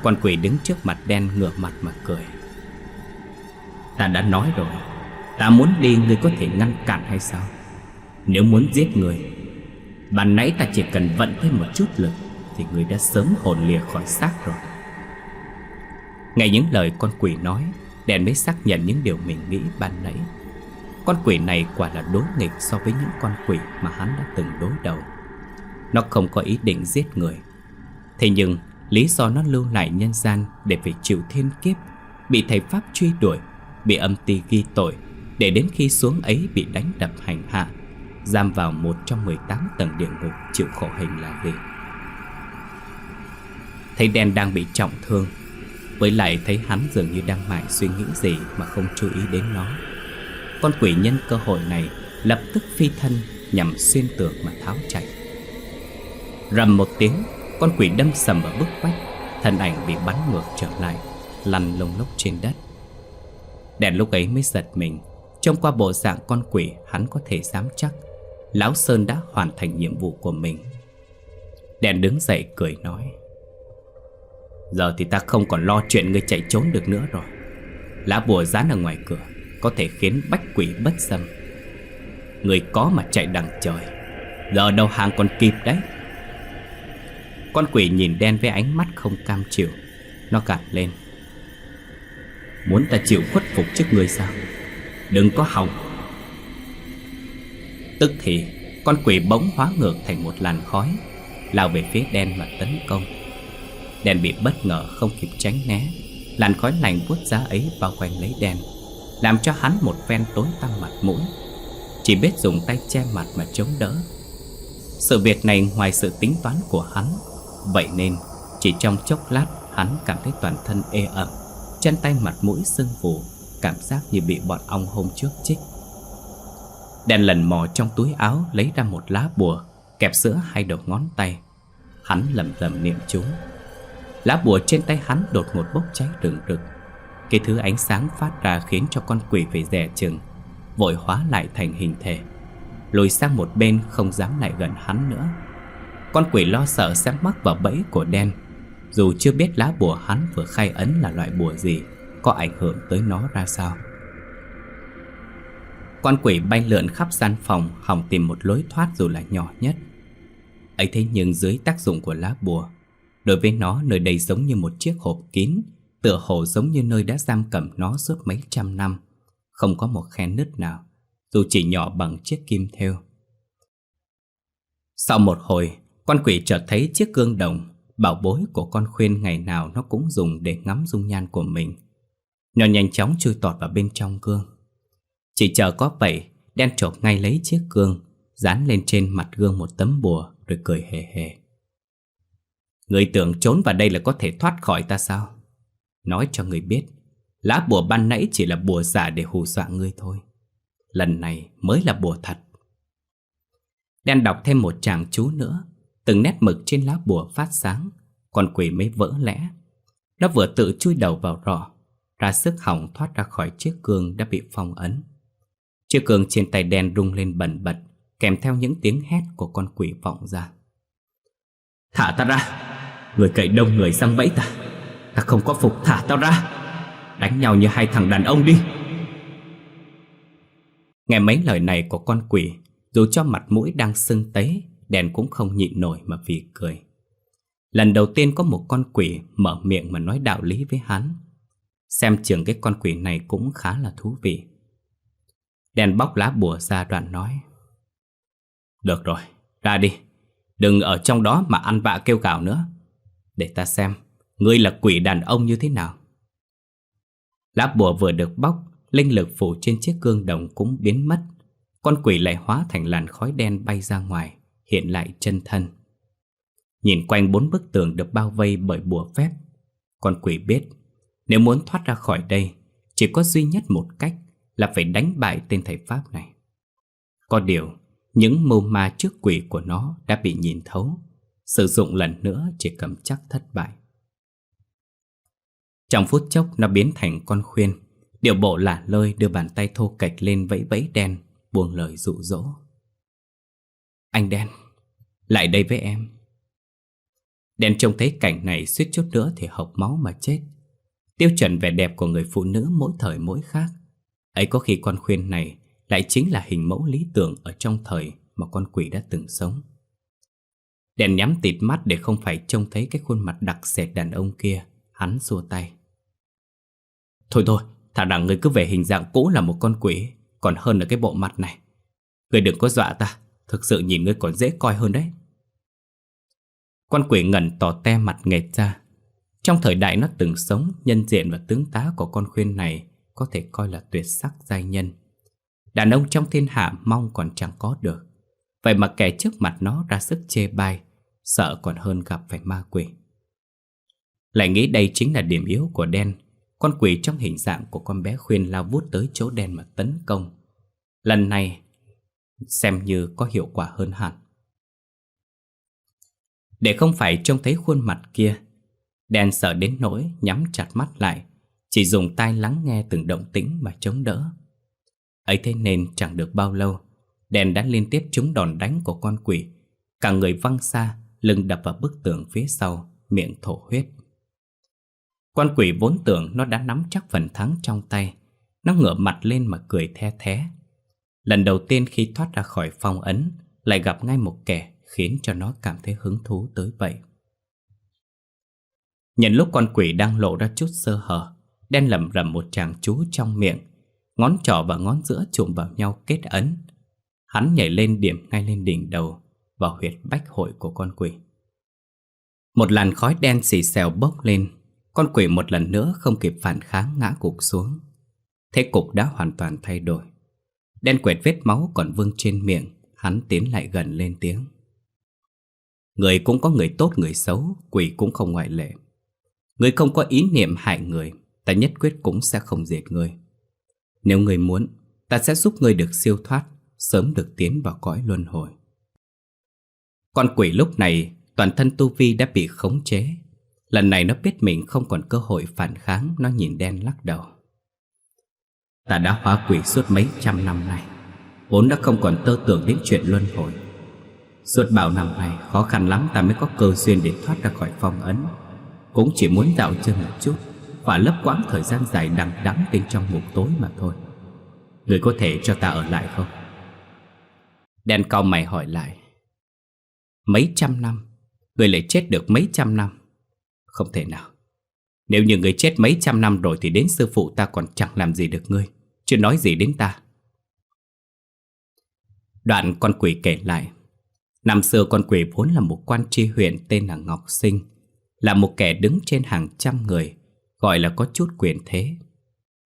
Con quỷ đứng trước mặt đen ngửa mặt mà cười. Ta đã nói rồi, Ta muốn đi, ngươi có thể ngăn cản hay sao? Nếu muốn giết người, Ban nãy ta chỉ cần vận thêm một chút lực Thì người đã sớm hồn lìa khỏi xác rồi. Nghe những lời con quỷ nói Đèn mới xác nhận những điều mình nghĩ ban nãy. Con quỷ này quả là đối nghịch so với những con quỷ mà hắn đã từng đối đầu. Nó không có ý định giết người. Thế nhưng, lý do nó lưu lại nhân gian để phải chịu thiên kiếp, Bị thầy Pháp truy đuổi, Bị âm ti ghi tội, Để đến khi xuống ấy bị đánh đập hành hạ, Giam vào một trong 18 tầng địa ngục chịu khổ hình là gì? Thấy đen đang bị trọng thương với lại thấy hắn dường như đang mải suy nghĩ gì Mà không chú ý đến nó. Con quỷ nhân cơ hội này Lập tức phi thân nhằm xuyên tường mà tháo chạy. Rầm một tiếng, Con quỷ đâm sầm vào bức vách, Thân ảnh bị bắn ngược trở lại, Lăn lông lốc trên đất. Đèn lúc ấy mới giật mình. Trông qua bộ dạng con quỷ, Hắn có thể dám chắc Lão Sơn đã hoàn thành nhiệm vụ của mình. Đèn đứng dậy cười nói. Giờ thì ta không còn lo chuyện ngươi chạy trốn được nữa rồi. Lá bùa dán ở ngoài cửa Có thể khiến bách quỷ bất xâm. Người có mà chạy đằng trời, Giờ đâu hàng còn kịp đấy. Con quỷ nhìn đen với ánh mắt không cam chịu, Nó gạt lên. Muốn ta chịu khuất phục trước người sao? Đừng có hòng. Tức thì, Con quỷ bỗng hóa ngược thành một làn khói, Lao về phía đen mà tấn công đèn bị bất ngờ không kịp tránh né. Làn khói lạnh vuốt giá ấy bao quanh lấy đèn, Làm cho hắn một ven tối tăm mặt mũi. Chỉ biết dùng tay che mặt mà chống đỡ. Sự việc này ngoài sự tính toán của hắn Vậy nên chỉ trong chốc lát Hắn cảm thấy toàn thân ê ẩm Chân tay mặt mũi sưng phù Cảm giác như bị bọn ong hôm trước chích. Đèn lần mò trong túi áo Lấy ra một lá bùa Kẹp giữa hai đầu ngón tay. Hắn lầm lầm niệm chú. Lá bùa trên tay hắn đột ngột bốc cháy rừng rực. Cái thứ ánh sáng phát ra khiến cho con quỷ phải dè chừng, Vội hóa lại thành hình thể. Lùi sang một bên, không dám lại gần hắn nữa. Con quỷ lo sợ sẽ mắc vào bẫy của đen. Dù chưa biết lá bùa hắn vừa khai ấn là loại bùa gì, Có ảnh hưởng tới nó ra sao. Con quỷ bay lượn khắp gian phòng, Hòng tìm một lối thoát dù là nhỏ nhất. Ấy thế nhưng dưới tác dụng của lá bùa Đối với nó, nơi đây giống như một chiếc hộp kín, Tựa hồ giống như nơi đã giam cầm nó suốt mấy trăm năm. Không có một khe nứt nào, Dù chỉ nhỏ bằng chiếc kim thêu. Sau một hồi Con quỷ chợt thấy chiếc gương đồng, Bảo bối của con khuyên ngày nào nó cũng dùng để ngắm dung nhan của mình. Nó nhanh chóng chui tọt vào bên trong gương. Chỉ chờ có vậy Đen chộp ngay lấy chiếc gương, Dán lên trên mặt gương một tấm bùa Rồi cười hề hề. Người tưởng trốn vào đây là có thể thoát khỏi ta sao? Nói cho người biết, Lá bùa ban nãy chỉ là bùa giả để hù dọa ngươi thôi. Lần này mới là bùa thật. Đen đọc thêm một tràng chú nữa. Từng nét mực trên lá bùa phát sáng Con quỷ mới vỡ lẽ. Nó vừa tự chui đầu vào rọ, Ra sức hỏng thoát ra khỏi chiếc cương đã bị phong ấn. Chiếc cương trên tay đen rung lên bẩn bật, Kèm theo những tiếng hét của con quỷ vọng ra. Thả ta ra! Người cậy đông người sang bẫy ta. Ta không có phục thả tao ra. Đánh nhau như hai thằng đàn ông đi. Nghe mấy lời này của con quỷ Dù cho mặt mũi đang sưng tấy Đèn cũng không nhịn nổi mà vì cười. Lần đầu tiên có một con quỷ Mở miệng mà nói đạo lý với hắn. Xem trường cái con quỷ này cũng khá là thú vị. Đèn bóc lá bùa ra đoạn nói Được rồi, ra đi. Đừng ở trong đó mà ăn vạ kêu gào nữa. Để ta xem Ngươi là quỷ đàn ông như thế nào. Lá bùa vừa được bóc, Linh lực phủ trên chiếc gương đồng cũng biến mất. Con quỷ lại hóa thành làn khói đen bay ra ngoài, Hiện lại chân thân. Nhìn quanh bốn bức tường được bao vây bởi bùa phép, Con quỷ biết Nếu muốn thoát ra khỏi đây, Chỉ có duy nhất một cách Là phải đánh bại tên thầy Pháp này. Có điều, Những mưu ma trước quỷ của nó đã bị nhìn thấu Sử dụng lần nữa chỉ cầm chắc thất bại. Trong phút chốc nó biến thành con khuyên. Điều bộ lả lơi đưa bàn tay thô cạch lên vẫy vẫy đen, Buông lời dụ dỗ. Anh đen, Lại đây với em. Đen trông thấy cảnh này suýt chút nữa thì hộc máu mà chết. Tiêu chuẩn vẻ đẹp của người phụ nữ mỗi thời mỗi khác. Ấy có khi con khuyên này lại chính là hình mẫu lý tưởng ở trong thời mà con quỷ đã từng sống. Đèn nhắm tịt mắt để không phải trông thấy cái khuôn mặt đặc sệt đàn ông kia, hắn xua tay. Thôi thôi, thả rằng người cứ về hình dạng cũ là một con quỷ, còn hơn là cái bộ mặt này. Người đừng có dọa ta, thực sự nhìn người còn dễ coi hơn đấy. Con quỷ ngẩn tỏ te mặt nghệt ra. Trong thời đại nó từng sống, nhân diện và tướng tá của con khuyên này có thể coi là tuyệt sắc giai nhân. Đàn ông trong thiên hạ mong còn chẳng có được Vậy mà kẻ trước mặt nó ra sức chê bai, Sợ còn hơn gặp phải ma quỷ. Lại nghĩ đây chính là điểm yếu của đen. Con quỷ trong hình dạng của con bé khuyên lao vút tới chỗ đen mà tấn công. Lần này, xem như có hiệu quả hơn hẳn. Để không phải trông thấy khuôn mặt kia, Đen sợ đến nỗi nhắm chặt mắt lại, Chỉ dùng tai lắng nghe từng động tĩnh mà chống đỡ. Ấy thế nên chẳng được bao lâu Đèn đã liên tiếp trúng đòn đánh của con quỷ. Cả người văng xa, Lưng đập vào bức tường phía sau, Miệng thổ huyết. Con quỷ vốn tưởng nó đã nắm chắc phần thắng trong tay. Nó ngửa mặt lên mà cười the thé. Lần đầu tiên khi thoát ra khỏi phong ấn, Lại gặp ngay một kẻ Khiến cho nó cảm thấy hứng thú tới vậy. Nhận lúc con quỷ đang lộ ra chút sơ hở, Đen lẩm rầm một chàng chú trong miệng. Ngón trỏ và ngón giữa chụm vào nhau kết ấn. Hắn nhảy lên điểm ngay lên đỉnh đầu Vào huyệt bách hội của con quỷ. Một làn khói đen xì xèo bốc lên Con quỷ một lần nữa không kịp phản kháng ngã cục xuống. Thế cục đã hoàn toàn thay đổi. Đen quẹt vết máu còn vương trên miệng Hắn tiến lại gần lên tiếng. Người cũng có người tốt người xấu Quỷ cũng không ngoại lệ. Người không có ý niệm hại người Ta nhất quyết cũng sẽ không diệt người. Nếu người muốn, ta sẽ giúp người được siêu thoát, sớm được tiến vào cõi luân hồi. Con quỷ lúc này, toàn thân Tu Vi đã bị khống chế. Lần này nó biết mình không còn cơ hội phản kháng, nó nhìn đen lắc đầu. Ta đã hóa quỷ suốt mấy trăm năm nay, vốn đã không còn tơ tưởng đến chuyện luân hồi. Suốt bao năm này khó khăn lắm ta mới có cơ duyên để thoát ra khỏi phong ấn Cũng chỉ muốn dạo chân một chút và lấp quãng thời gian dài đằng đẵng bên trong ngục tối mà thôi Người có thể cho ta ở lại không? Đen cao mày hỏi lại. Mấy trăm năm? Người lại chết được mấy trăm năm? Không thể nào. Nếu như người chết mấy trăm năm rồi Thì đến sư phụ ta còn chẳng làm gì được ngươi. Chưa nói gì đến ta. Đoạn con quỷ kể lại. Năm xưa con quỷ vốn là một quan tri huyện tên là Ngọc Sinh, Là một kẻ đứng trên hàng trăm người, gọi là có chút quyền thế.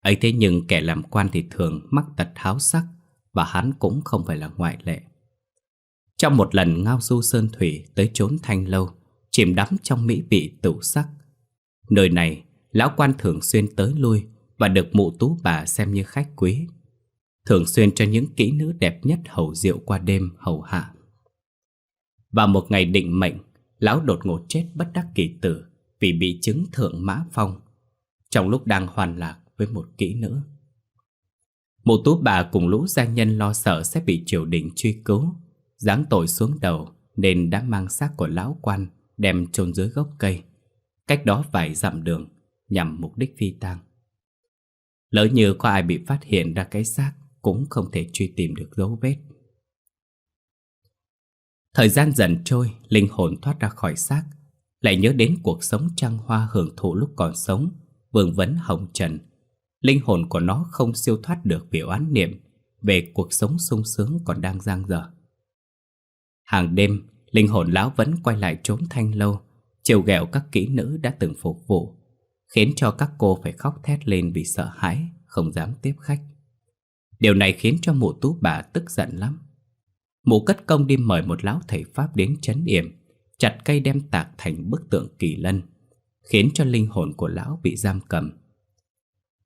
ấy thế nhưng kẻ làm quan thì thường mắc tật háo sắc và hắn cũng không phải là ngoại lệ. Trong một lần ngao du sơn thủy tới chốn thanh lâu, chìm đắm trong mỹ vị tửu sắc. Nơi này, lão quan thường xuyên tới lui và được mụ tú bà xem như khách quý. Thường xuyên cho những kỹ nữ đẹp nhất hầu rượu qua đêm hầu hạ. Và một ngày định mệnh, lão đột ngột chết bất đắc kỳ tử vì bị chứng thượng mã phong, trong lúc đang hoàn lạc với một kỹ nữ. Một tú bà cùng lũ gia nhân lo sợ sẽ bị triều đình truy cứu, giáng tội xuống đầu nên đã mang xác của lão quan đem chôn dưới gốc cây, cách đó vài dặm đường nhằm mục đích phi tang. Lỡ như có ai bị phát hiện ra cái xác cũng không thể truy tìm được dấu vết. Thời gian dần trôi, linh hồn thoát ra khỏi xác, lại nhớ đến cuộc sống trăng hoa hưởng thụ lúc còn sống vương vấn hồng trần. Linh hồn của nó không siêu thoát được biểu án niệm về cuộc sống sung sướng còn đang giang dở. Hàng đêm, linh hồn lão vẫn quay lại trốn thanh lâu, chiều ghẹo các kỹ nữ đã từng phục vụ, khiến cho các cô phải khóc thét lên vì sợ hãi, không dám tiếp khách. Điều này khiến cho mụ tú bà tức giận lắm. Mụ cất công đi mời một lão thầy Pháp đến chấn yểm, chặt cây đem tạc thành bức tượng kỳ lân khiến cho linh hồn của lão bị giam cầm.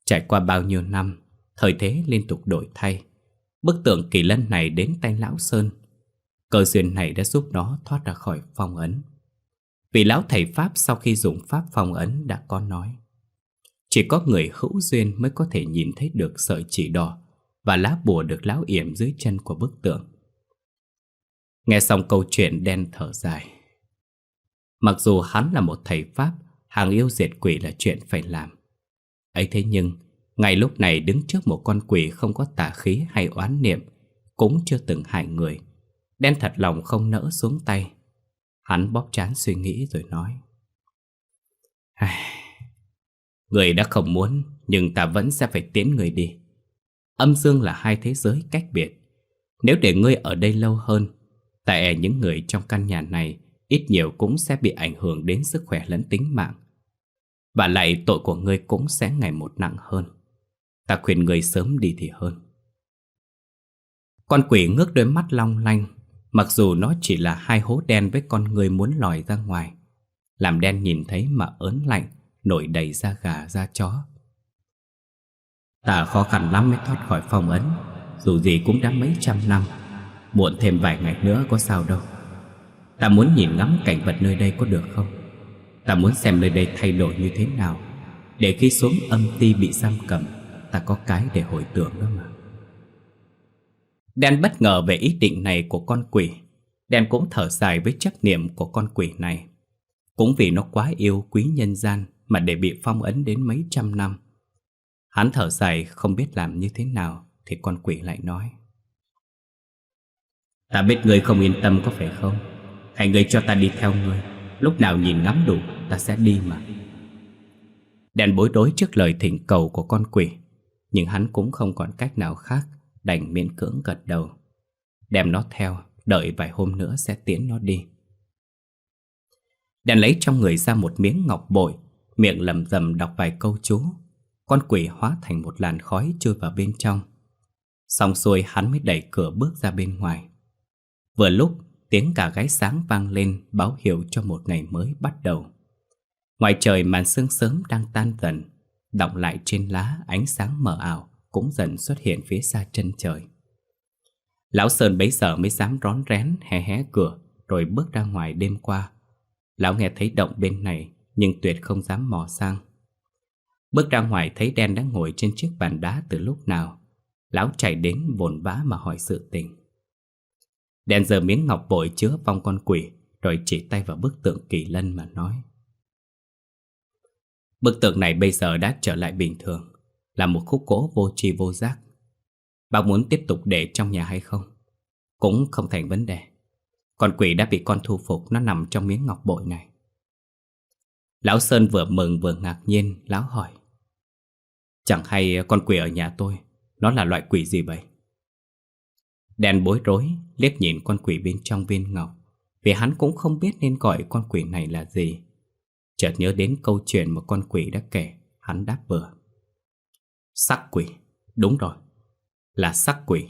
Trải qua bao nhiêu năm, thời thế liên tục đổi thay. Bức tượng kỳ lân này đến tay Lão Sơn. Cơ duyên này đã giúp nó thoát ra khỏi phong ấn. Vì Lão Thầy Pháp sau khi dùng Pháp phong ấn đã có nói Chỉ có người hữu duyên mới có thể nhìn thấy được sợi chỉ đỏ Và lá bùa được Lão yểm dưới chân của bức tượng. Nghe xong câu chuyện đen thở dài. Mặc dù hắn là một thầy Pháp Hàng yêu diệt quỷ là chuyện phải làm ấy thế nhưng, ngay lúc này đứng trước một con quỷ không có tà khí hay oán niệm, Cũng chưa từng hại người, Đen thật lòng không nỡ xuống tay. Hắn bóp chán suy nghĩ rồi nói Người đã không muốn, Nhưng ta vẫn sẽ phải tiến người đi. Âm dương là hai thế giới cách biệt. Nếu để ngươi ở đây lâu hơn, Tại những người trong căn nhà này, Ít nhiều cũng sẽ bị ảnh hưởng đến sức khỏe lẫn tính mạng. Và lại tội của ngươi cũng sẽ ngày một nặng hơn. Ta khuyên người sớm đi thì hơn. Con quỷ ngước đôi mắt long lanh. Mặc dù nó chỉ là hai hố đen với con người muốn lòi ra ngoài, Làm đen nhìn thấy mà ớn lạnh, Nổi đầy da gà, da chó. Ta khó khăn lắm mới thoát khỏi phong ấn, Dù gì cũng đã mấy trăm năm. Muộn thêm vài ngày nữa có sao đâu. Ta muốn nhìn ngắm cảnh vật nơi đây có được không? Ta muốn xem nơi đây thay đổi như thế nào. Để khi xuống âm ti bị giam cầm, Ta có cái để hồi tưởng đó mà. Đen bất ngờ về ý định này của con quỷ. Đen cũng thở dài với chấp niệm của con quỷ này. Cũng vì nó quá yêu quý nhân gian Mà để bị phong ấn đến mấy trăm năm. Hắn thở dài không biết làm như thế nào Thì con quỷ lại nói. Ta biết ngươi không yên tâm có phải không? Hãy người cho ta đi theo ngươi. Lúc nào nhìn ngắm đủ, ta sẽ đi mà. Đen bối rối trước lời thỉnh cầu của con quỷ, Nhưng hắn cũng không còn cách nào khác, Đành miễn cưỡng gật đầu. Đem nó theo, Đợi vài hôm nữa sẽ tiến nó đi. Đèn lấy trong người ra một miếng ngọc bội, Miệng lầm rầm đọc vài câu chú. Con quỷ hóa thành một làn khói trôi vào bên trong. Xong xuôi hắn mới đẩy cửa bước ra bên ngoài. Vừa lúc tiếng cả gáy sáng vang lên, báo hiệu cho một ngày mới bắt đầu. Ngoài trời màn sương sớm đang tan dần, Đọng lại trên lá ánh sáng mờ ảo Cũng dần xuất hiện phía xa chân trời. Lão Sơn bấy giờ mới dám rón rén, hé hé cửa, Rồi bước ra ngoài đêm qua. Lão nghe thấy động bên này, Nhưng tuyệt không dám mò sang. Bước ra ngoài thấy đen đã ngồi trên chiếc bàn đá từ lúc nào. Lão chạy đến vồn vã mà hỏi sự tình. Đen giờ miếng ngọc bội chứa vong con quỷ, Rồi chỉ tay vào bức tượng kỳ lân mà nói. Bức tượng này bây giờ đã trở lại bình thường, Là một khúc gỗ vô tri vô giác. Bác muốn tiếp tục để trong nhà hay không? Cũng không thành vấn đề. Con quỷ đã bị con thu phục, Nó nằm trong miếng ngọc bội này. Lão Sơn vừa mừng vừa ngạc nhiên, Lão hỏi. Chẳng hay con quỷ ở nhà tôi, Nó là loại quỷ gì vậy? Đèn bối rối liếc nhìn con quỷ bên trong viên ngọc, Vì hắn cũng không biết nên gọi con quỷ này là gì. Chợt nhớ đến câu chuyện mà con quỷ đã kể, Hắn đáp vừa. Sắc quỷ, Đúng rồi, Là sắc quỷ.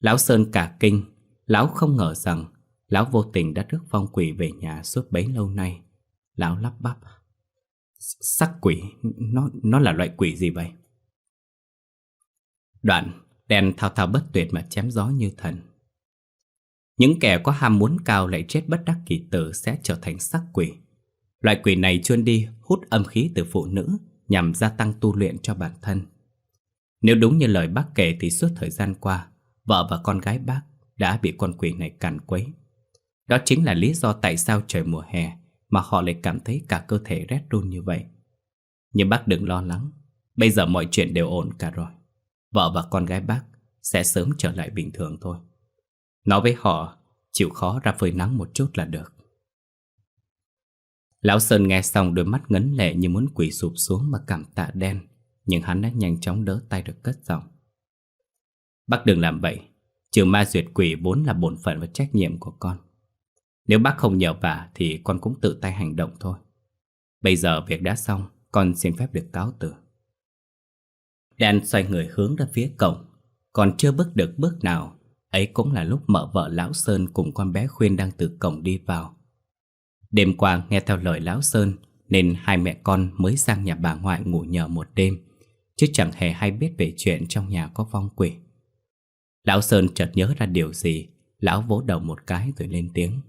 Lão Sơn cả kinh, Lão không ngờ rằng Lão vô tình đã rước phong quỷ về nhà suốt bấy lâu nay. Lão lắp bắp Sắc quỷ Nó nó là loại quỷ gì vậy? Đoạn Đen thao thao bất tuyệt mà chém gió như thần. Những kẻ có ham muốn cao lại chết bất đắc kỳ tử sẽ trở thành sắc quỷ. Loại quỷ này chuyên đi hút âm khí từ phụ nữ Nhằm gia tăng tu luyện cho bản thân. Nếu đúng như lời bác kể thì suốt thời gian qua, Vợ và con gái bác đã bị con quỷ này càn quấy. Đó chính là lý do tại sao trời mùa hè Mà họ lại cảm thấy cả cơ thể rét run như vậy. Nhưng bác đừng lo lắng, Bây giờ mọi chuyện đều ổn cả rồi. Vợ và con gái bác sẽ sớm trở lại bình thường thôi. Nói với họ, Chịu khó ra phơi nắng một chút là được. Lão Sơn nghe xong đôi mắt ngấn lệ như muốn quỳ sụp xuống mà cảm tạ đen, Nhưng hắn đã nhanh chóng đỡ tay được cất giọng. Bác đừng làm vậy, Trừ ma duyệt quỷ vốn là bổn phận và trách nhiệm của con. Nếu bác không nhờ vả thì con cũng tự tay hành động thôi. Bây giờ việc đã xong, Con xin phép được cáo từ. Đen xoay người hướng ra phía cổng. Còn chưa bước được bước nào, Ấy cũng là lúc mợ vợ Lão Sơn cùng con bé Khuyên đang từ cổng đi vào. Đêm qua nghe theo lời Lão Sơn Nên hai mẹ con mới sang nhà bà ngoại ngủ nhờ một đêm, Chứ chẳng hề hay biết về chuyện trong nhà có vong quỷ. Lão Sơn chợt nhớ ra điều gì, Lão vỗ đầu một cái rồi lên tiếng.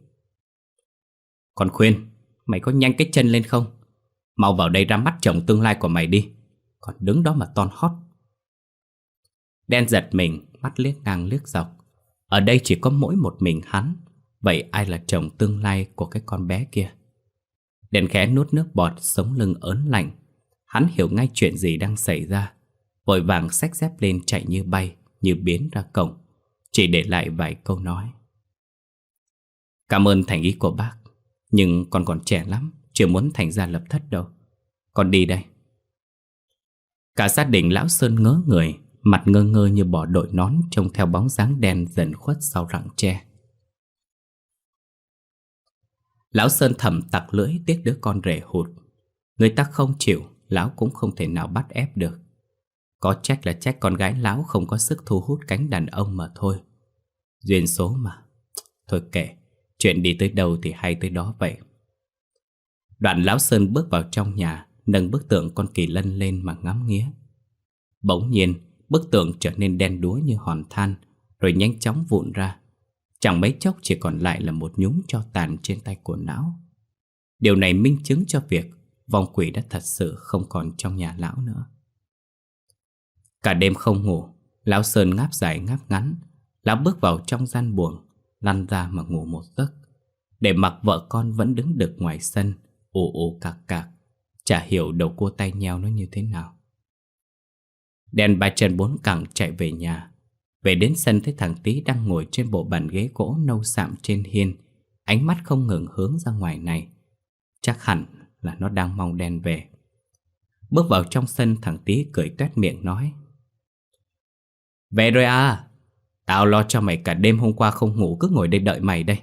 Còn khuyên, Mày có nhanh cái chân lên không? Mau vào đây ra mắt chồng tương lai của mày đi. Còn đứng đó mà ton hót. Đen giật mình, Mắt liếc ngang liếc dọc. Ở đây chỉ có mỗi một mình hắn, Vậy ai là chồng tương lai của cái con bé kia? Đen khẽ nuốt nước bọt Sống lưng ớn lạnh. Hắn hiểu ngay chuyện gì đang xảy ra. Vội vàng xách dép lên chạy như bay, Như biến ra cổng, Chỉ để lại vài câu nói. Cảm ơn thành ý của bác, Nhưng con còn trẻ lắm, Chưa muốn thành ra lập thất đâu. Con đi đây. Cả gia đình lão Sơn ngớ người, Mặt ngơ ngơ như bỏ đội nón Trông theo bóng dáng đen dần khuất sau rặng tre. Lão Sơn thầm tặc lưỡi tiếc đứa con rể hụt. Người ta không chịu, Lão cũng không thể nào bắt ép được. Có trách là trách con gái lão Không có sức thu hút cánh đàn ông mà thôi. Duyên số mà. Thôi kệ, Chuyện đi tới đâu thì hay tới đó vậy. Đoạn lão Sơn bước vào trong nhà Nâng bức tượng con kỳ lân lên mà ngắm nghía. Bỗng nhiên, Bức tượng trở nên đen đúa như hòn than, Rồi nhanh chóng vụn ra. Chẳng mấy chốc chỉ còn lại là một nhúm cho tàn trên tay của não. Điều này minh chứng cho việc Vong quỷ đã thật sự không còn trong nhà lão nữa. Cả đêm không ngủ, Lão Sơn ngáp dài ngáp ngắn. Lão bước vào trong gian buồng, Lăn ra mà ngủ một giấc. Để mặc vợ con vẫn đứng đực ngoài sân, ù ù cạc cạc. Chả hiểu đầu cua tay nheo nó như thế nào. Đèn ba chân bốn cẳng chạy về nhà. Về đến sân thấy thằng Tý đang ngồi trên bộ bàn ghế gỗ nâu sạm trên hiên. Ánh mắt không ngừng hướng ra ngoài này. Chắc hẳn là nó đang mong đen về. Bước vào trong sân, thằng Tý cười tuét miệng nói. Về rồi à Tao lo cho mày cả đêm hôm qua không ngủ, cứ ngồi đây đợi mày đây.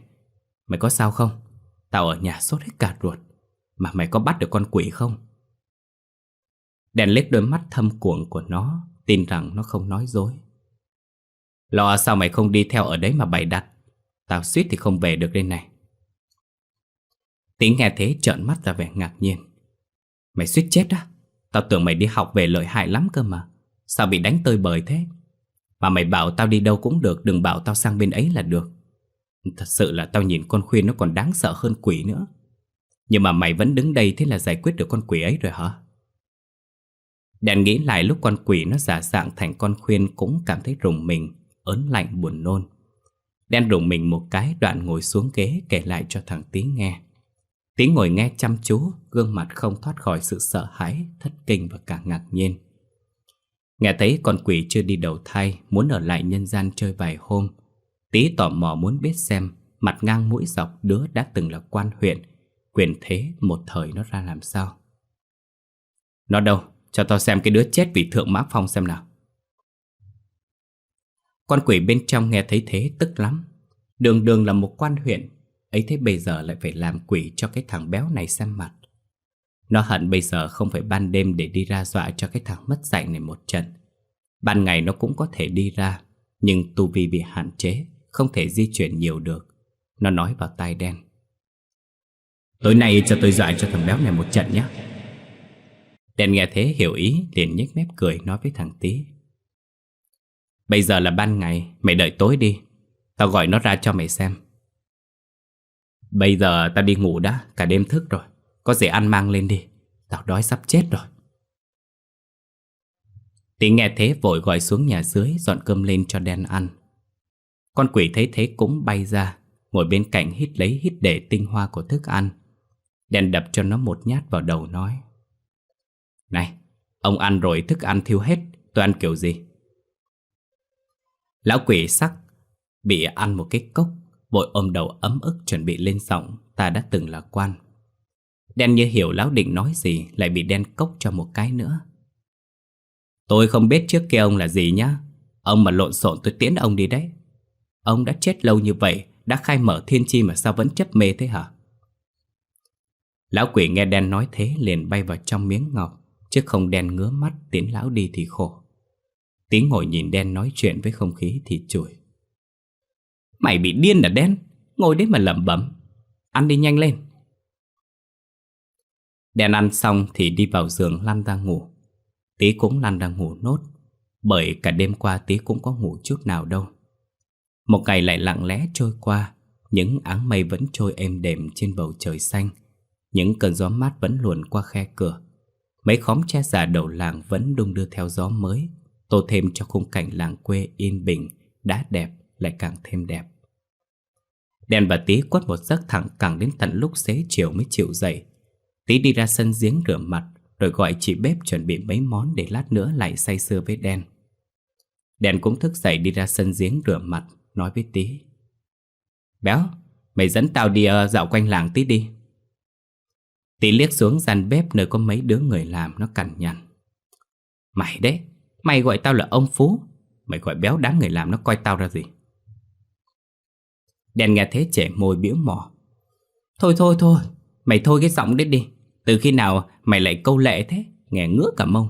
Mày có sao không? Tao ở nhà sốt hết cả ruột. Mà mày có bắt được con quỷ không? Đèn liếc đôi mắt thâm cuồng của nó, Tin rằng nó không nói dối. Lo sao mày không đi theo ở đấy mà bày đặt? Tao suýt thì không về được đây này. Tính nghe thế trợn mắt ra vẻ ngạc nhiên. Mày suýt chết á? Tao tưởng mày đi học về lợi hại lắm cơ mà. Sao bị đánh tơi bời thế? Mà mày bảo tao đi đâu cũng được, Đừng bảo tao sang bên ấy là được. Thật sự là tao nhìn con khuyên nó còn đáng sợ hơn quỷ nữa. Nhưng mà mày vẫn đứng đây Thế là giải quyết được con quỷ ấy rồi hả? Đèn nghĩ lại lúc con quỷ nó giả dạng thành con khuyên Cũng cảm thấy rùng mình, Ớn lạnh, buồn nôn. Đen rùng mình một cái, đoạn ngồi xuống ghế Kể lại cho thằng Tí nghe. Tí ngồi nghe chăm chú, Gương mặt không thoát khỏi sự sợ hãi, Thất kinh và cả ngạc nhiên. Nghe thấy con quỷ chưa đi đầu thai, Muốn ở lại nhân gian chơi vài hôm Tí tò mò muốn biết xem, Mặt ngang mũi dọc đứa đã từng là quan huyện Quyền thế một thời nó ra làm sao? Nó đâu? Cho tao xem cái đứa chết vì thượng mã phong xem nào. Con quỷ bên trong nghe thấy thế tức lắm. Đường đường là một quan huyện. Ấy thế bây giờ lại phải làm quỷ cho cái thằng béo này xem mặt. Nó hận bây giờ không phải ban đêm để đi ra dọa cho cái thằng mất dạy này một trận. Ban ngày nó cũng có thể đi ra, Nhưng tu vi bị hạn chế, Không thể di chuyển nhiều được. Nó nói vào tai đen. Tối nay cho tôi dọa cho thằng béo này một trận nhé. Đèn nghe thế, hiểu ý, liền nhếch mép cười nói với thằng tí Bây giờ là ban ngày, Mày đợi tối đi. Tao gọi nó ra cho mày xem. Bây giờ tao đi ngủ đã, Cả đêm thức rồi. Có gì ăn mang lên đi. Tao đói sắp chết rồi. Tí nghe thế, vội gọi xuống nhà dưới, Dọn cơm lên cho đen ăn. Con quỷ thấy thế cũng bay ra, Ngồi bên cạnh hít lấy hít để tinh hoa của thức ăn. Đen đập cho nó một nhát vào đầu nói. Này, Ông ăn rồi thức ăn thiêu hết, Tôi ăn kiểu gì? Lão quỷ sắc, Bị ăn một cái cốc, Vội ôm đầu ấm ức chuẩn bị lên giọng, Ta đã từng là quan. Đen như hiểu lão định nói gì, Lại bị đen cốc cho một cái nữa. Tôi không biết trước kia ông là gì nhá, Ông mà lộn xộn tôi tiễn ông đi đấy. Ông đã chết lâu như vậy, Đã khai mở thiên chi mà sao vẫn chấp mê thế hả? Lão quỷ nghe đen nói thế liền bay vào trong miếng ngọc, Chứ không đen ngứa mắt tiến lão đi thì khổ. Tiếng ngồi nhìn đen nói chuyện với không khí thì chửi. Mày bị điên à đen? Ngồi đấy mà lẩm bẩm. Ăn đi nhanh lên. Đen ăn xong thì đi vào giường lăn ra ngủ. Tí cũng lăn ra ngủ nốt, Bởi cả đêm qua tí cũng có ngủ chút nào đâu. Một ngày lại lặng lẽ trôi qua, Những áng mây vẫn trôi êm đềm trên bầu trời xanh. Những cơn gió mát vẫn luồn qua khe cửa. Mấy khóm tre già đầu làng vẫn đung đưa theo gió mới Tô thêm cho khung cảnh làng quê yên bình Đã đẹp lại càng thêm đẹp. Đèn và Tí quất một giấc thẳng cẳng đến tận lúc xế chiều mới chịu dậy. Tí đi ra sân giếng rửa mặt Rồi gọi chị bếp chuẩn bị mấy món để lát nữa lại say sưa với Đen. Đen cũng thức dậy đi ra sân giếng rửa mặt Nói với Tí Béo, mày dẫn tao đi uh, dạo quanh làng tí đi. Tí liếc xuống gian bếp nơi có mấy đứa người làm nó cằn nhằn. Mày đấy, mày gọi tao là ông Phú. Mày gọi béo đám người làm nó coi tao ra gì? Đèn nghe thế trẻ môi biểu mỏ. Thôi thôi thôi Mày thôi cái giọng đấy đi. Từ khi nào mày lại câu lệ thế? Nghe ngứa cả mông.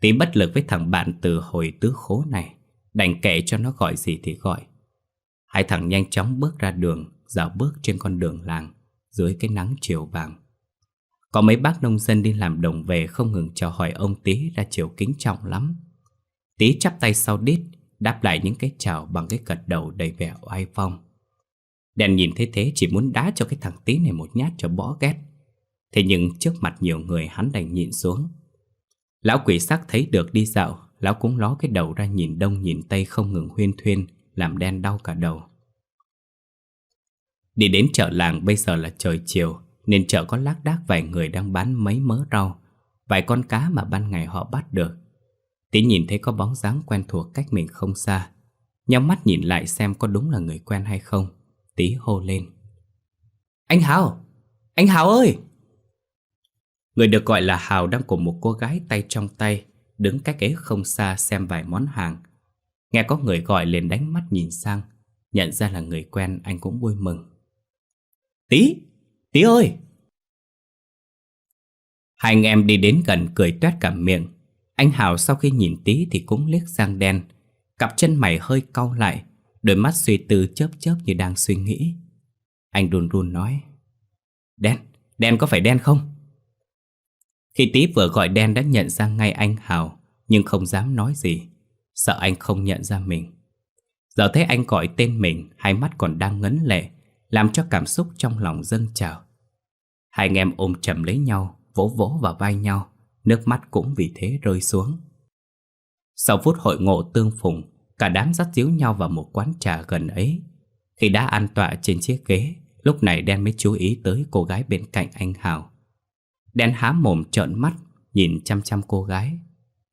Tí bất lực với thằng bạn từ hồi tứ khố này Đành kệ cho nó gọi gì thì gọi. Hai thằng nhanh chóng bước ra đường Dạo bước trên con đường làng. Dưới cái nắng chiều vàng. Có mấy bác nông dân đi làm đồng về Không ngừng chào hỏi ông Tý ra chiều kính trọng lắm. Tý chắp tay sau đít, Đáp lại những cái chào bằng cái gật đầu đầy vẻ oai phong. Đèn nhìn thế thế chỉ muốn đá cho cái thằng Tý này một nhát cho bỏ ghét. Thế nhưng trước mặt nhiều người hắn đành nhịn xuống. Lão quỷ sắc thấy được đi dạo, Lão cũng ló cái đầu ra nhìn đông nhìn tây không ngừng huyên thuyên, Làm đen đau cả đầu. Đi đến chợ làng bây giờ là trời chiều, Nên chợ có lác đác vài người đang bán mấy mớ rau, Vài con cá mà ban ngày họ bắt được Tí nhìn thấy có bóng dáng quen thuộc cách mình không xa, Nhắm mắt nhìn lại xem có đúng là người quen hay không, Tí hô lên Anh Hào! Anh Hào ơi! Người được gọi là Hào đang cùng một cô gái tay trong tay, Đứng cách ấy không xa xem vài món hàng Nghe có người gọi liền đánh mắt nhìn sang, Nhận ra là người quen, anh cũng vui mừng Tí! Tí ơi! Hai anh em đi đến gần cười toét cả miệng anh Hào sau khi nhìn tí thì cũng liếc sang đen Cặp chân mày hơi cau lại Đôi mắt suy tư chớp chớp như đang suy nghĩ Anh run run nói Đen, đen có phải đen không? Khi tí vừa gọi đen đã nhận ra ngay anh Hào Nhưng không dám nói gì Sợ anh không nhận ra mình Giờ thấy anh gọi tên mình Hai mắt còn đang ngấn lệ làm cho cảm xúc trong lòng dâng trào. Hai anh em ôm chầm lấy nhau, Vỗ vỗ vào vai nhau, Nước mắt cũng vì thế rơi xuống. Sau phút hội ngộ tương phùng, Cả đám dắt díu nhau vào một quán trà gần ấy. Khi đã an tọa trên chiếc ghế, Lúc này Đen mới chú ý tới cô gái bên cạnh anh Hào. Đen há mồm trợn mắt, Nhìn chăm chăm cô gái.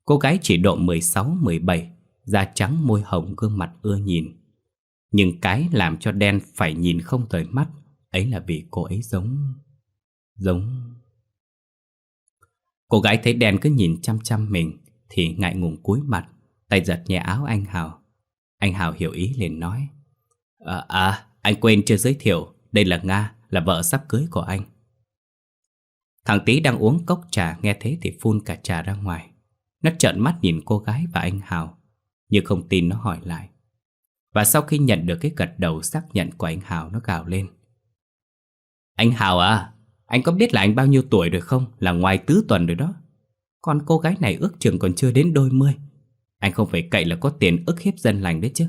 Cô gái chỉ độ 16-17 Da trắng môi hồng gương mặt ưa nhìn. Nhưng cái làm cho Đen phải nhìn không rời mắt Ấy là vì cô ấy giống... Giống... Cô gái thấy đen cứ nhìn chăm chăm mình Thì ngại ngùng cúi mặt Tay giật nhẹ áo anh Hào. Anh Hào hiểu ý liền nói À, à anh quên chưa giới thiệu Đây là Nga, là vợ sắp cưới của anh. Thằng Tý đang uống cốc trà Nghe thế thì phun cả trà ra ngoài. Nó trợn mắt nhìn cô gái và anh Hào Nhưng không tin nó hỏi lại. Và sau khi nhận được cái gật đầu xác nhận của anh Hào Nó gào lên. Anh Hào à anh có biết là anh bao nhiêu tuổi rồi không? Là ngoài tứ tuần rồi đó. Còn cô gái này ước chừng còn chưa đến đôi mươi. Anh không phải cậy là có tiền ức hiếp dân lành đấy chứ.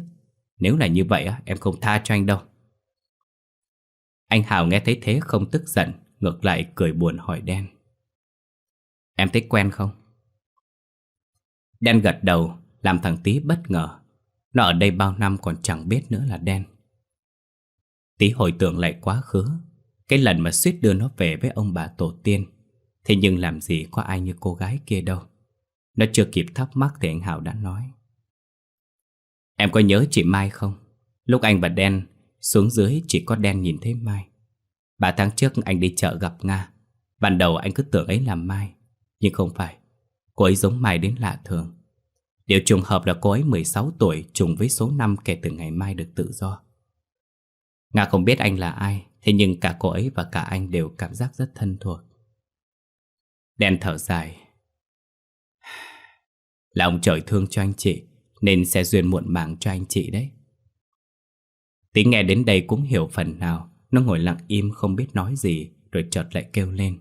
Nếu là như vậy á, em không tha cho anh đâu. Anh Hào nghe thấy thế không tức giận Ngược lại cười buồn hỏi Đen. Em thấy quen không? Đen gật đầu Làm thằng tí bất ngờ. Nó ở đây bao năm còn chẳng biết nữa là Đen. Tí hồi tưởng lại quá khứ, cái lần mà suýt đưa nó về với ông bà tổ tiên, Thế nhưng làm gì có ai như cô gái kia đâu. Nó chưa kịp thắc mắc thì anh Hảo đã nói. Em có nhớ chị Mai không? Lúc anh và Đen xuống dưới chỉ có Đen nhìn thấy Mai. Ba tháng trước anh đi chợ gặp Nga. Ban đầu anh cứ tưởng ấy là Mai, Nhưng không phải. Cô ấy giống Mai đến lạ thường. Điều trùng hợp là cô ấy 16 tuổi trùng với số năm kể từ ngày Mai được tự do? Nga không biết anh là ai, Thế nhưng cả cô ấy và cả anh đều cảm giác rất thân thuộc. Đen thở dài. Là ông trời thương cho anh chị, Nên sẽ duyên muộn màng cho anh chị đấy. Tính nghe đến đây cũng hiểu phần nào, Nó ngồi lặng im không biết nói gì, Rồi chợt lại kêu lên.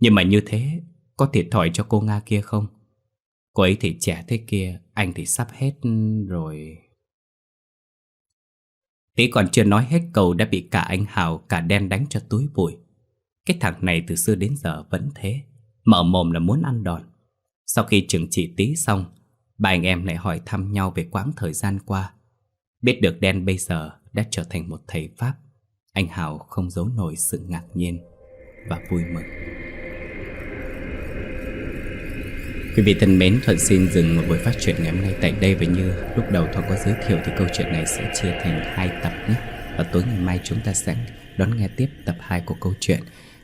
Nhưng mà như thế, Có thiệt thòi cho cô Nga kia không? Cô ấy thì trẻ thế kia Anh thì sắp hết rồi Tí còn chưa nói hết câu đã bị cả anh Hào cả đen đánh cho túi bụi. Cái thằng này từ xưa đến giờ vẫn thế, mở mồm là muốn ăn đòn. Sau khi trừng trị tí xong, ba anh em lại hỏi thăm nhau về quãng thời gian qua. Biết được đen bây giờ đã trở thành một thầy Pháp, anh Hào không giấu nổi sự ngạc nhiên và vui mừng. Quý vị thân mến, Thuận xin dừng một buổi phát truyện ngày hôm nay tại đây Và như lúc đầu Thuận có giới thiệu thì câu chuyện này sẽ chia thành hai tập nhé. Và tối ngày mai chúng ta sẽ đón nghe tiếp tập 2 của câu chuyện.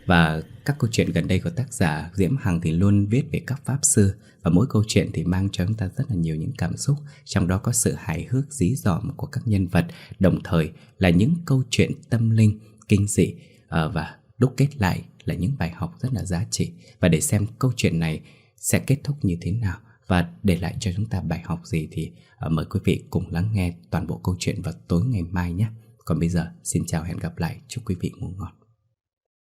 Và các câu chuyện gần đây của tác giả Diễm Hằng thì luôn viết về các pháp sư. Và mỗi câu chuyện thì mang cho chúng ta rất là nhiều những cảm xúc. Trong đó có sự hài hước dí dỏm của các nhân vật. Đồng thời là những câu chuyện tâm linh, kinh dị. Ờ, và đúc kết lại là những bài học rất là giá trị. Và để xem câu chuyện này sẽ kết thúc như thế nào và để lại cho chúng ta bài học gì thì ờ, mời quý vị cùng lắng nghe toàn bộ câu chuyện vào tối ngày mai nhé. Còn bây giờ, xin chào, hẹn gặp lại chúc quý vị ngủ ngon.